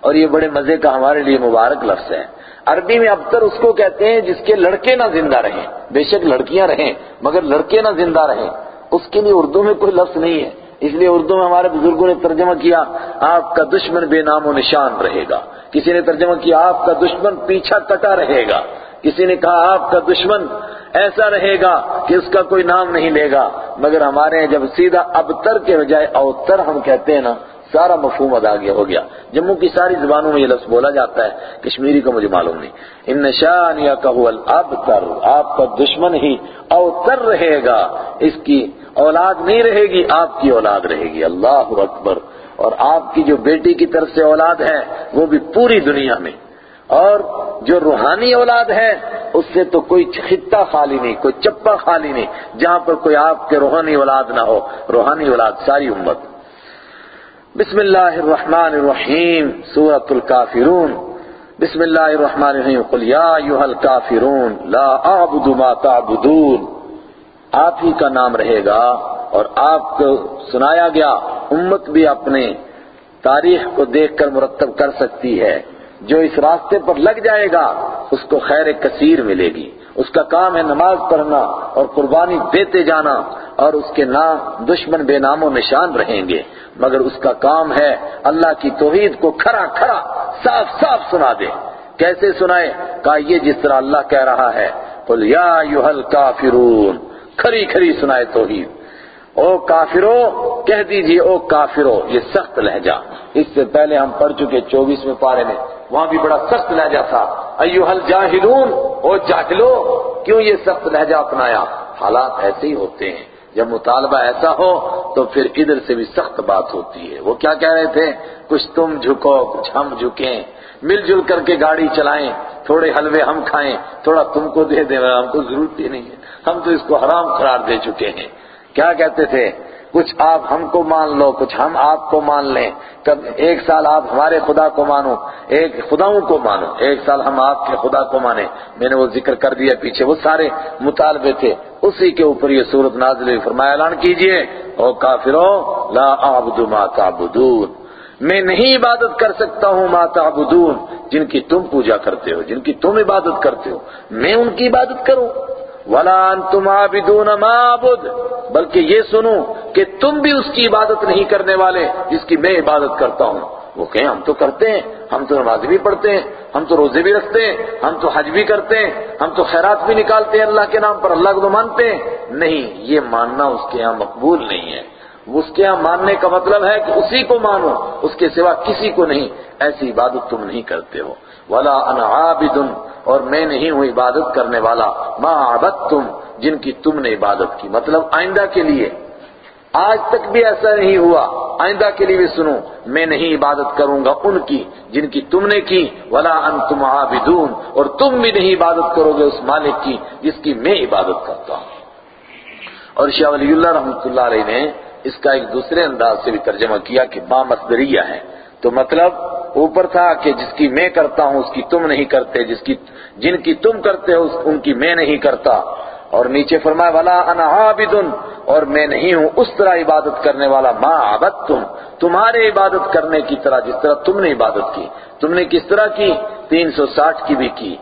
اور یہ بڑے مزے کا ہمارے لیے مبارک لفظ ہے۔ عربی میں ابتر اس کو کہتے ہیں جس کے لڑکے نہ زندہ رہیں۔ بے شک لڑکیاں رہیں، مگر لڑکے نہ زندہ رہیں۔ اس کے لیے اردو میں کوئی لفظ نہیں ہے۔ اس لیے اردو میں ہمارے بزرگوں نے ترجمہ کیا، آپ کا دشمن بے نام و نشان رہے گا۔ کسی نے ترجمہ کیا، آپ کا دشمن پیچھا کٹا رہے گا۔ کسی نے کہا، آپ کا دشمن ایسا رہے گا کہ اس کا کوئی نام نہیں لے گا۔ مگر ہمارے جب سیدھا ابتر کے بجائے اوتر ہم کہتے ہیں نا سارا مفہوم ادا گیا ہو گیا۔ جموں کی ساری زبانوں میں یہ لفظ بولا جاتا ہے، کشمیری کو مجھے معلوم نہیں۔ ان نشان یا کہول اب تر آپ کا دشمن ہی اوتر رہے گا۔ اس کی اولاد نہیں رہے گی، آپ کی اولاد رہے گی۔ اللہ اکبر۔ اور آپ کی جو بیٹی کی طرف سے اولاد ہے، وہ بھی پوری دنیا میں۔ اور جو روحانی اولاد ہے، اس سے تو کوئی خطہ خالی نہیں، کوئی چپا خالی نہیں، جہاں پر کوئی آپ کے روحانی اولاد نہ ہو۔ روحانی اولاد ساری امت۔ بسم اللہ الرحمن الرحیم، سورة الكافرون بسم اللہ الرحمن الرحیم، قل یا ایوہ الكافرون لا اعبد ما تعبدون۔ آپ ہی کا نام رہے گا اور آپ کو سنایا گیا، امت بھی اپنے تاریخ کو دیکھ کر مرتب کر سکتی ہے۔ جو اس راستے پر لگ جائے گا، اس کو خیر کثیر ملے گی۔ اس کا کام ہے نماز پڑھنا اور قربانی دیتے جانا اور اس کے نام دشمن بے نام و نشان رہیں گے۔ مگر اس کا کام ہے اللہ کی توحید کو کھرا کھرا صاف صاف سنا دے۔ کیسے سنائے؟ کہا، یہ جس طرح اللہ کہہ رہا ہے، قل یا یوہل کافرون کھری کھری سنائے توحید۔ او کافرو، کہہ دیجیے او کافرو، یہ سخت لہجہ۔ اس سے پہلے ہم پڑھ چکے چوبیسویں پارے میں۔ وہاں بھی بڑا سخت لہجہ تھا۔ ایوہل جاہلون او جاہلو، کیوں یہ سخت لہجہ اپنایا؟ حالات ایسے ہی ہوتے ہیں۔ جب مطالبہ ایسا ہو، تو پھر ادھر سے بھی سخت بات ہوتی ہے۔ وہ کیا کہہ رہے تھے؟ کچھ تم جھکو، کچھ ہم جھکیں۔ مل جل کر کے گاڑی چلائیں، تھوڑے حلوے ہم کھائیں، تھوڑا تم کو دے دیں، ہم کو ضرورت ہی نہیں ہے۔ ہم تو اس کو حرام قرار دے چکے ہیں۔ کیا کہتے تھے؟ کچھ آپ ہم کو مان لو، کچھ ہم آپ کو مان لیں۔ کب ایک سال آپ ہمارے خدا کو مانو، ایک خداؤں کو مانو۔ ایک سال ہم آپ کے خدا کو مانے میں نے وہ ذکر کر دیا، پیچھے وہ سارے مطالبے تھے۔ اسی کے اوپر یہ صورت نازل ہوئی۔ فرمایا، اعلان کیجیے، او کافرو، لا اعبد ما تعبدون۔ میں نہیں عبادت کر سکتا ہوں ما تعبدون، جن کی تم پوجا کرتے ہو، جن کی تم عبادت کرتے ہو۔ میں ان کی عبادت کروں۔ ولا انتم عابدون ما عبد بلکہ یہ سنو کہ تم بھی اس کی عبادت نہیں کرنے والے جس کی میں عبادت کرتا ہوں۔ وہ کہیں ہم تو کرتے ہیں، ہم تو نماز بھی پڑھتے ہیں، ہم تو روزے بھی رکھتے ہیں، ہم تو حج بھی کرتے ہیں، ہم تو خیرات بھی نکالتے ہیں اللہ کے نام پر، اللہ کو تو مانتے ہیں۔ نہیں، یہ ماننا اس کے ہاں مقبول نہیں ہے۔ اس کے ہاں ماننے کا مطلب ہے کہ اسی کو مانو، اس کے سوا کسی کو نہیں۔ ایسی عبادت تم نہیں کرتے ہو۔ ولا انا عابد، اور میں نہیں ہوں عبادت کرنے والا۔ ما عبدتم، جن کی تم نے عبادت کی۔ مطلب آئندہ کے لیے۔ آج تک بھی ایسا نہیں ہوا۔ آئندہ کے لیے بھی سنو، میں نہیں عبادت کروں گا ان کی، جن کی تم نے کی۔ ولا انتم عابدون، اور تم بھی نہیں عبادت کرو گے اس مالک کی، جس کی میں عبادت کرتا ہوں۔ اور شاہ ولی اللہ رحمۃ اللہ علیہ نے اس کا ایک دوسرے انداز سے بھی ترجمہ کیا کہ با مصدریہ ہے۔ تو مطلب اوپر تھا کہ جس کی میں کرتا ہوں، اس کی تم نہیں کرتے، جس کی جن کی تم کرتے ہو ان کی میں نہیں کرتا۔ اور نیچے فرمایا والا انا عابد۔ اور میں نہیں ہوں، اس طرح عبادت کرنے والا، ما عبدتم۔ تمہارے عبادت کرنے کی طرح جس طرح تم نے عبادت کی، تم نے کس طرح کی؟ تین سو ساٹھ کی بھی کی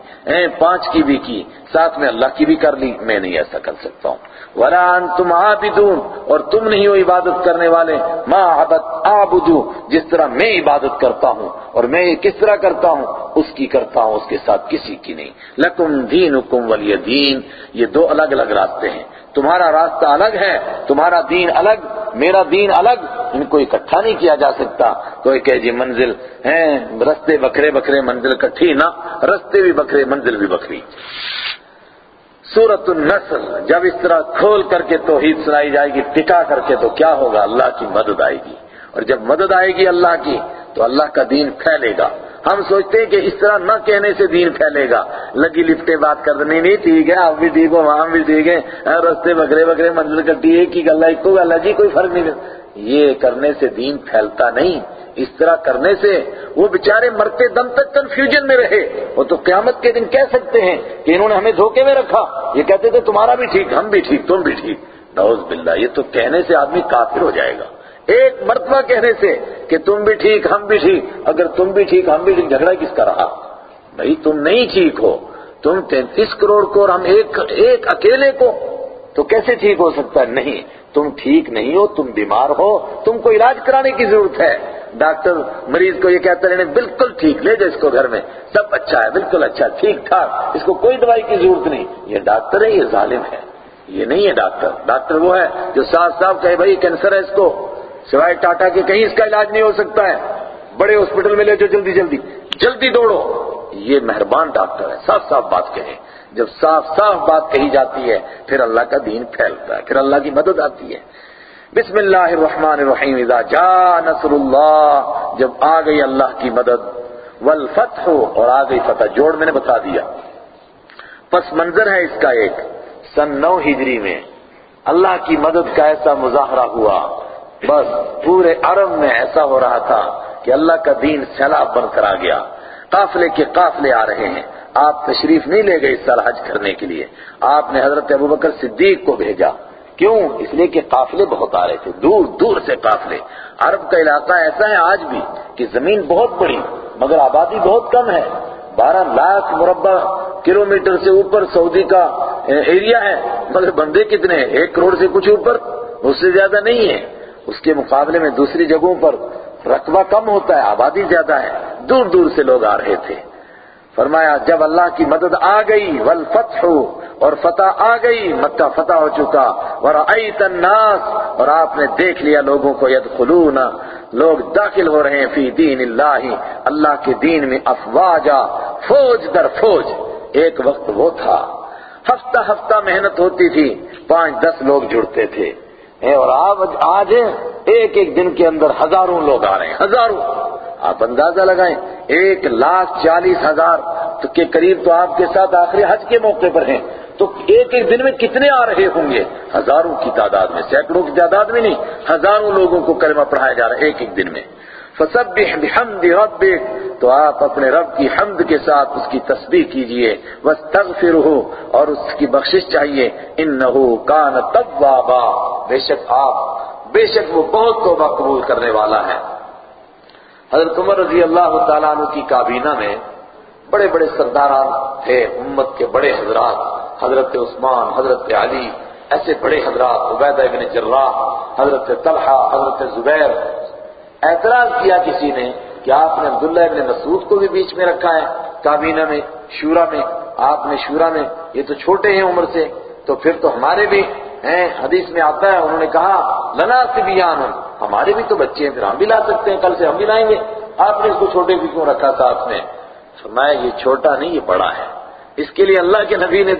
پانچ کی بھی کی، ساتھ میں اللہ کی بھی کر لی، میں نہیں ایسا کر سکتا ہوں۔ ولا انتم عابدون، اور تم نہیں ہو عبادت کرنے والے۔ ما عبد اعبدو جس طرح میں عبادت کرتا ہوں، اور میں یہ کس طرح کرتا ہوں؟ اس کی کرتا ہوں، اس کے ساتھ کسی کی نہیں۔ لکم دینکم ولی دین یہ دو الگ الگ راستے ہیں۔ تمہارا راستہ الگ ہے، تمہارا دین الگ، میرا دین الگ، ان کو اکٹھا نہیں کیا جا سکتا۔ کوئی کہ جی منزل ہیں، رستے بکھرے بکھرے منزل کٹھی نہ، رستے بھی بکھرے، منزل بھی بکھری۔ سورت النسل جب اس طرح کھول کر کے توحید سنائی جائے گی، ٹکا کر کے تو کیا ہوگا؟ اللہ کی مدد آئے گی۔ اور جب مدد آئے گی اللہ کی تو اللہ کا دین پھیلے گا۔ ہم سوچتے ہیں کہ اس طرح نہ کہنے سے دین پھیلے گا۔ لگی لفٹے بات کر دیں نہیں ٹھیک ہے آپ بھی ٹھیک ہو وہاں بھی ٹھیک ہے ہاں، رستے بکرے بکرے، منزل کرتی ہے کہ اللہ ایک کو جی کوئی فرق نہیں۔ یہ کرنے سے دین پھیلتا نہیں۔ اس طرح کرنے سے وہ بےچارے مرتے دم تک کنفیوژن میں رہے۔ وہ تو قیامت کے دن کہہ سکتے ہیں کہ انہوں نے ہمیں دھوکے میں رکھا۔ یہ کہتے تھے، تمہارا بھی ٹھیک، ہم بھی ٹھیک، تم بھی ٹھیک۔ نوز باللہ، یہ تو کہنے سے آدمی کافر ہو جائے گا۔ ایک مرتبہ کہنے سے کہ تم بھی ٹھیک، ہم بھی ٹھیک، اگر تم بھی ٹھیک، ہم بھی ٹھیک، جھگڑا کس کا رہا؟ بھائی تم نہیں ٹھیک ہو، تم تینتیس کروڑ کو اور ہم ایک ایک اکیلے کو، تو کیسے ٹھیک ہو سکتا؟ ہے نہیں، تم ٹھیک نہیں ہو، تم بیمار ہو، تم کو علاج کرانے کی ضرورت ہے۔ ڈاکٹر مریض کو یہ کہتے رہنے بالکل ٹھیک، لے جائے اس کو گھر میں، سب اچھا ہے، بالکل اچھا ٹھیک ٹھاک، اس کو کوئی دوائی کی ضرورت نہیں۔ یہ ڈاکٹر ہے، یہ ظالم ہے، یہ نہیں ہے ڈاکٹر ڈاکٹر وہ ہے جو صاف صاف کہے، بھائی کینسر ہے اس کو۔ سوائے ٹاٹا کے کہیں اس کا علاج نہیں ہو سکتا ہے۔ بڑے ہاسپٹل میں لے جو جلدی جلدی۔ جلدی دوڑو۔ یہ مہربان ڈاکٹر ہے۔ صاف صاف بات کہیں جب صاف صاف بات کہی جاتی ہے، پھر اللہ کا دین پھیلتا ہے، پھر اللہ کی مدد آتی ہے۔ بسم اللہ الرحمن الرحیم۔ اذا جا نصر اللہ، جب آ گئی اللہ کی مدد۔ والفتح، اور آ گئی فتح۔ جوڑ میں نے بتا دیا۔ پس منظر ہے اس کا ایک۔ سن نو ہجری میں اللہ کی مدد کا ایسا مظاہرہ ہوا۔ بس پورے عرب میں ایسا ہو رہا تھا کہ اللہ کا دین سیلاب بن کر آ گیا۔ قافلے کے قافلے آ رہے ہیں۔ آپ تشریف نہیں لے گئے اس سال حج کرنے کے لیے۔ آپ نے حضرت ابوبکر صدیق کو بھیجا۔ کیوں؟ اس لیے کہ قافلے بہت آ رہے تھے۔ دور دور سے قافلے۔ عرب کا علاقہ ایسا ہے آج بھی کہ زمین بہت بڑی، مگر آبادی بہت کم ہے۔ بارہ لاکھ مربع کلومیٹر سے اوپر سعودی کا ایریا ہے، مگر بندے کتنے ہیں؟ ایک کروڑ سے کچھ اوپر، اس سے زیادہ نہیں ہے۔ اس کے مقابلے میں دوسری جگہوں پر رقبہ کم ہوتا ہے، آبادی زیادہ ہے، دور دور سے لوگ آ رہے تھے۔ فرمایا، جب اللہ کی مدد آ گئی، والفتح، اور فتح آ گئی، مکہ فتح ہو چکا۔ ورأیت الناس، اور آپ نے دیکھ لیا لوگوں کو یدخلون لوگ داخل ہو رہے ہیں فی دین اللہ اللہ کے دین میں افواجا، فوج در فوج۔ ایک وقت وہ تھا۔ ہفتہ ہفتہ محنت ہوتی تھی، پانچ دس لوگ جڑتے تھے۔ اور آپ آج ایک ایک دن کے اندر ہزاروں لوگ آ رہے ہیں، ہزاروں۔ آپ اندازہ لگائیں، ایک لاکھ چالیس ہزار۔ کے قریب تو آپ کے ساتھ آخری حج کے موقع پر ہیں۔ تو ایک ایک دن میں کتنے آ رہے ہوں گے؟ ہزاروں کی تعداد میں، سینکڑوں کی تعداد میں نہیں، ہزاروں لوگوں کو کلمہ پڑھایا جا رہا ہے ایک ایک دن میں۔ فسبح بحمد ربک تو آپ اپنے رب کی حمد کے ساتھ اس کی تسبیح کیجیے واستغفرہ اور اس کی بخشش چاہیے، انہو کان توابا۔ بے شک آپ، بے شک وہ بہت توبہ قبول کرنے والا ہے۔ حضرت عمر رضی اللہ تعالیٰ عنہ کی کابینہ میں بڑے بڑے سرداران تھے، امت کے بڑے حضرات، حضرت عثمان، حضرت علی، ایسے بڑے حضرات، عبیدہ ابن جراح، حضرت طلحہ، حضرت زبیر اعتراض کیا کسی نے کہ آپ نے عبداللہ ابن مسعود کو بھی بیچ میں رکھا ہے کابینہ میں، شورا میں، آپ نے شورا میں، یہ تو چھوٹے ہیں عمر سے، تو پھر تو ہمارے بھی ہیں، حدیث میں آتا ہے، انہوں نے کہا، لنا سبیان ہمارے بھی تو بچے ہیں، پھر ہم بھی لا سکتے ہیں، کل سے ہم بھی لائیں گے۔ آپ نے اس کو چھوٹے بھی کیوں رکھا ساتھ میں؟ فرمایا، یہ چھوٹا نہیں، یہ بڑا ہے۔ اس کے لیے اللہ کے نبی نے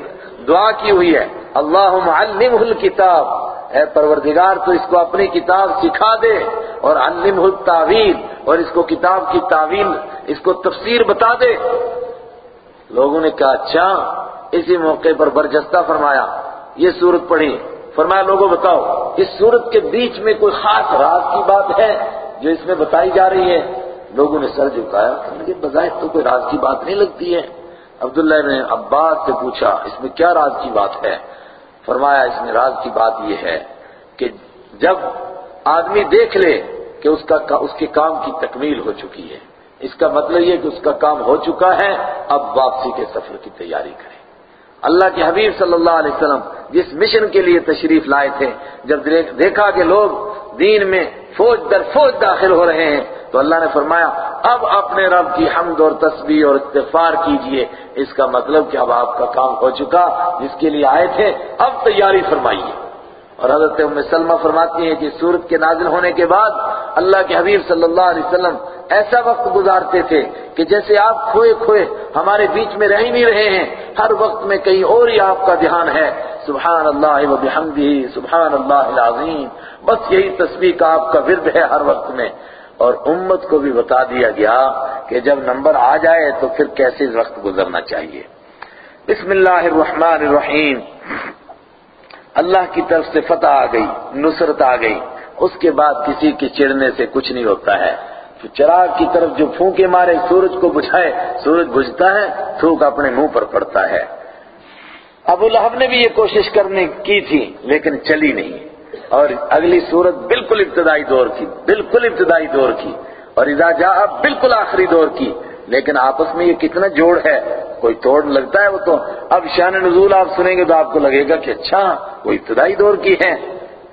دعا کی ہوئی ہے۔ اللہ علمہ الکتاب۔ اے پروردگار، تو اس کو اپنی کتاب سکھا دے اور علمہ التاویل اور اس کو کتاب کی تعویل، اس کو تفسیر بتا دے۔ لوگوں نے کہا اچھا اسی موقع پر برجستہ فرمایا۔ یہ صورت پڑھی۔ فرمایا، لوگوں بتاؤ، اس صورت کے بیچ میں کوئی خاص راز کی بات ہے جو اس میں بتائی جا رہی ہے؟ لوگوں نے سر جھکایا۔ کہ بظاہر تو کوئی راز کی بات نہیں لگتی ہے۔ عبداللہ نے عباس سے پوچھا، اس میں کیا راز کی بات ہے؟ فرمایا، اس میں راز کی بات یہ ہے کہ جب آدمی دیکھ لے کہ اس کا اس کے کام کی تکمیل ہو چکی ہے، اس کا مطلب یہ کہ اس کا کام ہو چکا ہے، اب واپسی کے سفر کی تیاری کرے۔ اللہ کے حبیب صلی اللہ علیہ وسلم جس مشن کے لیے تشریف لائے تھے، جب دیکھا کہ لوگ دین میں فوج در فوج داخل ہو رہے ہیں تو اللہ نے فرمایا، اب اپنے رب کی حمد اور تسبیح اور استغفار کیجیے۔ اس کا مطلب کہ اب آپ کا کام ہو چکا، جس کے لیے آئے تھے، اب تیاری فرمائیے۔ اور حضرت ام سلمہ فرماتی ہیں کہ سورت کے نازل ہونے کے بعد اللہ کے حبیب صلی اللہ علیہ وسلم ایسا وقت گزارتے تھے کہ جیسے آپ کھوئے کھوئے ہمارے بیچ میں رہ نہیں رہے ہیں۔ ہر وقت میں کہیں اور ہی آپ کا دھیان ہے۔ سبحان اللہ و بحمدہ سبحان اللہ العظیم۔ بس یہی تصویر کا آپ کا ورد ہے ہر وقت میں۔ اور امت کو بھی بتا دیا گیا کہ جب نمبر آ جائے تو پھر کیسے وقت گزرنا چاہیے۔ بسم اللہ الرحمن الرحیم۔ اللہ کی طرف سے فتح آ گئی، نصرت آ گئی۔ اس کے بعد کسی کے چڑنے سے کچھ نہیں ہوتا ہے۔ چراغ کی طرف جو پھونکے مارے، سورج کو بجھائے، سورج بجھتا ہے، تھوک اپنے منہ پر پڑتا ہے۔ ابو لہب نے بھی یہ کوشش کرنے کی تھی، لیکن چلی نہیں۔ اور اگلی صورت بالکل ابتدائی دور کی، بالکل ابتدائی دور کی، اور اذا جا بالکل آخری دور کی۔ لیکن آپس میں یہ کتنا جوڑ ہے، کوئی توڑ لگتا ہے وہ تو۔ اب شان نزول آپ سنیں گے تو آپ کو لگے گا کہ اچھا وہ ابتدائی دور کی ہے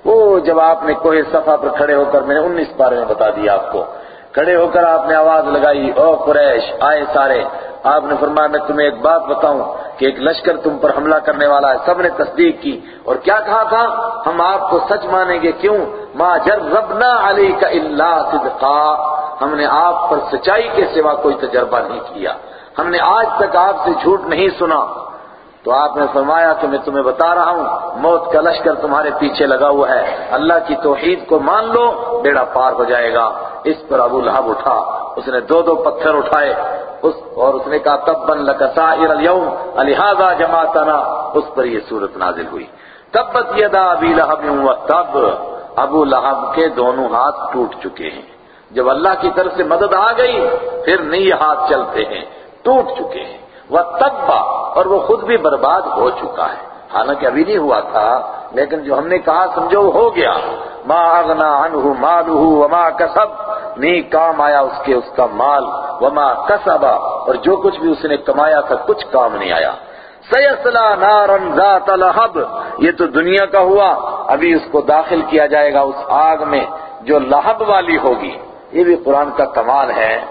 وہ جب آپ نے کوہ صفا پر کھڑے ہو کر میں نے انیس بارے میں بتا دیا آپ کو۔ کھڑے ہو کر آپ نے آواز لگائی، او قریش، آئے سارے آپ نے فرمایا، میں تمہیں ایک بات بتاؤں کہ ایک لشکر تم پر حملہ کرنے والا ہے۔ سب نے تصدیق کی۔ اور کیا کہا تھا؟ ہم آپ کو سچ مانیں گے۔ کیوں؟ ما جربنا علی کا اللہ صدقا۔ ہم نے آپ پر سچائی کے سوا کوئی تجربہ نہیں کیا۔ ہم نے آج تک آپ سے جھوٹ نہیں سنا۔ تو آپ نے فرمایا کہ میں تمہیں بتا رہا ہوں، موت کا لشکر تمہارے پیچھے لگا ہوا ہے۔ اللہ کی توحید کو مان لو، بیڑا پار ہو جائے گا۔ اس پر ابو لہب اٹھا۔ اس نے دو دو پتھر اٹھائے۔ اس اور اس نے کہا تب بن سائر اليوم. لہذا جماعتنا اس پر یہ صورت نازل ہوئی۔ تبت یدا ابی لہب و تب۔ ابو لہب کے دونوں ہاتھ ٹوٹ چکے ہیں۔ جب اللہ کی طرف سے مدد آ گئی، پھر نہیں ہاتھ چلتے ہیں، ٹوٹ چکے ہیں۔ وہ تبا اور وہ خود بھی برباد ہو چکا ہے۔ حالانکہ ابھی نہیں ہوا تھا، لیکن جو ہم نے کہا، سمجھو، ہو گیا۔ ما اغنا عنہ مالہ وما کسب نہیں کام آیا اس کے، اس کا مال، وما کسبا اور جو کچھ بھی اس نے کمایا تھا، کچھ کام نہیں آیا۔ سیسلا نارن ذات لہب، یہ تو دنیا کا ہوا۔ ابھی اس کو داخل کیا جائے گا اس آگ میں، جو لہب والی ہوگی۔ یہ بھی قرآن کا کمال ہے۔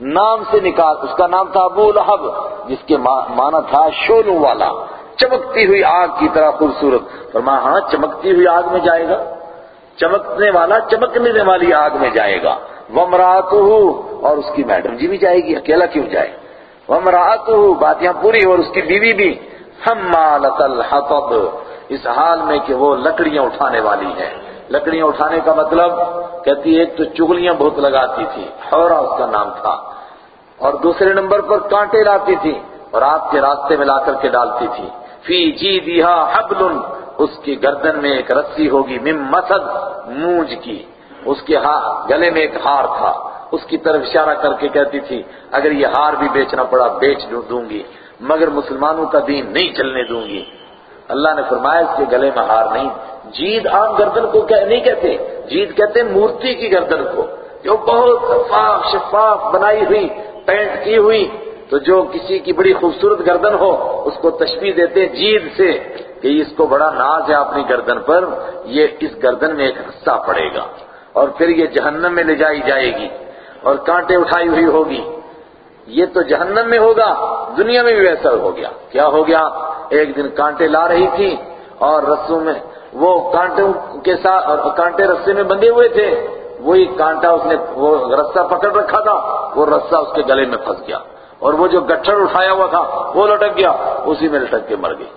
نام سے نکال، اس کا نام تھا ابو لہب، جس کے معنی تھا شولو والا۔ چمکتی ہوئی آگ کی طرح خوبصورت۔ فرمایا ہاں چمکتی ہوئی آگ میں جائے گا۔ چمکنے والا چمکنے والی آگ میں جائے گا۔ ومراتہ اور اس کی میڈم جی بھی جائے گی، اکیلا کیوں جائے؟ ومراتہ بات یہاں پوری اور اس کی بیوی بھی۔ حمالت الحطب، اس حال میں کہ وہ لکڑیاں اٹھانے والی ہے لکڑیاں اٹھانے کا مطلب کہتی ایک تو چگلیاں بہت لگاتی تھی حورا اس کا نام تھا۔ اور دوسرے نمبر پر کانٹے لاتی تھی اور آپ کے راستے میں لا کر کے ڈالتی تھی۔ فی جی دیا حبل. اس کی گردن میں ایک رسی ہوگی مم مسد مونج کی. اس کے ہاں، گلے میں ایک ہار تھا. اس کی طرف اشارہ کر کے کہتی تھی، اگر یہ ہار بھی بیچنا پڑا، بیچ دوں گی. مگر مسلمانوں کا دین نہیں چلنے دوں گی. اللہ نے فرمایا، اس کے گلے میں ہار نہیں. جید عام گردن کو نہیں کہتے. جید کہتے ہیں مورتی کی گردن کو، جو بہت صفاف شفاف بنائی ہوئی، پینٹ کی ہوئی تو جو کسی کی بڑی خوبصورت گردن ہو، اس کو تشبیح دیتے ہیں جید سے کہ اس کو بڑا ناز ہے اپنی گردن پر، یہ اس گردن میں ایک حصہ پڑے گا۔ اور پھر یہ جہنم میں لے جائی جائے گی۔ اور کانٹے اٹھائی ہوئی ہوگی۔ یہ تو جہنم میں ہوگا، دنیا میں بھی ویسا ہو گیا۔ کیا ہو گیا؟ ایک دن کانٹے لا رہی تھی اور رسوں میں وہ کانٹوں کے ساتھ کانٹے رسے میں بندھے ہوئے تھے۔ وہی کانٹا اس نے، وہ رسہ پکڑ رکھا تھا۔ وہ رسہ اس کے گلے میں پھنس گیا۔ اور وہ جو گٹھڑ اٹھایا ہوا تھا، وہ لٹک گیا، اسی میں لٹک کے مر گئی۔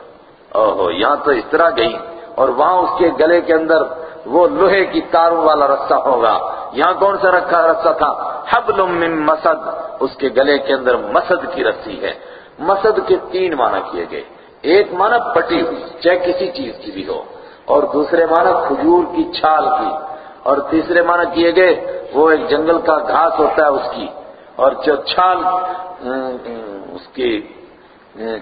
اوہو، یہاں تو اس طرح گئی اور وہاں اس کے گلے کے اندر وہ لوہے کی تاروں والا رسہ ہوگا۔ یہاں کون سا رکھا رسہ تھا؟ حبل من مسد۔ اس کے گلے کے اندر مسد کی رسی ہے۔ مسد کے تین معنی کیے گئے۔ ایک معنی پٹی ہوئی، چاہے کسی چیز کی بھی ہو۔ اور دوسرے معنی کھجور کی چھال کی۔ اور تیسرے معنی کیے گئے، وہ ایک جنگل کا گھاس ہوتا ہے اس کی۔ اور جو چھال اس کی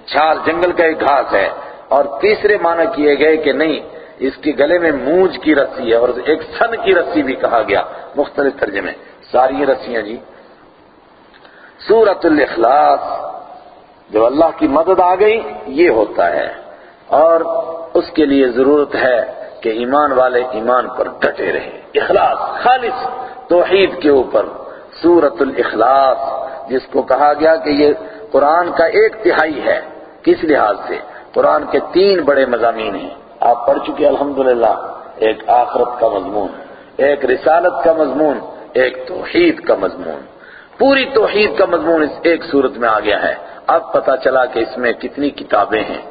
چھال جنگل کا ایک گھاس ہے اور تیسرے معنی کیے گئے کہ نہیں، اس کے گلے میں مونج کی رسی ہے اور ایک سن کی رسی بھی کہا گیا مختلف ترجمے ساری رسیاں جی۔ سورت الاخلاص جب اللہ کی مدد آ گئی، یہ ہوتا ہے۔ اور اس کے لیے ضرورت ہے کہ ایمان والے ایمان پر ڈٹے رہے اخلاص، خالص توحید کے اوپر۔ سورت الاخلاص جس کو کہا گیا کہ یہ قرآن کا ایک تہائی ہے۔ کس لحاظ سے؟ قرآن کے تین بڑے مضامین ہیں۔ آپ پڑھ چکے الحمدللہ۔ ایک آخرت کا مضمون، ایک رسالت کا مضمون، ایک توحید کا مضمون۔ پوری توحید کا مضمون اس ایک صورت میں آ گیا ہے۔ اب پتا چلا کہ اس میں کتنی کتابیں ہیں۔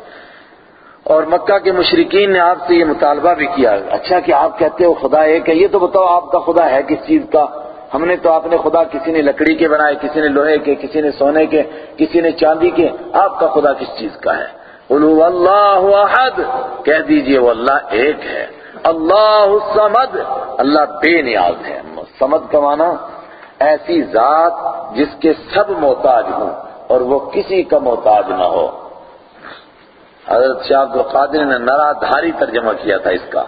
اور مکہ کے مشرقین نے آپ سے یہ مطالبہ بھی کیا۔ اچھا کہ آپ کہتے ہو خدا ایک ہے، یہ تو بتاؤ آپ کا خدا ہے کس چیز کا؟ ہم نے تو آپ نے خدا کسی نے لکڑی کے بنائے، کسی نے لوہے کے، کسی نے سونے کے، کسی نے چاندی کے، آپ کا خدا کس چیز کا ہے؟ قلو اللہ احد، کہہ دیجیے وہ اللہ ایک ہے۔ اللہ الصمد، اللہ بے نیاز ہے۔ سمد کا معنی ایسی ذات جس کے سب محتاج ہوں اور وہ کسی کا محتاج نہ ہو۔ حضرت شاہ عبد القادر نے نرا دھاری ترجمہ کیا تھا اس کا۔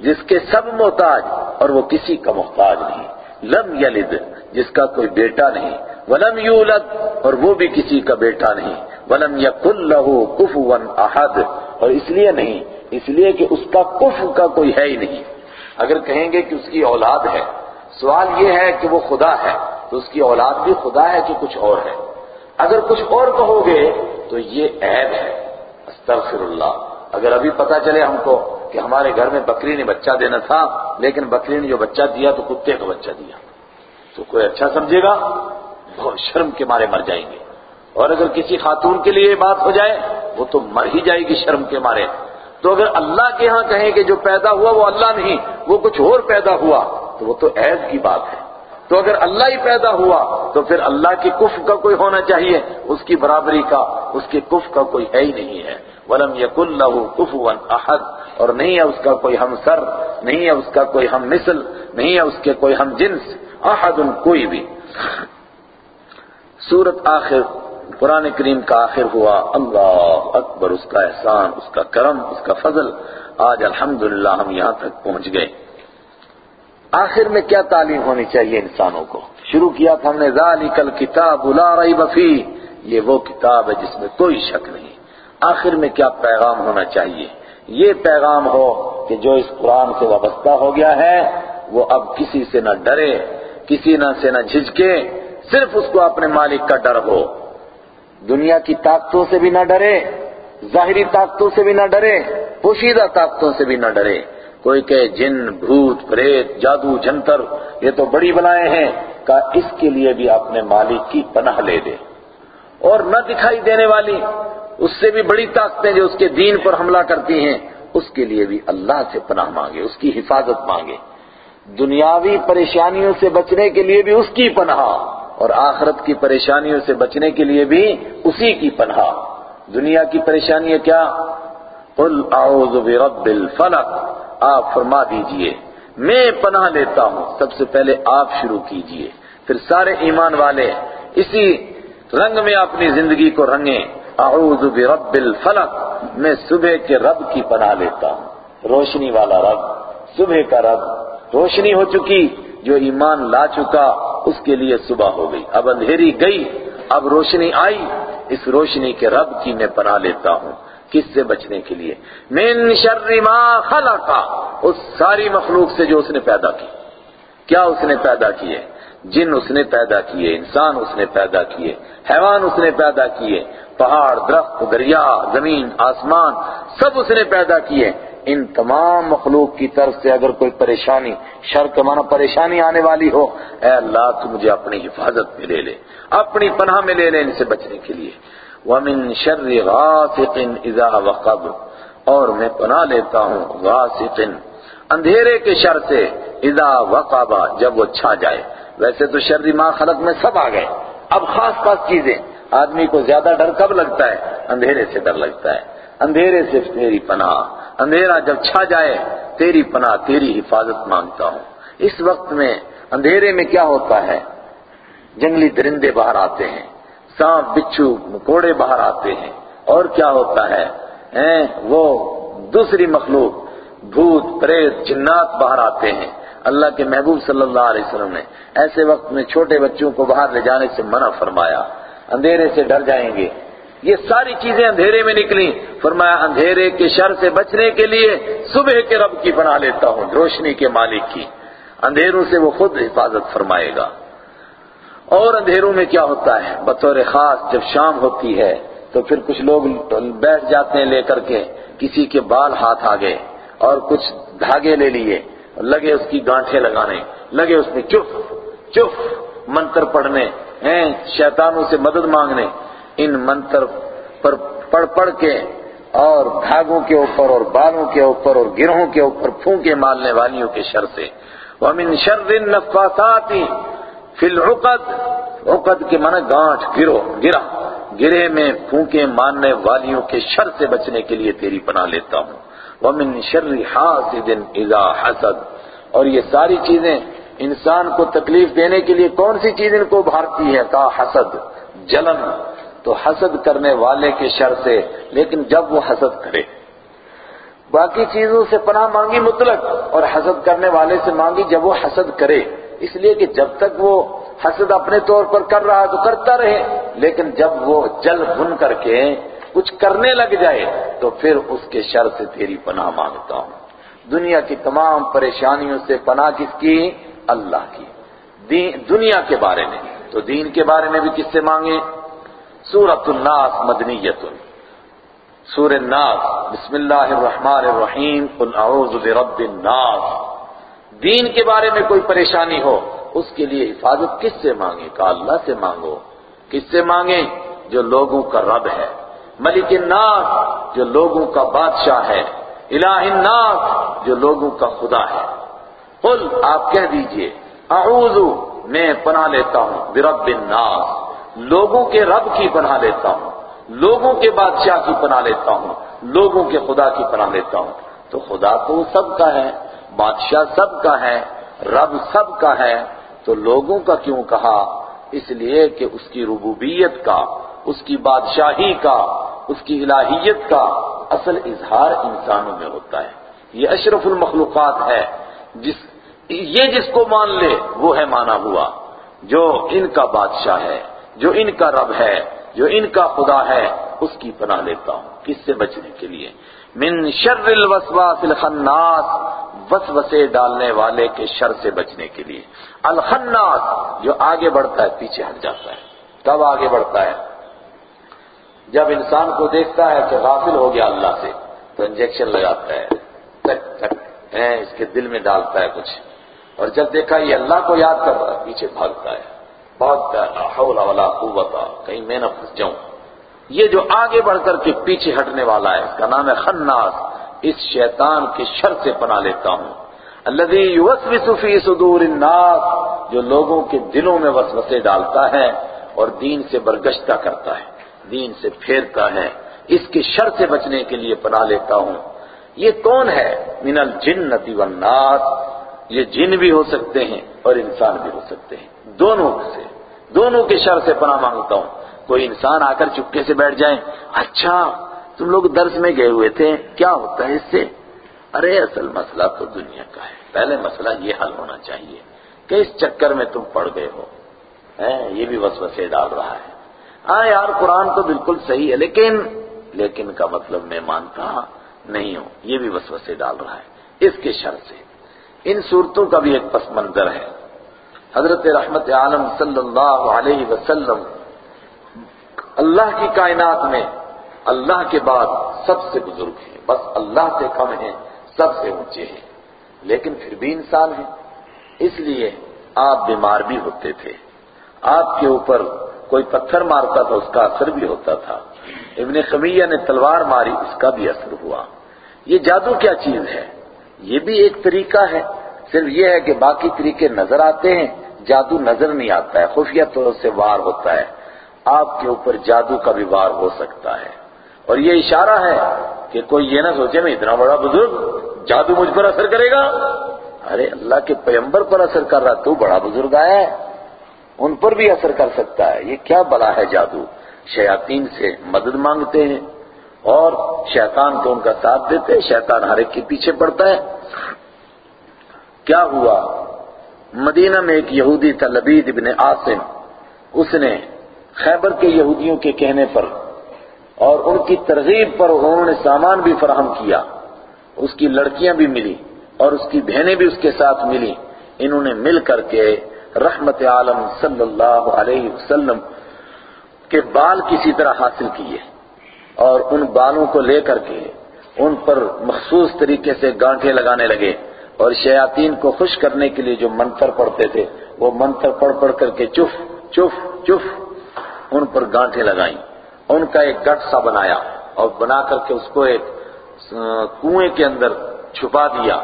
جس کے سب محتاج اور وہ کسی کا محتاج نہیں۔ لم یلد، جس کا کوئی بیٹا نہیں۔ ولم یولد، اور وہ بھی کسی کا بیٹا نہیں۔ ولم یکن له کفوا احد، اور اس لیے نہیں، اس لیے کہ اس کا کف کا کوئی ہے ہی نہیں۔ اگر کہیں گے کہ اس کی اولاد ہے، سوال یہ ہے کہ وہ خدا ہے، تو اس کی اولاد بھی خدا ہے کہ کچھ اور ہے۔ اگر کچھ اور کہو گے، تو یہ عیب ہے۔ استغفر اللہ۔ اگر ابھی پتا چلے ہم کو کہ ہمارے گھر میں بکری نے بچہ دینا تھا، لیکن بکری نے جو بچہ دیا تو کتے کا بچہ دیا۔ تو کوئی اچھا سمجھے گا؟ بہت شرم کے مارے مر جائیں گے۔ اور اگر کسی خاتون کے لیے یہ بات ہو جائے، وہ تو مر ہی جائے گی شرم کے مارے۔ تو اگر اللہ کے ہاں کہیں کہ جو پیدا ہوا وہ اللہ نہیں، وہ کچھ اور پیدا ہوا، تو وہ تو عیب کی بات ہے۔ تو اگر اللہ ہی پیدا ہوا تو پھر اللہ کی کف کا کوئی ہونا چاہیے؟ اس کی برابری کا، اس کی کف کا کوئی ہے ہی نہیں ہے۔ ولم یق اللہ کف ون احد اور نہیں ہے اس کا کوئی ہم سر نہیں ہے اس کا کوئی ہم مثل نہیں ہے اس کے کوئی ہم جنس احد کوئی بھی۔ سورت آخر، قرآن کریم کا آخر ہوا۔ اللہ اکبر، اس کا احسان، اس کا کرم، اس کا فضل۔ آج الحمدللہ ہم یہاں تک پہنچ گئے۔ آخر میں کیا تعلیم ہونی چاہیے انسانوں کو؟ شروع کیا تھا ہم نے، ذالک الکتاب لا ریب فی یہ وہ کتاب ہے جس میں کوئی شک نہیں۔ آخر میں کیا پیغام ہونا چاہیے؟ یہ پیغام ہو کہ جو اس قرآن سے وابستہ ہو گیا ہے، وہ اب کسی سے نہ ڈرے، کسی نہ سے نہ جھجکے، صرف اس کو اپنے مالک کا ڈر ہو۔ دنیا کی طاقتوں سے بھی نہ ڈرے، ظاہری طاقتوں سے بھی نہ ڈرے، پوشیدہ طاقتوں سے بھی نہ ڈرے۔ کوئی کہ جن، بھوت، پریت، جادو، جنتر، یہ تو بڑی بلائیں ہیں کہ اس کے لیے بھی اپنے مالک کی پناہ لے دے۔ اور نہ دکھائی دینے والی، اس سے بھی بڑی طاقتیں جو اس کے دین پر حملہ کرتی ہیں، اس کے لیے بھی اللہ سے پناہ مانگے، اس کی حفاظت مانگے۔ دنیاوی پریشانیوں سے بچنے کے لیے بھی اس کی پناہ، اور آخرت کی پریشانیوں سے بچنے کے لیے بھی اسی کی پناہ۔ دنیا کی پریشانی کیا؟ قل اعوذ برب الفلق۔ آپ فرما دیجیے، میں پناہ لیتا ہوں، سب سے پہلے آپ شروع کیجیے۔ پھر سارے ایمان والے اسی رنگ میں اپنی زندگی کو رنگیں۔ اعوذ برب الفلق، میں صبح کے رب کی پناہ لیتا ہوں۔ روشنی والا رب، صبح کا رب۔ روشنی ہو چکی، جو ایمان لا چکا، اس کے لیے صبح ہو گئی۔ اب اندھیری گئی، اب روشنی آئی، اس روشنی کے رب کی میں پناہ لیتا ہوں۔ کس سے بچنے کے لیے؟ من شر ما خلقا اس ساری مخلوق سے جو اس نے پیدا کی. کیا اس نے پیدا کیے جن اس نے پیدا کیے انسان اس نے پیدا کیے حیوان اس نے پیدا کیے پہاڑ، درخت، دریا، زمین، آسمان، سب اس نے پیدا کیے ان تمام مخلوق کی طرف سے اگر کوئی پریشانی، شر کا معنی پریشانی آنے والی ہو، اے اللہ تو مجھے اپنی حفاظت میں لے لے، اپنی پناہ میں لے لے ان سے بچنے کے لیے۔ وَمِن شَرِّ غَاسِقٍ إِذَا وَقَبْ اور میں پناہ لیتا ہوں غاسق۔ اندھیرے کے شر سے اذا وقب، جب وہ چھا جائے۔ ویسے تو شر ما خلق میں سب آ گئے۔ اب خاص خاص چیزیں۔ آدمی کو زیادہ ڈر کب لگتا ہے؟ اندھیرے سے ڈر لگتا ہے۔ اندھیرے سے تیری پناہ۔ اندھیرا جب چھا جائے، تیری پناہ، تیری حفاظت مانگتا ہوں۔ اس وقت میں اندھیرے میں کیا ہوتا ہے؟ جنگلی درندے باہر آتے ہیں۔ سانپ بچھو مکوڑے باہر آتے ہیں۔ اور کیا ہوتا ہے؟ وہ دوسری مخلوق، بھوت پریت جنات باہر آتے ہیں۔ اللہ کے محبوب صلی اللہ علیہ وسلم نے ایسے وقت میں چھوٹے بچوں کو باہر لے جانے سے منع فرمایا۔ اندھیرے سے ڈر جائیں گے۔ یہ ساری چیزیں اندھیرے میں نکلی فرمایا، اندھیرے کے شر سے بچنے کے لیے صبح کے رب کی بنا لیتا ہوں، روشنی کے مالک کی۔ اندھیروں سے وہ خود حفاظت فرمائے گا۔ اور اندھیروں میں کیا ہوتا ہے؟ بطور خاص جب شام ہوتی ہے، تو پھر کچھ لوگ بیٹھ جاتے ہیں لے کر کے، کسی کے بال ہاتھ آ گئے اور کچھ دھاگے لے لیے، لگے اس کی گانٹھیں لگانے، لگے اس میں چف چف، منتر پڑھنے، ہیں، شیطانوں سے مدد مانگنے، ان منتر پر پڑھ پڑھ کے، اور دھاگوں کے اوپر، اور بالوں کے اوپر، اور گرہوں کے اوپر پھونکے مالنے والیوں کے شر سے۔ وَمِن شَرِّ النَّفَّاثَاتِ فِي الْعُقَدِ، عقد کے معنی گانٹھ گرو گرہ۔ گرے میں پھونکے ماننے والیوں کے شر سے بچنے کے لیے تیری پناہ لیتا ہوں۔ وَمِن شَرِّ حَاسِدٍ إِذَا حَسَدٍ۔ اور یہ ساری چیزیں انسان کو تکلیف دینے کے لیے کون سی چیز ان کو بھارتی ہے کا حسد، جلن۔ تو حسد کرنے والے کے شر سے، لیکن جب وہ حسد کرے۔ باقی چیزوں سے پناہ مانگی مطلق، اور حسد کرنے والے سے مانگی جب وہ حسد کرے۔ اس لیے کہ جب تک وہ حسد اپنے طور پر کر رہا تو کرتا رہے، لیکن جب وہ جل بن کر کے کچھ کرنے لگ جائے تو پھر اس کے شر سے تیری پناہ مانگتا ہوں۔ دنیا کی تمام پریشانیوں سے پناہ کس کی؟ اللہ کی۔ دنیا کے بارے میں۔ تو دین کے بارے میں بھی کس سے مانگے؟ سورت الناس مدنیت۔ سور الناس بسم اللہ الرحمن الرحیم، قل اعوذ برب الناس۔ دین کے بارے میں کوئی پریشانی ہو، اس کے لیے حفاظت کس سے مانگے کا اللہ سے مانگو۔ کس سے مانگے جو لوگوں کا رب ہے۔ ملک الناس، جو لوگوں کا بادشاہ ہے۔ الہ الناس، جو لوگوں کا خدا ہے۔ قل، آپ کہہ دیجیے، اعوذ، میں پناہ لیتا ہوں۔ برب الناس، لوگوں کے رب کی پناہ لیتا ہوں۔ لوگوں کے بادشاہ کی پناہ لیتا ہوں۔ لوگوں کے خدا کی پناہ لیتا ہوں۔ تو خدا تو سب کا ہے۔ بادشاہ سب کا ہے، رب سب کا ہے۔ تو لوگوں کا کیوں کہا؟ اس لیے کہ اس کی ربوبیت کا، اس کی بادشاہی کا، اس کی الہیت کا اصل اظہار انسانوں میں ہوتا ہے۔ یہ اشرف المخلوقات ہے۔ جس، یہ جس کو مان لے، وہ ہے مانا ہوا۔ جو ان کا بادشاہ ہے، جو ان کا رب ہے، جو ان کا خدا ہے، اس کی پناہ لیتا ہوں کس سے بچنے کے لیے۔ من شر الوسواس الخناس، وسوسے ڈالنے والے کے شر سے بچنے کے لیے۔ الخناس، جو آگے بڑھتا ہے، پیچھے ہٹ جاتا ہے۔ کب آگے بڑھتا ہے۔ جب انسان کو دیکھتا ہے کہ غافل ہو گیا اللہ سے، تو انجیکشن لگاتا ہے۔ تک تک اس کے دل میں ڈالتا ہے کچھ۔ اور جب دیکھا یہ اللہ کو یاد کر رہا ہے، پیچھے بھاگتا ہے۔ بھاگتا ہے حول ولا قوت، کہیں میں نہ پھنس جاؤں۔ یہ جو آگے بڑھ کر کے پیچھے ہٹنے والا ہے اس کا نام ہے خناس، اس شیطان کے شر سے پناہ لیتا ہوں۔ الذي يوسوس في صدور الناس، جو لوگوں کے دلوں میں وسوسے ڈالتا ہے اور دین سے برگشتہ کرتا ہے، دین سے پھیرتا ہے۔ اس کے شر سے بچنے کے لیے پناہ لیتا ہوں۔ یہ کون ہے؟ من الجنتی والناس۔ یہ جن بھی ہو سکتے ہیں اور انسان بھی ہو سکتے ہیں۔ دونوں سے، دونوں کے شر سے پناہ مانگتا ہوں۔ کوئی انسان آ کر چپکے سے بیٹھ جائیں۔ اچھا تم لوگ درس میں گئے ہوئے تھے، کیا ہوتا ہے اس سے؟ ارے، اصل مسئلہ تو دنیا کا ہے۔ پہلے مسئلہ یہ حل ہونا چاہیے کہ اس چکر میں تم پڑ گئے ہو۔ یہ بھی وسوسے ڈال رہا ہے۔ ہاں یار، قرآن تو بالکل صحیح ہے، لیکن لیکن کا مطلب میں مانتا نہیں ہوں۔ یہ بھی وسوسے ڈال رہا ہے۔ اس کے شر سے۔ ان صورتوں کا بھی ایک پس منظر ہے۔ حضرت رحمت عالم صلی اللہ علیہ وسلم اللہ کی کائنات میں اللہ کے بعد سب سے بزرگ ہیں۔ بس اللہ سے کم ہیں، سب سے اونچے ہیں۔ لیکن پھر بھی انسان ہیں۔ اس لیے آپ بیمار بھی ہوتے تھے۔ آپ کے اوپر کوئی پتھر مارتا تھا، اس کا اثر بھی ہوتا تھا۔ ابن خمیہ نے تلوار ماری، اس کا بھی اثر ہوا۔ یہ جادو کیا چیز ہے؟ یہ بھی ایک طریقہ ہے۔ صرف یہ ہے کہ باقی طریقے نظر آتے ہیں، جادو نظر نہیں آتا ہے، خفیہ طور سے وار ہوتا ہے۔ آپ کے اوپر جادو کا بھی وار ہو سکتا ہے۔ اور یہ اشارہ ہے کہ کوئی یہ نہ سوچے میں اتنا بڑا بزرگ جادو مجھ پر اثر کرے گا۔ ارے اللہ کے پیمبر پر اثر کر رہا تو بڑا بزرگ آیا ہے۔ ان پر بھی اثر کر سکتا ہے۔ یہ کیا بلا ہے جادو؟ شیاطین سے مدد مانگتے ہیں اور شیطان کو ان کا ساتھ دیتے ہیں۔ شیطان ہر ایک کے پیچھے پڑتا ہے۔ کیا ہوا؟ مدینہ میں ایک یہودی تھا، لبید ابن عاصم۔ اس نے خیبر کے یہودیوں کے کہنے پر اور ان کی ترغیب پر انہوں نے سامان بھی فراہم کیا، اس کی لڑکیاں بھی ملی اور اس کی بہنیں بھی اس کے ساتھ ملی۔ انہوں نے مل کر کے رحمت عالم صلی اللہ علیہ وسلم کے بال کسی طرح حاصل کیے اور ان بالوں کو لے کر کے ان پر مخصوص طریقے سے گانٹھے لگانے لگے اور شیاطین کو خوش کرنے کے لیے جو منتر پڑھتے تھے، وہ منتر پڑھ پڑھ کر کے چف چف چف ان پر گانٹھے لگائیں۔ ان کا ایک گٹ سا بنایا اور بنا کر کے اس کو ایک کنویں کے اندر چھپا دیا،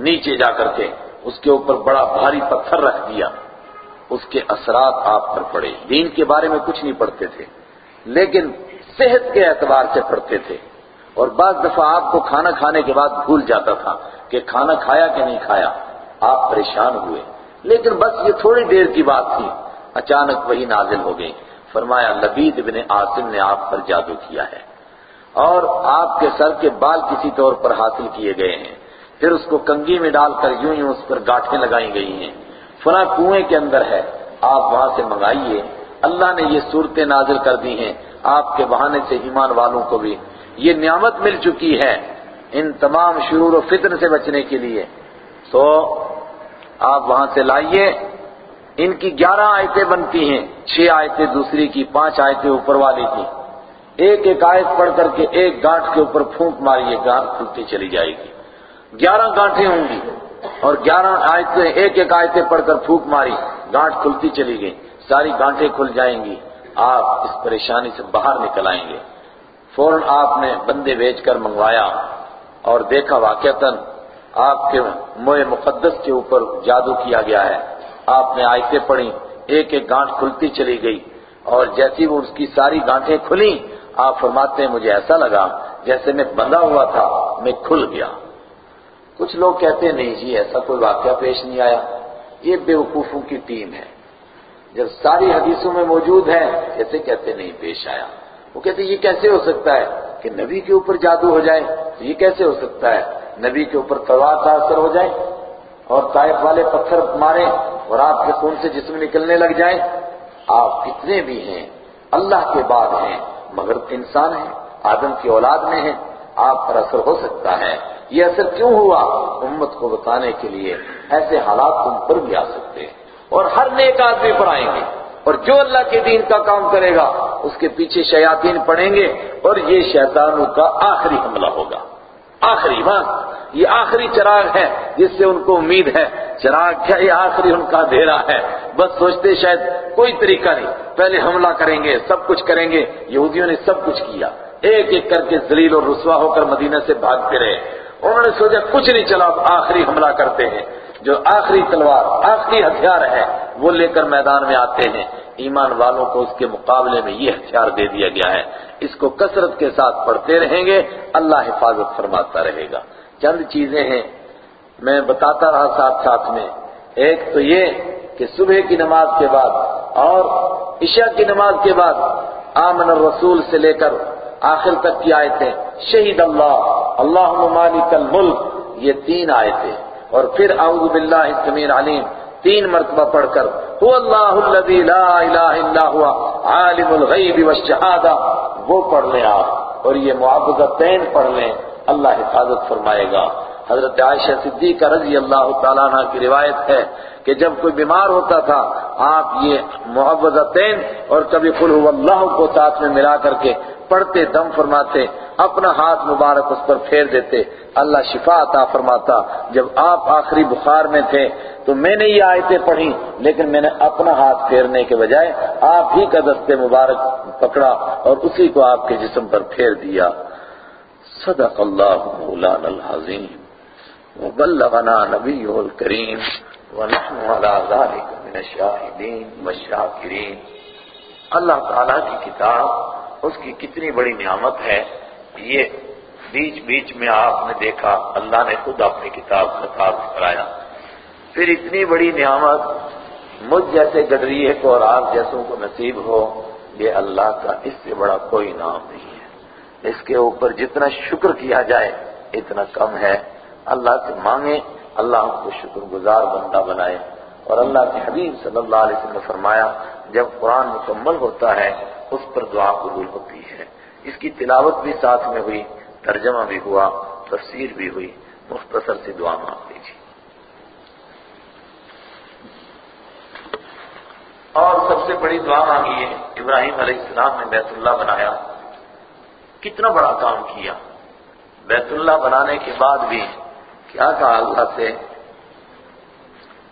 نیچے جا کر کے اس کے اوپر بڑا بھاری پتھر رکھ دیا۔ اس کے اثرات آپ پر پڑے۔ دین کے بارے میں کچھ نہیں پڑھتے تھے، لیکن صحت کے اعتبار سے پڑھتے تھے۔ اور بعض دفعہ آپ کو کھانا کھانے کے بعد بھول جاتا تھا کہ کھانا کھایا کہ نہیں کھایا۔ آپ پریشان ہوئے۔ لیکن بس یہ تھوڑی دیر کی بات تھی، اچانک وہی نازل ہو گئی فرمایا، لبید ابن عاصم نے آپ پر جادو کیا ہے اور آپ کے سر کے بال کسی طور پر حاصل کیے گئے ہیں۔ پھر اس کو کنگی میں ڈال کر یوں یوں اس پر گاٹھیں لگائی گئی ہیں۔ فلاں کنویں کے اندر ہے، آپ وہاں سے منگائیے۔ اللہ نے یہ صورتیں نازل کر دی ہیں، آپ کے بہانے سے ایمان والوں کو بھی۔ یہ نعمت مل چکی ہے ان تمام شرور و فتن سے بچنے کے لیے۔ تو آپ وہاں سے لائیے۔ ان کی گیارہ آیتیں بنتی ہیں، چھ آیتیں دوسری کی، پانچ آیتیں اوپر والی کی۔ ایک ایک آیت پڑھ کر کے ایک گانٹ کے اوپر پھونک ماریے گانٹ کھلتی چلی جائے گی۔ گیارہ گانٹیں ہوں گی اور گیارہ آیتیں، ایک ایک آیتیں پڑھ کر پھونک ماری گانٹ کھلتی چلی گئی۔ ساری گانٹیں کھل جائیں گی۔ آپ اس پریشانی سے باہر نکل آئیں گے۔ فوراً آپ نے بندے بیچ کر منگوایا اور دیکھا واقعتاً آپ کے موئے مقدس کے اوپر جادو کیا گیا ہے۔ آپ نے آیتیں پڑھی ایک ایک گانٹ کھلتی چلی گئی اور جیسی وہ اس کی ساری گانٹیں کھلی آپ فرماتے ہیں، مجھے ایسا لگا جیسے میں بندھا ہوا تھا، میں کھل گیا۔ کچھ لوگ کہتے ہیں، نہیں جی ایسا کوئی واقعہ پیش نہیں آیا۔ یہ بے وقوفوں کی ٹیم ہے۔ جب ساری حدیثوں میں موجود ہے کیسے کہتے نہیں پیش آیا۔ وہ کہتے یہ کیسے ہو سکتا ہے کہ نبی کے اوپر جادو ہو جائے؟ یہ کیسے ہو سکتا ہے؟ نبی کے اوپر تلوار کا اثر ہو جائے؟ اور طائف والے پتھر مارے اور آپ کے خون سے جسم نکلنے لگ جائیں۔ آپ کتنے بھی ہیں، اللہ کے بعد ہیں، مگر انسان ہے آدم کی اولاد میں ہے آپ پر اثر ہو سکتا ہے۔ یہ اثر کیوں ہوا؟ امت کو بتانے کے لیے ایسے حالات تم پر بھی آ سکتے ہیں۔ اور ہر نیک آدمی پر آئیں گے۔ اور جو اللہ کے دین کا کام کرے گا، اس کے پیچھے شیاطین پڑیں گے اور یہ شیطانوں کا آخری حملہ ہوگا۔ آخری بات یہ آخری چراغ ہے جس سے ان کو امید ہے۔ چراغ کیا یہ آخری ان کا دھیرا ہے؟ بس سوچتے شاید کوئی طریقہ نہیں۔ پہلے حملہ کریں گے، سب کچھ کریں گے۔ یہودیوں نے سب کچھ کیا۔ ایک ایک کر کے ذلیل اور رسوا ہو کر مدینہ سے بھاگتے رہے انہوں نے سوچا کچھ نہیں چلا اب آخری حملہ کرتے ہیں۔ جو آخری تلوار، آخری ہتھیار ہے، وہ لے کر میدان میں آتے ہیں۔ ایمان والوں کو اس کے مقابلے میں یہ ہتھیار دے دیا گیا ہے۔ اس کو کثرت کے ساتھ پڑھتے رہیں گے، اللہ حفاظت فرماتا رہے گا۔ چند چیزیں ہیں، میں بتاتا رہا ساتھ ساتھ میں۔ ایک تو یہ کہ صبح کی نماز کے بعد اور عشاء کی نماز کے بعد آمن الرسول سے لے کر آخر تک کی آیتیں۔ شہید اللہ اللہ مالک الملک، یہ تین آیتیں۔ اور پھر اعوذ باللہ السمیر علیم تین مرتبہ پڑھ کر هو اللہ الذی لا الہ الا ہوا عالم الغیب والشہادہ، وہ پڑھ لیں آپ۔ اور یہ معاوضتین پڑھ لیں، اللہ حفاظت فرمائے گا۔ حضرت عائشہ صدیقہ رضی اللہ تعالیٰ عنہ کی روایت ہے کہ جب کوئی بیمار ہوتا تھا، آپ یہ معوضتین اور کبھی قل هو اللہ کو ساتھ میں ملا کر کے پڑھتے، دم فرماتے، اپنا ہاتھ مبارک اس پر پھیر دیتے۔ اللہ شفا عطا فرماتا۔ جب آپ آخری بخار میں تھے تو میں نے یہ آیتیں پڑھی، لیکن میں نے اپنا ہاتھ پھیرنے کے بجائے آپ ہی کا دستے مبارک پکڑا اور اسی کو آپ کے جسم پر پھیر دیا۔ صدق اللہ مولانا العظیم۔ وبلغنا نبیہ الکریم۔ ونحن على ذلك من الشاہدین والشاکرین۔ اللہ تعالیٰ کی کتاب، اس کی کتنی بڑی نعمت ہے، یہ بیچ بیچ میں آپ نے دیکھا، اللہ نے خود اپنی کتاب خطاب کرایا۔ پھر اتنی بڑی نعمت، مجھ جیسے گدریے کو اور آپ جیسوں کو نصیب ہو، یہ اللہ کا اس سے بڑا کوئی نام نہیں ہے۔ اس کے اوپر جتنا شکر کیا جائے، اتنا کم ہے۔ اللہ سے مانگے اللہ ہم کو شکر گزار بندہ بنائے۔ اور اللہ کے حبیب صلی اللہ علیہ وسلم نے فرمایا، جب قرآن مکمل ہوتا ہے، اس پر دعا قبول ہوتی ہے۔ اس کی تلاوت بھی ساتھ میں ہوئی، ترجمہ بھی ہوا، تفسیر بھی ہوئی۔ مختصر سی دعا مانگ لیجیے اور سب سے بڑی دعا مانگی ہے، ابراہیم علیہ السلام نے بیت اللہ بنایا۔ کتنا بڑا کام کیا۔ بیت اللہ بنانے کے بعد بھی کیا کہا اللہ سے؟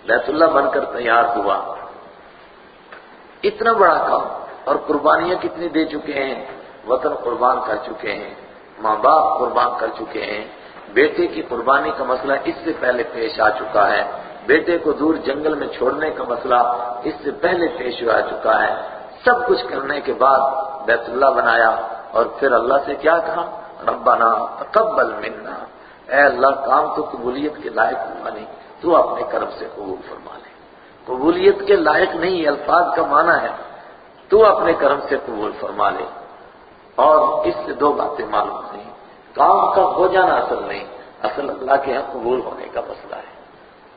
بیت اللہ بن کر تیار ہوا۔ اتنا بڑا کام۔ اور قربانیاں کتنی دے چکے ہیں؟ وطن قربان کر چکے ہیں۔ ماں باپ قربان کر چکے ہیں۔ بیٹے کی قربانی کا مسئلہ اس سے پہلے پیش آ چکا ہے۔ بیٹے کو دور جنگل میں چھوڑنے کا مسئلہ اس سے پہلے پیش آ چکا ہے۔ سب کچھ کرنے کے بعد بیت اللہ بنایا۔ اور پھر اللہ سے کیا کہا؟ ربنا تقبل منا۔ اے اللہ، کام تو قبولیت کے لائق ہوا نہیں تو اپنے کرم سے قبول فرما لے۔ قبولیت کے لائق نہیں، الفاظ کا معنی ہے، تو اپنے کرم سے قبول فرما لے۔ اور اس سے دو باتیں معلوم نہیں کام کا ہو جانا اصل نہیں، اصل اللہ کے یہاں قبول ہونے کا مسئلہ ہے۔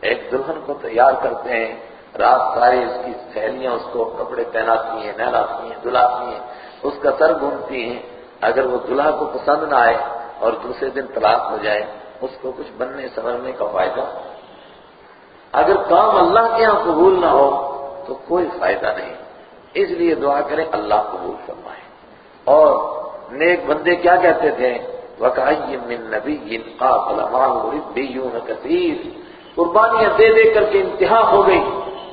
ایک دلہن کو تیار کرتے ہیں، رات سارے اس کی سہیلیاں، اس کو کپڑے پہناتی ہیں، نہلاتی ہیں دلاتی ہیں، اس کا سر گھومتی ہیں۔ اگر وہ دلہا کو پسند نہ آئے اور دوسرے دن طلاق ہو جائے، اس کو کچھ بننے سمجھنے کا فائدہ اگر کام اللہ کے یہاں قبول نہ ہو تو کوئی فائدہ نہیں۔ اس لیے دعا کریں اللہ قبول فرمائے۔ اور نیک بندے کیا کہتے تھے؟ وَقَعِيٍ مِّن نَبِيٍّ قَاتَلَ مَعَهُ رِبِّيُّونَ كَثِيرٌ۔ قربانیاں دے دے کر کے انتہا ہو گئی۔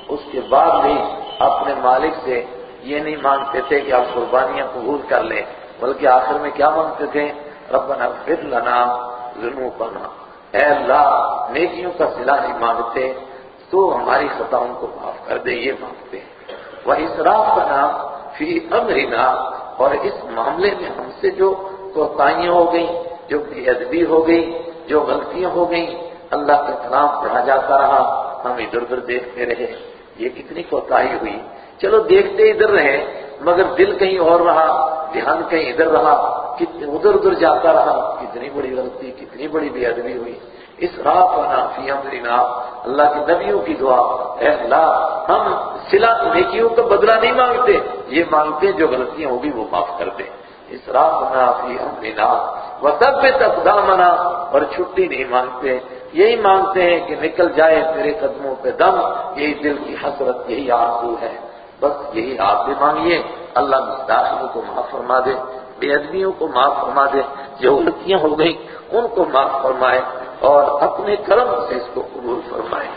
اس کے بعد بھی اپنے مالک سے یہ نہیں مانگتے تھے کہ آپ قربانیاں قبول کر لیں، بلکہ آخر میں کیا مانگتے تھے؟ ربنا اغفر لنا ذنوبنا۔ اے اللہ، نیکیوں کا صلہ نہیں مانگتے، تو ہماری خطاؤں کو معاف کر دے، یہ مانگتے ہیں۔ وہ اسراف کا نام فی امرنا، اور اس معاملے میں ہم سے جو کوتاہیاں ہو گئیں، جو بے ادبی ہو گئی جو غلطیاں ہو گئیں، اللہ کا کلام پڑھا جاتا رہا، ہم ادھر ادھر دیکھتے رہے۔ یہ کتنی کوتاہی ہوئی۔ چلو دیکھتے ادھر رہے مگر دل کہیں اور رہا، دھیان کہیں ادھر رہا ادھر ادھر جاتا رہا، کتنی بڑی غلطی، کتنی بڑی بے ادبی ہوئی۔ اس رات کا نام فی امرنا اللہ کے نبیوں کی دعا، اے اللہ، ہم سلا نیکیوں کا بدلہ نہیں مانگتے، یہ مانگتے جو غلطیاں ہوگی وہ معاف کر دے اسرافنا فی امرنا وثبت اقدامنا اور چھٹی نہیں مانگتے۔ یہی مانگتے ہیں کہ نکل جائے میرے قدموں پہ دم، یہی دل کی حسرت، یہی آرزو ہے۔ بس یہی آپ بھی مانگیے۔ اللہ مستاخروں کو معاف فرما دے، بے ادبیوں کو معاف فرما دے۔ جو غلطیاں ہو گئی ان کو معاف فرمائے اور اپنے کرم سے اس کو قبول فرمائے۔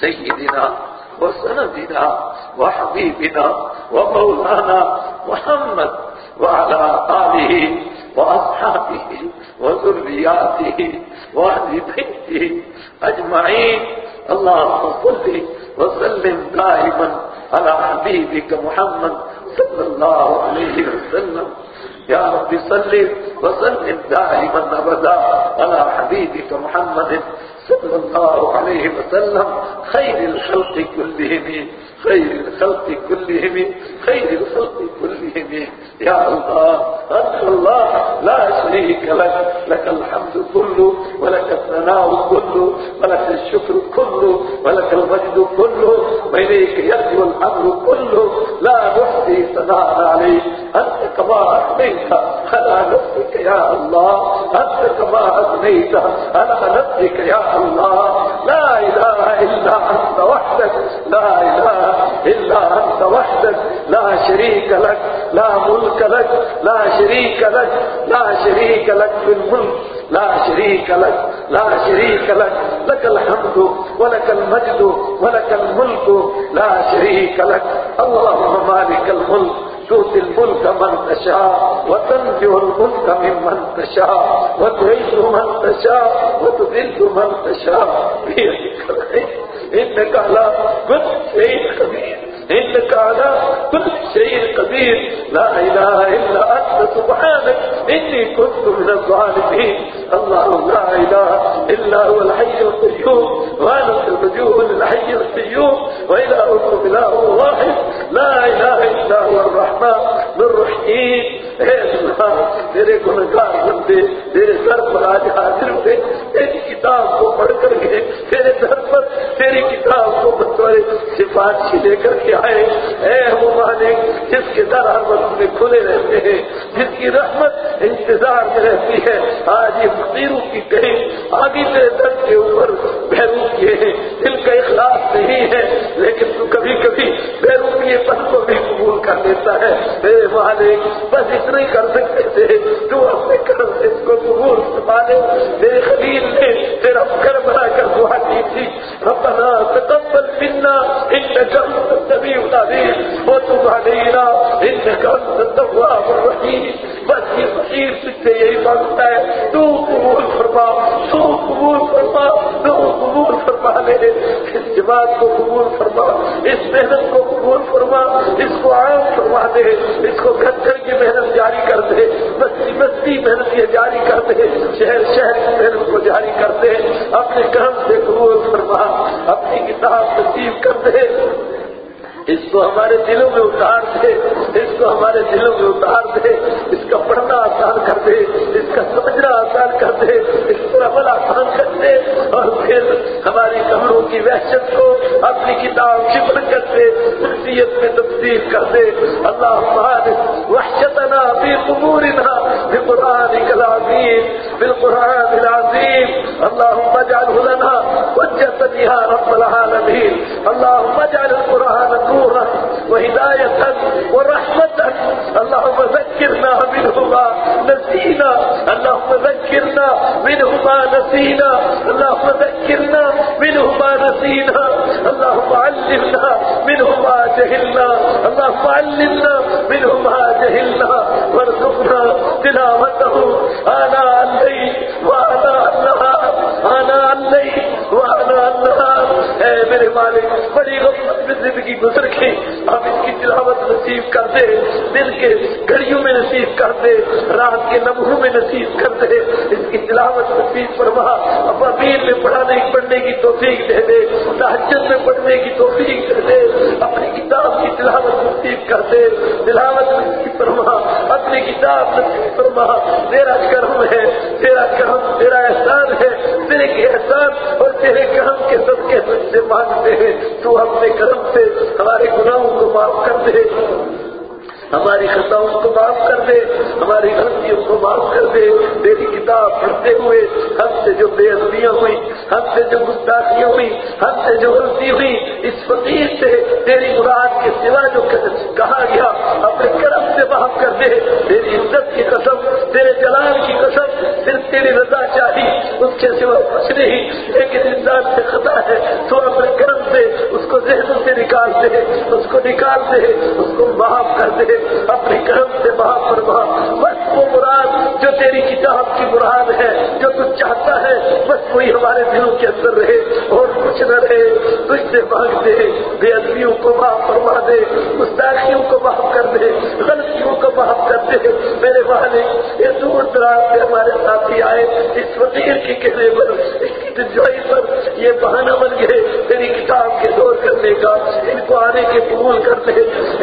سیدنا وسندنا وحبیبنا ومولانا محمد وعلى آله وأصحابه وذرياته وأهل بيته أجمعين اللهم صل وسلم دائما على حبيبك محمد صلى الله عليه وسلم. يا رب صل وسلم دائما أبدا على حبيبك محمد صلى الله عليه وسلم. خير الخلق كلهم. خير الخلق كلهم خير الخلق كلهم. يا الله أنت الله لا شريك لك لك الحمد كله ولك الثناء كله ولك الشكر كله ولك المجد كله وإليك يرجو الأمر كله. لا نحصي ثناء عليه أنت كما أثنيت على نفسك يا الله. أنت كما أثنيت على نفسك يا الله. لا إله إلا أنت وحدك. لا إله إلا أنت وحدك لا شريك لك لا ملك لك لا شريك لك لا شريك لك في الملك لا شريك لك لا شريك لك لك الحمد ولك المجد ولك الملك لا شريك لك. اللهم مالك الملك تؤتي الملك من تشاء وتنزع الملك ممن تشاء وتعز من تشاء وتذل من تشاء. بيدك الخير. انك على کچھ پیش کبھی۔ إنك على كل شيء قدير. لا إله إلا أنت سبحانك إني كنت من الظالمين. الله لا إله إلا هو الحي القيوم. وأنا الرجوع للحي القيوم. والهكم اله واحد. لا إله إلا هو الرحمن الرحيم. تیرے گنگار بندے تیرے سر پر آج حاضر ہوئے تیری کتاب کو پڑھ کر کے تیرے در پر تیری کتاب کو بطور سفارشی لے کر کے آئے اے وہ مالک، جس کے در ہر وقت میں کھلے رہتے ہیں، جس کی رحمت انتظار میں رہتی ہے، آج یہ فقیروں کی کہیں آگے تیرے در کے اوپر بہرو کیے ہیں، دل کا اخلاص نہیں ہے، لیکن تو کبھی کبھی بہرو کیے پن کو بھی قبول کر دیتا ہے. اے مالک، بس اتنا ہی کر سکتے تھے، تو اپنے کرم سے اس کو قبول فرما لے میرے خلیل نے تیرا گھر بنا کر دعا کی تھی، ربنا تقبل منا ان انك انت السميع العليم وتب علينا انك انت التواب بس یہ فقیر تجھ سے یہی مانگتا ہے تو قبول فرما. تو قبول فرما. تو قبول فرما. لے اس جماعت کو قبول فرما. اس محنت کو قبول فرما. اس کو عام فرما دے. اس کو گھر گھر کی محنت جاری کر دے. بستی بستی محنت یہ جاری کر دے. شہر شہر کی محنت کو جاری کر دے. اپنے کرم سے قبول فرما. اپنی کتاب نصیب کر دے. اس کو ہمارے دلوں میں اتار دے، اس کو ہمارے دلوں میں اتار دے، اس کا پڑھنا آسان کر دے، اس کا سمجھنا آسان کر دے، اس پر عمل آسان کر دے اور پھر ہماری کمروں کی وحشت کو اپنی کتاب کی برکت سے نصیحت میں تبدیل کر دے۔ اللہ ہمارے وحشتنا بھی قبورنا بقرآن العظیم، بالقرآن العظیم۔ اللهم اجعله لنا حجة يا رب العالمين اللهم اجعل القرآن وهداية ورحمة. اللهم ذكرنا منهما نسينا. اللهم ذكرنا منهما نسينا. اللهم ذكرنا منهما نسينا. اللهم علمنا منهما جهلنا. اللهم علمنا منهما جهلنا. وارزقنا تلاوته. آناء میرے مالک، بڑی غفلت میں زندگی گزر گئی۔ اب اس کی تلاوت نصیب کر دے دل کے گھڑیوں میں نصیب کر دے رات کے لمحوں میں نصیب کر دے اس کی تلاوت نصیب فرما، اب امیر میں پڑھانے پڑھنے کی توفیق دے دے تحجد میں پڑھنے کی توفیق دے دے۔ اپنی کتاب کی تلاوت نصیب کر دے تلاوت نصیب فرما، اپنی کتاب نصیب فرما۔ تیرا کرم ہے، تیرا کرم، تیرا احسان ہے، تیرے کے احسان اور تیرے کرم کے سب کے سے مانگتے ہیں تو اپنے کرم سے ہمارے گناہوں کو معاف کر دے۔ ہماری خطاؤں کو معاف کر دے، ہماری غلطیوں کو معاف کر دے۔ تیری کتاب پڑھتے ہوئے ہم سے جو بے ادبیاں ہوئی ہم سے جو گستاخیاں ہوئی ہم سے جو غلطی ہوئی اس فقیر سے تیری مراد کے سوا جو کہا گیا، اپنے کرم سے معاف کر دے۔ تیری عزت کی قسم، تیرے جلال کی قسم، صرف تیری رضا چاہی، اس کے سوا کچھ نہیں۔ لیکن انسان سے خطا ہے، تو اپنے کرم سے اس کو ذہن سے نکال دے، اس کو نکال دے، اس کو معاف کر دے۔ اپنے کرم سے معاف پر بس وہ مراد جو تیری کتاب کی مراد ہے، جو تو چاہتا ہے، بس وہی ہمارے دلوں کے اندر رہے اور کچھ نہ رہے۔ تجھ سے مانگ دے بے ادبیوں کو معاف فرما دے مستاخیوں کو معاف کر دے، غلطیوں کو معاف کر دے۔ میرے والد، یہ دور دراز سے ہمارے ساتھی آئے، اس فقیر کی کہنے پر، اس کی دلجوئی پر یہ بہانہ بن گئے۔ تیری کتاب کے دور کرنے کا، ان کو آنے کے قبول کرنے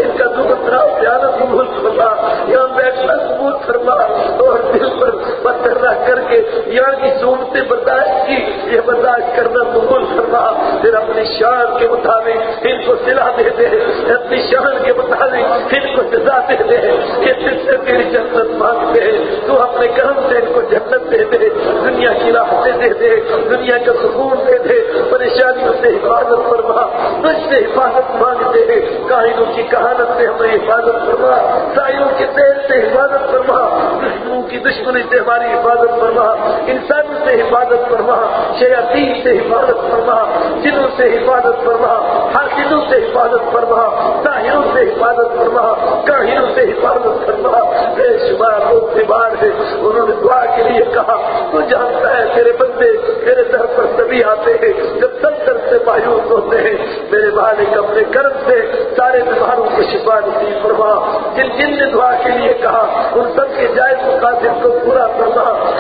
ان کا دور دراز سے آنا قبول فرما یہاں بیٹھنا قبول فرما اور دل پر پتھر رکھ کر کے یہاں کی صورتیں برداشت کی، یہ برداشت کرنا قبول فرما۔ پھر اپنی شان کے مطابق ان کو سلا دے دے، اپنی شان کے مطابق ان کو سزا دے دے یہ دل سے تیری جنت مانگتے ہیں۔ تو اپنے کرم سے ان کو جنت دے دے، دنیا کی راحتیں دے دے، دنیا کا سکون دے دے، پریشانیوں سے حفاظت فرما تجھ سے حفاظت مانگتے ہیں۔ کائنوں کی کہانت سے ہمیں حفاظت فرما سائیوں کے تیل سے حفاظت فرما دشمنوں کی دشمنی سے ہماری حفاظت فرما، انسانوں سے حفاظت فرما، شیاطین سے حفاظت فرما، جنوں سے حفاظت فرما حاصلوں سے حفاظت فرما طاہروں سے حفاظت فرما کاہروں سے حفاظت فرما۔ بے شمار لوگ بیمار ہیں، انہوں نے دعا کے لیے کہا، تو جانتا ہے تیرے بندے تیرے در پر تبھی آتے ہیں، جب سب در سے مایوس ہوتے ہیں۔ میرے مالک اپنے کرم سے سارے بیماروں کو شفا نصیب فرما۔ جن جن نے دعا کے لیے کہا، ان سب کے جائز مقاصد کو پورا کرنا۔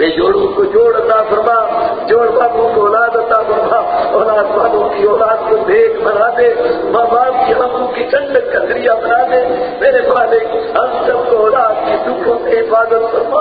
بے جوڑوں کو جوڑ عطا فرما جوڑ والوں کو اولاد عطا فرما، اولاد والوں کی اولاد کو دیکھ بنا دے، ماں باپ کی ہموں کی ٹھنڈک کا ذریعہ بنا دے۔ میرے مالک ہم سب کو اولاد کی دکھوں سے حفاظت فرما۔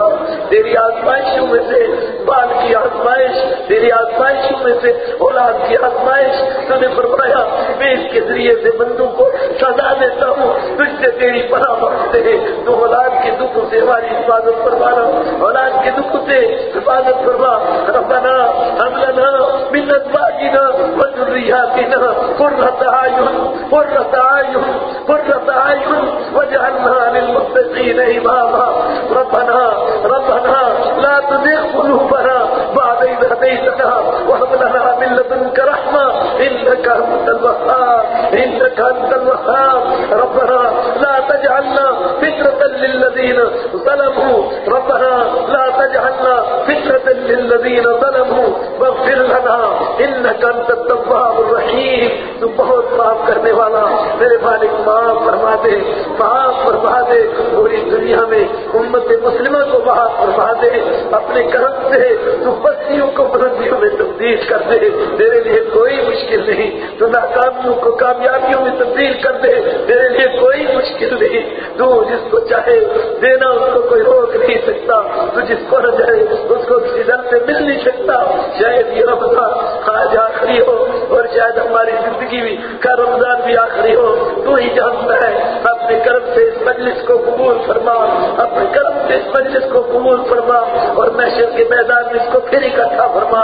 تیری آزمائشوں میں سے بال کی آزمائش، تیری آزمائشوں میں سے اولاد کی آزمائش۔ تو نے فرمایا میں اس کے ذریعے سے بندوں کو سزا دیتا ہوں، تجھ سے تیری پناہ مانگتے ہیں۔ تو اولاد کے دکھوں سے ہماری حفاظت فرمانا اولاد کے دکھوں سے حفاظت فرما ربنا ہم لنا من أزواجنا وذرياتنا قرة أعين قرة أعين قرة أعين واجعلنا للمتقين إماما. ربنا ربنا لا تزغ قلوبنا بعد إذ هديتنا. وهب لنا من لدنك رحمة إنك أنت الوهاب إنك أنت الوهاب. ربنا للذين ظلموا. ربنا لا تجعلنا فتنة للذين ظلموا. واغفر لنا، إنك أنت التواب الرحيم۔ تو بہت معاف کرنے والا میرے مالک معاف فرما دے، معاف فرما دے۔ پوری دنیا میں امت مسلمہ کو معاف فرما دے۔ اپنے کرم سے تو بستیوں کو بلندیوں میں تبدیل کر دے۔ تیرے لیے کوئی مشکل نہیں۔ تو ناکامیوں کو کامیابیوں میں تبدیل کر دے۔ تیرے لیے کوئی مشکل نہیں۔ تو جس کو چاہے دینا، اس کو کوئی روک نہیں سکتا۔ تو جس کو نہ چاہے، اس کو کسی دل سے مل نہیں سکتا۔ شاید یہ رمضان آج آخری ہو اور شاید ہماری زندگی بھی کا رمضان بھی آخری ہو، تو ہی جانتا ہے۔ اپنے کرم سے اس مجلس کو قبول فرما۔ اپنے کرم سے اس مجلس کو قبول فرما۔ اور محشر کے میدان میں اس کو پھر اکٹھا فرما۔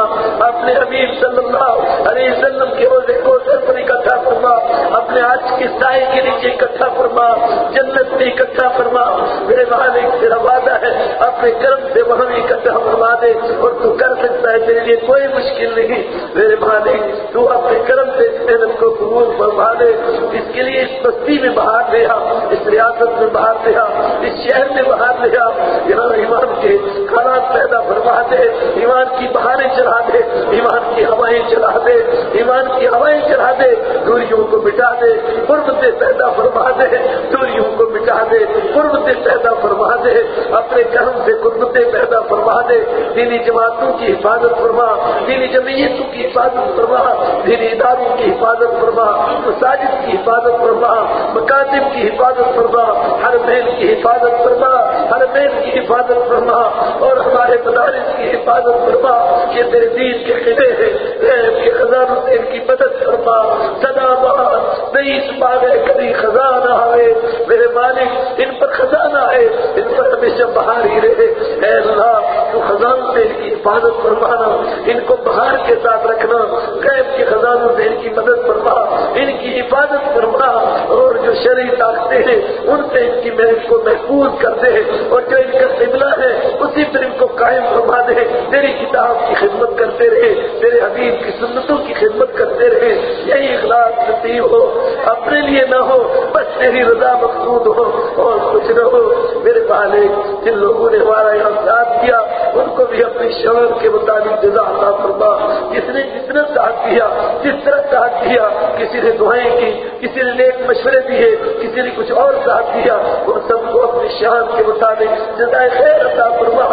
اپنے حبیب صلی اللہ علیہ وسلم کے عہدے کو سر پر اکٹھا فرما۔ اپنے آج کی سائے کے نیچے اکٹھا فرما۔ جنت میں اکٹھا فرما۔ میرے مالک، تیرا وعدہ ہے۔ اپنے کرم سے وہاں بھی اکٹھا فرما دے۔ اور تو کر سکتا ہے تیرے لیے کوئی مشکل نہیں۔ میرے مالک تو اپنے کرم سے اس محنت کو قبول فرما دے اس کے لیے اس بستی میں باہر لے آ۔ اس ریاست میں باہر لے آ۔ اس شہر میں باہر لے آ۔ یہاں ایمان کے حالات پیدا فرما دے۔ ایمان کی بہاریں چلا دے۔ ایمان کی ہوائیں چلا دے۔ ایمان کی ہوائیں چلا دے۔ دوریوں کو مٹا دے۔ قرب سے پیدا فرما دے۔ دوریوں کو مٹا دے۔ قرب سے پیدا فرما دے۔ اپنے کرم سے قربتیں پیدا فرما دے۔ دینی جماعتوں کی حفاظت فرما۔ دینی جمعیتوں کی حفاظت فرما دینی اداروں کی حفاظت فرما، مساجد کی حفاظت فرما، مکاتب کی حفاظت فرما، ہر محل کی حفاظت فرما، ہر محل کی حفاظت فرما، اور ہمارے مدارس کی حفاظت فرما یہ تیرے دین کے قلعے ہیں کے خزانوں سے ان کی مدد فرما۔ سدا بہت نہیں پاگے کبھی خزانہ آئے۔ میرے مالک، ان پر خزانہ آئے ان پر ہمیشہ بہار ہی رہے۔ اے اللہ، تو خزان سے ان کی حفاظت فرمانا، ان کو بہار کے ساتھ رکھنا، غیب کے خزانوں سے ان کی مدد فرما، ان کی حفاظت فرما، اور جو شرعی طاقتیں ہیں، ان سے ان کی محنت کو محفوظ کر دے اور جو ان کا قبلہ ہے، اسی پر ان کو قائم فرما دے۔ تیری کتاب کی خدمت کرتے رہے تیرے حبیب کی سنتوں کی خدمت کرتے رہے۔ یہی اخلاق نصیب ہو، اپنے لیے نہ ہو، بس تیری رضا مقصود ہو، اور کچھ نہ ہو۔ میرے مالک، جن لوگوں نے ہمارا یہاں کیا ان کو بھی اپنی شور کے مطابق جزا عطا فرما۔ جس نے جتنا ساتھ دیا جس طرح ساتھ دیا کسی نے دعائیں کی، کسی نے نیک مشورے دیے، کسی نے کچھ اور ساتھ دیا ان سب کو اپنی شان کے مطابق جزائے خیر عطا فرما۔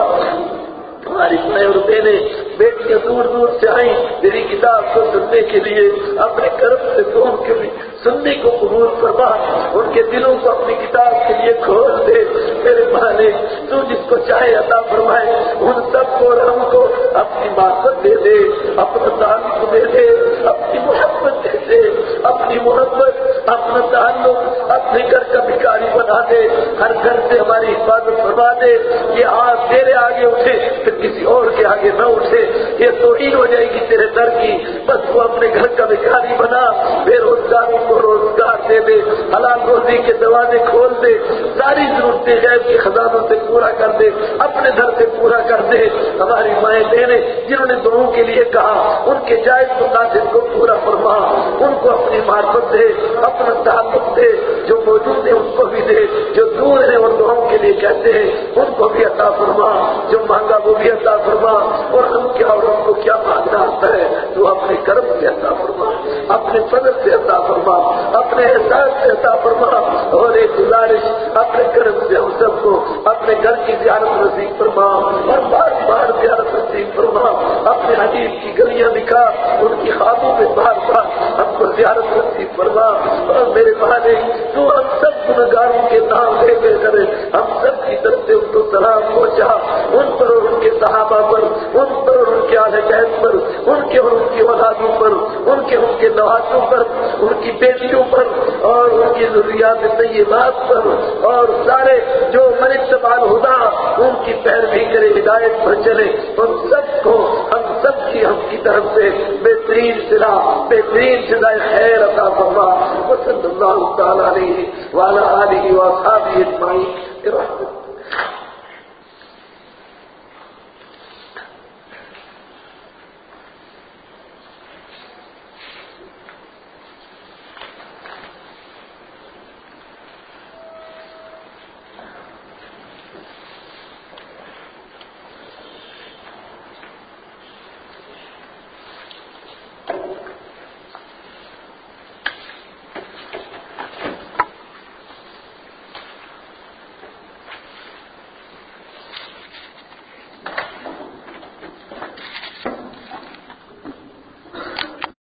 ہماری مائیں اور بہنیں بیٹیاں دور دور سے آئیں تیری کتاب کو سننے کے لیے، اپنے کرم سے قوم کے بھی سننے کو قبول فرما، ان کے دلوں کو اپنی کتاب کے لیے کھول دے۔ میرے مالک تو جس کو چاہے عطا فرمائے، ان سب کو اور ہم کو اپنی معرفت دے دے، اپنا تعلق دے دے، اپنی محبت دے دے، اپنی محبت، اپنا تعلق، اپنے گھر کا بھکاری بنا دے۔ ہر گھر سے ہماری حفاظت فرما دے یہ آج تیرے آگے اٹھے، پھر کسی اور کے آگے نہ اٹھے۔ یہ توہین ہو جائے گی تیرے در کی۔ بس وہ اپنے گھر کا بھکاری بنا، بے روزگاروں کو روزگار دے دے، حلال روزی کے دروازے کھول دے، ساری ضرورتیں غیر کی خزانوں سے پورا کر دے، اپنے گھر سے پورا کر دے۔ ہماری مائیں بہنیں، جنہوں نے دونوں کے لیے کہا، ان کے جائز مقاصد کو پورا فرما، ان کو اپنی معرفت دے، اپنا تعلق دے، جو موجود ہے ان کو بھی دے، جو دور ہیں اور دونوں کے لیے کہتے ہیں، ان کو بھی عطا فرما، جو مانگا وہ بھی عطا فرما، اور ہم کیا اور ہم کو کیا مانگنا آتا ہے؟ تو اپنے کرم سے عطا فرما، اپنے فضل سے عطا فرما۔ اپنے احساس سے عطا فرما اور ایک گزارش اپنے کرم سے ہم سب کو، اپنے گھر کی زیارت نصیب فرما اور بار بار زیارت نصیب فرما، اپنے حجیب کی گلیاں دکھا، ان کی خوابوں میں بار بار ہم کو زیارت نصیب فرما اور میرے بہانے تو ہم سب گنگاروں کے نام لے لے کر ہم سب کی طرف سے ان کو سلام پہنچا، ان پر اور ان کے صحابہ پر، ان پر اور ان کے آل قید پر، ان کے اور ان کی اولادوں پر، ان کے ان کے نوازوں پر، ان کی بیٹیوں پر اور ان کی ضروریات طیبات پر اور سارے جو منصبال ہدا، ان کی پیروی کرے، ہدایت پر چلے۔ ان سب کو، ہم سب کی ہم کی طرف سے بہترین سلا بہترین سلا خیر عطا فرما۔ وصلی اللہ تعالی علیہ وعلی آلہ وصحابہ اجمعین۔ رحمت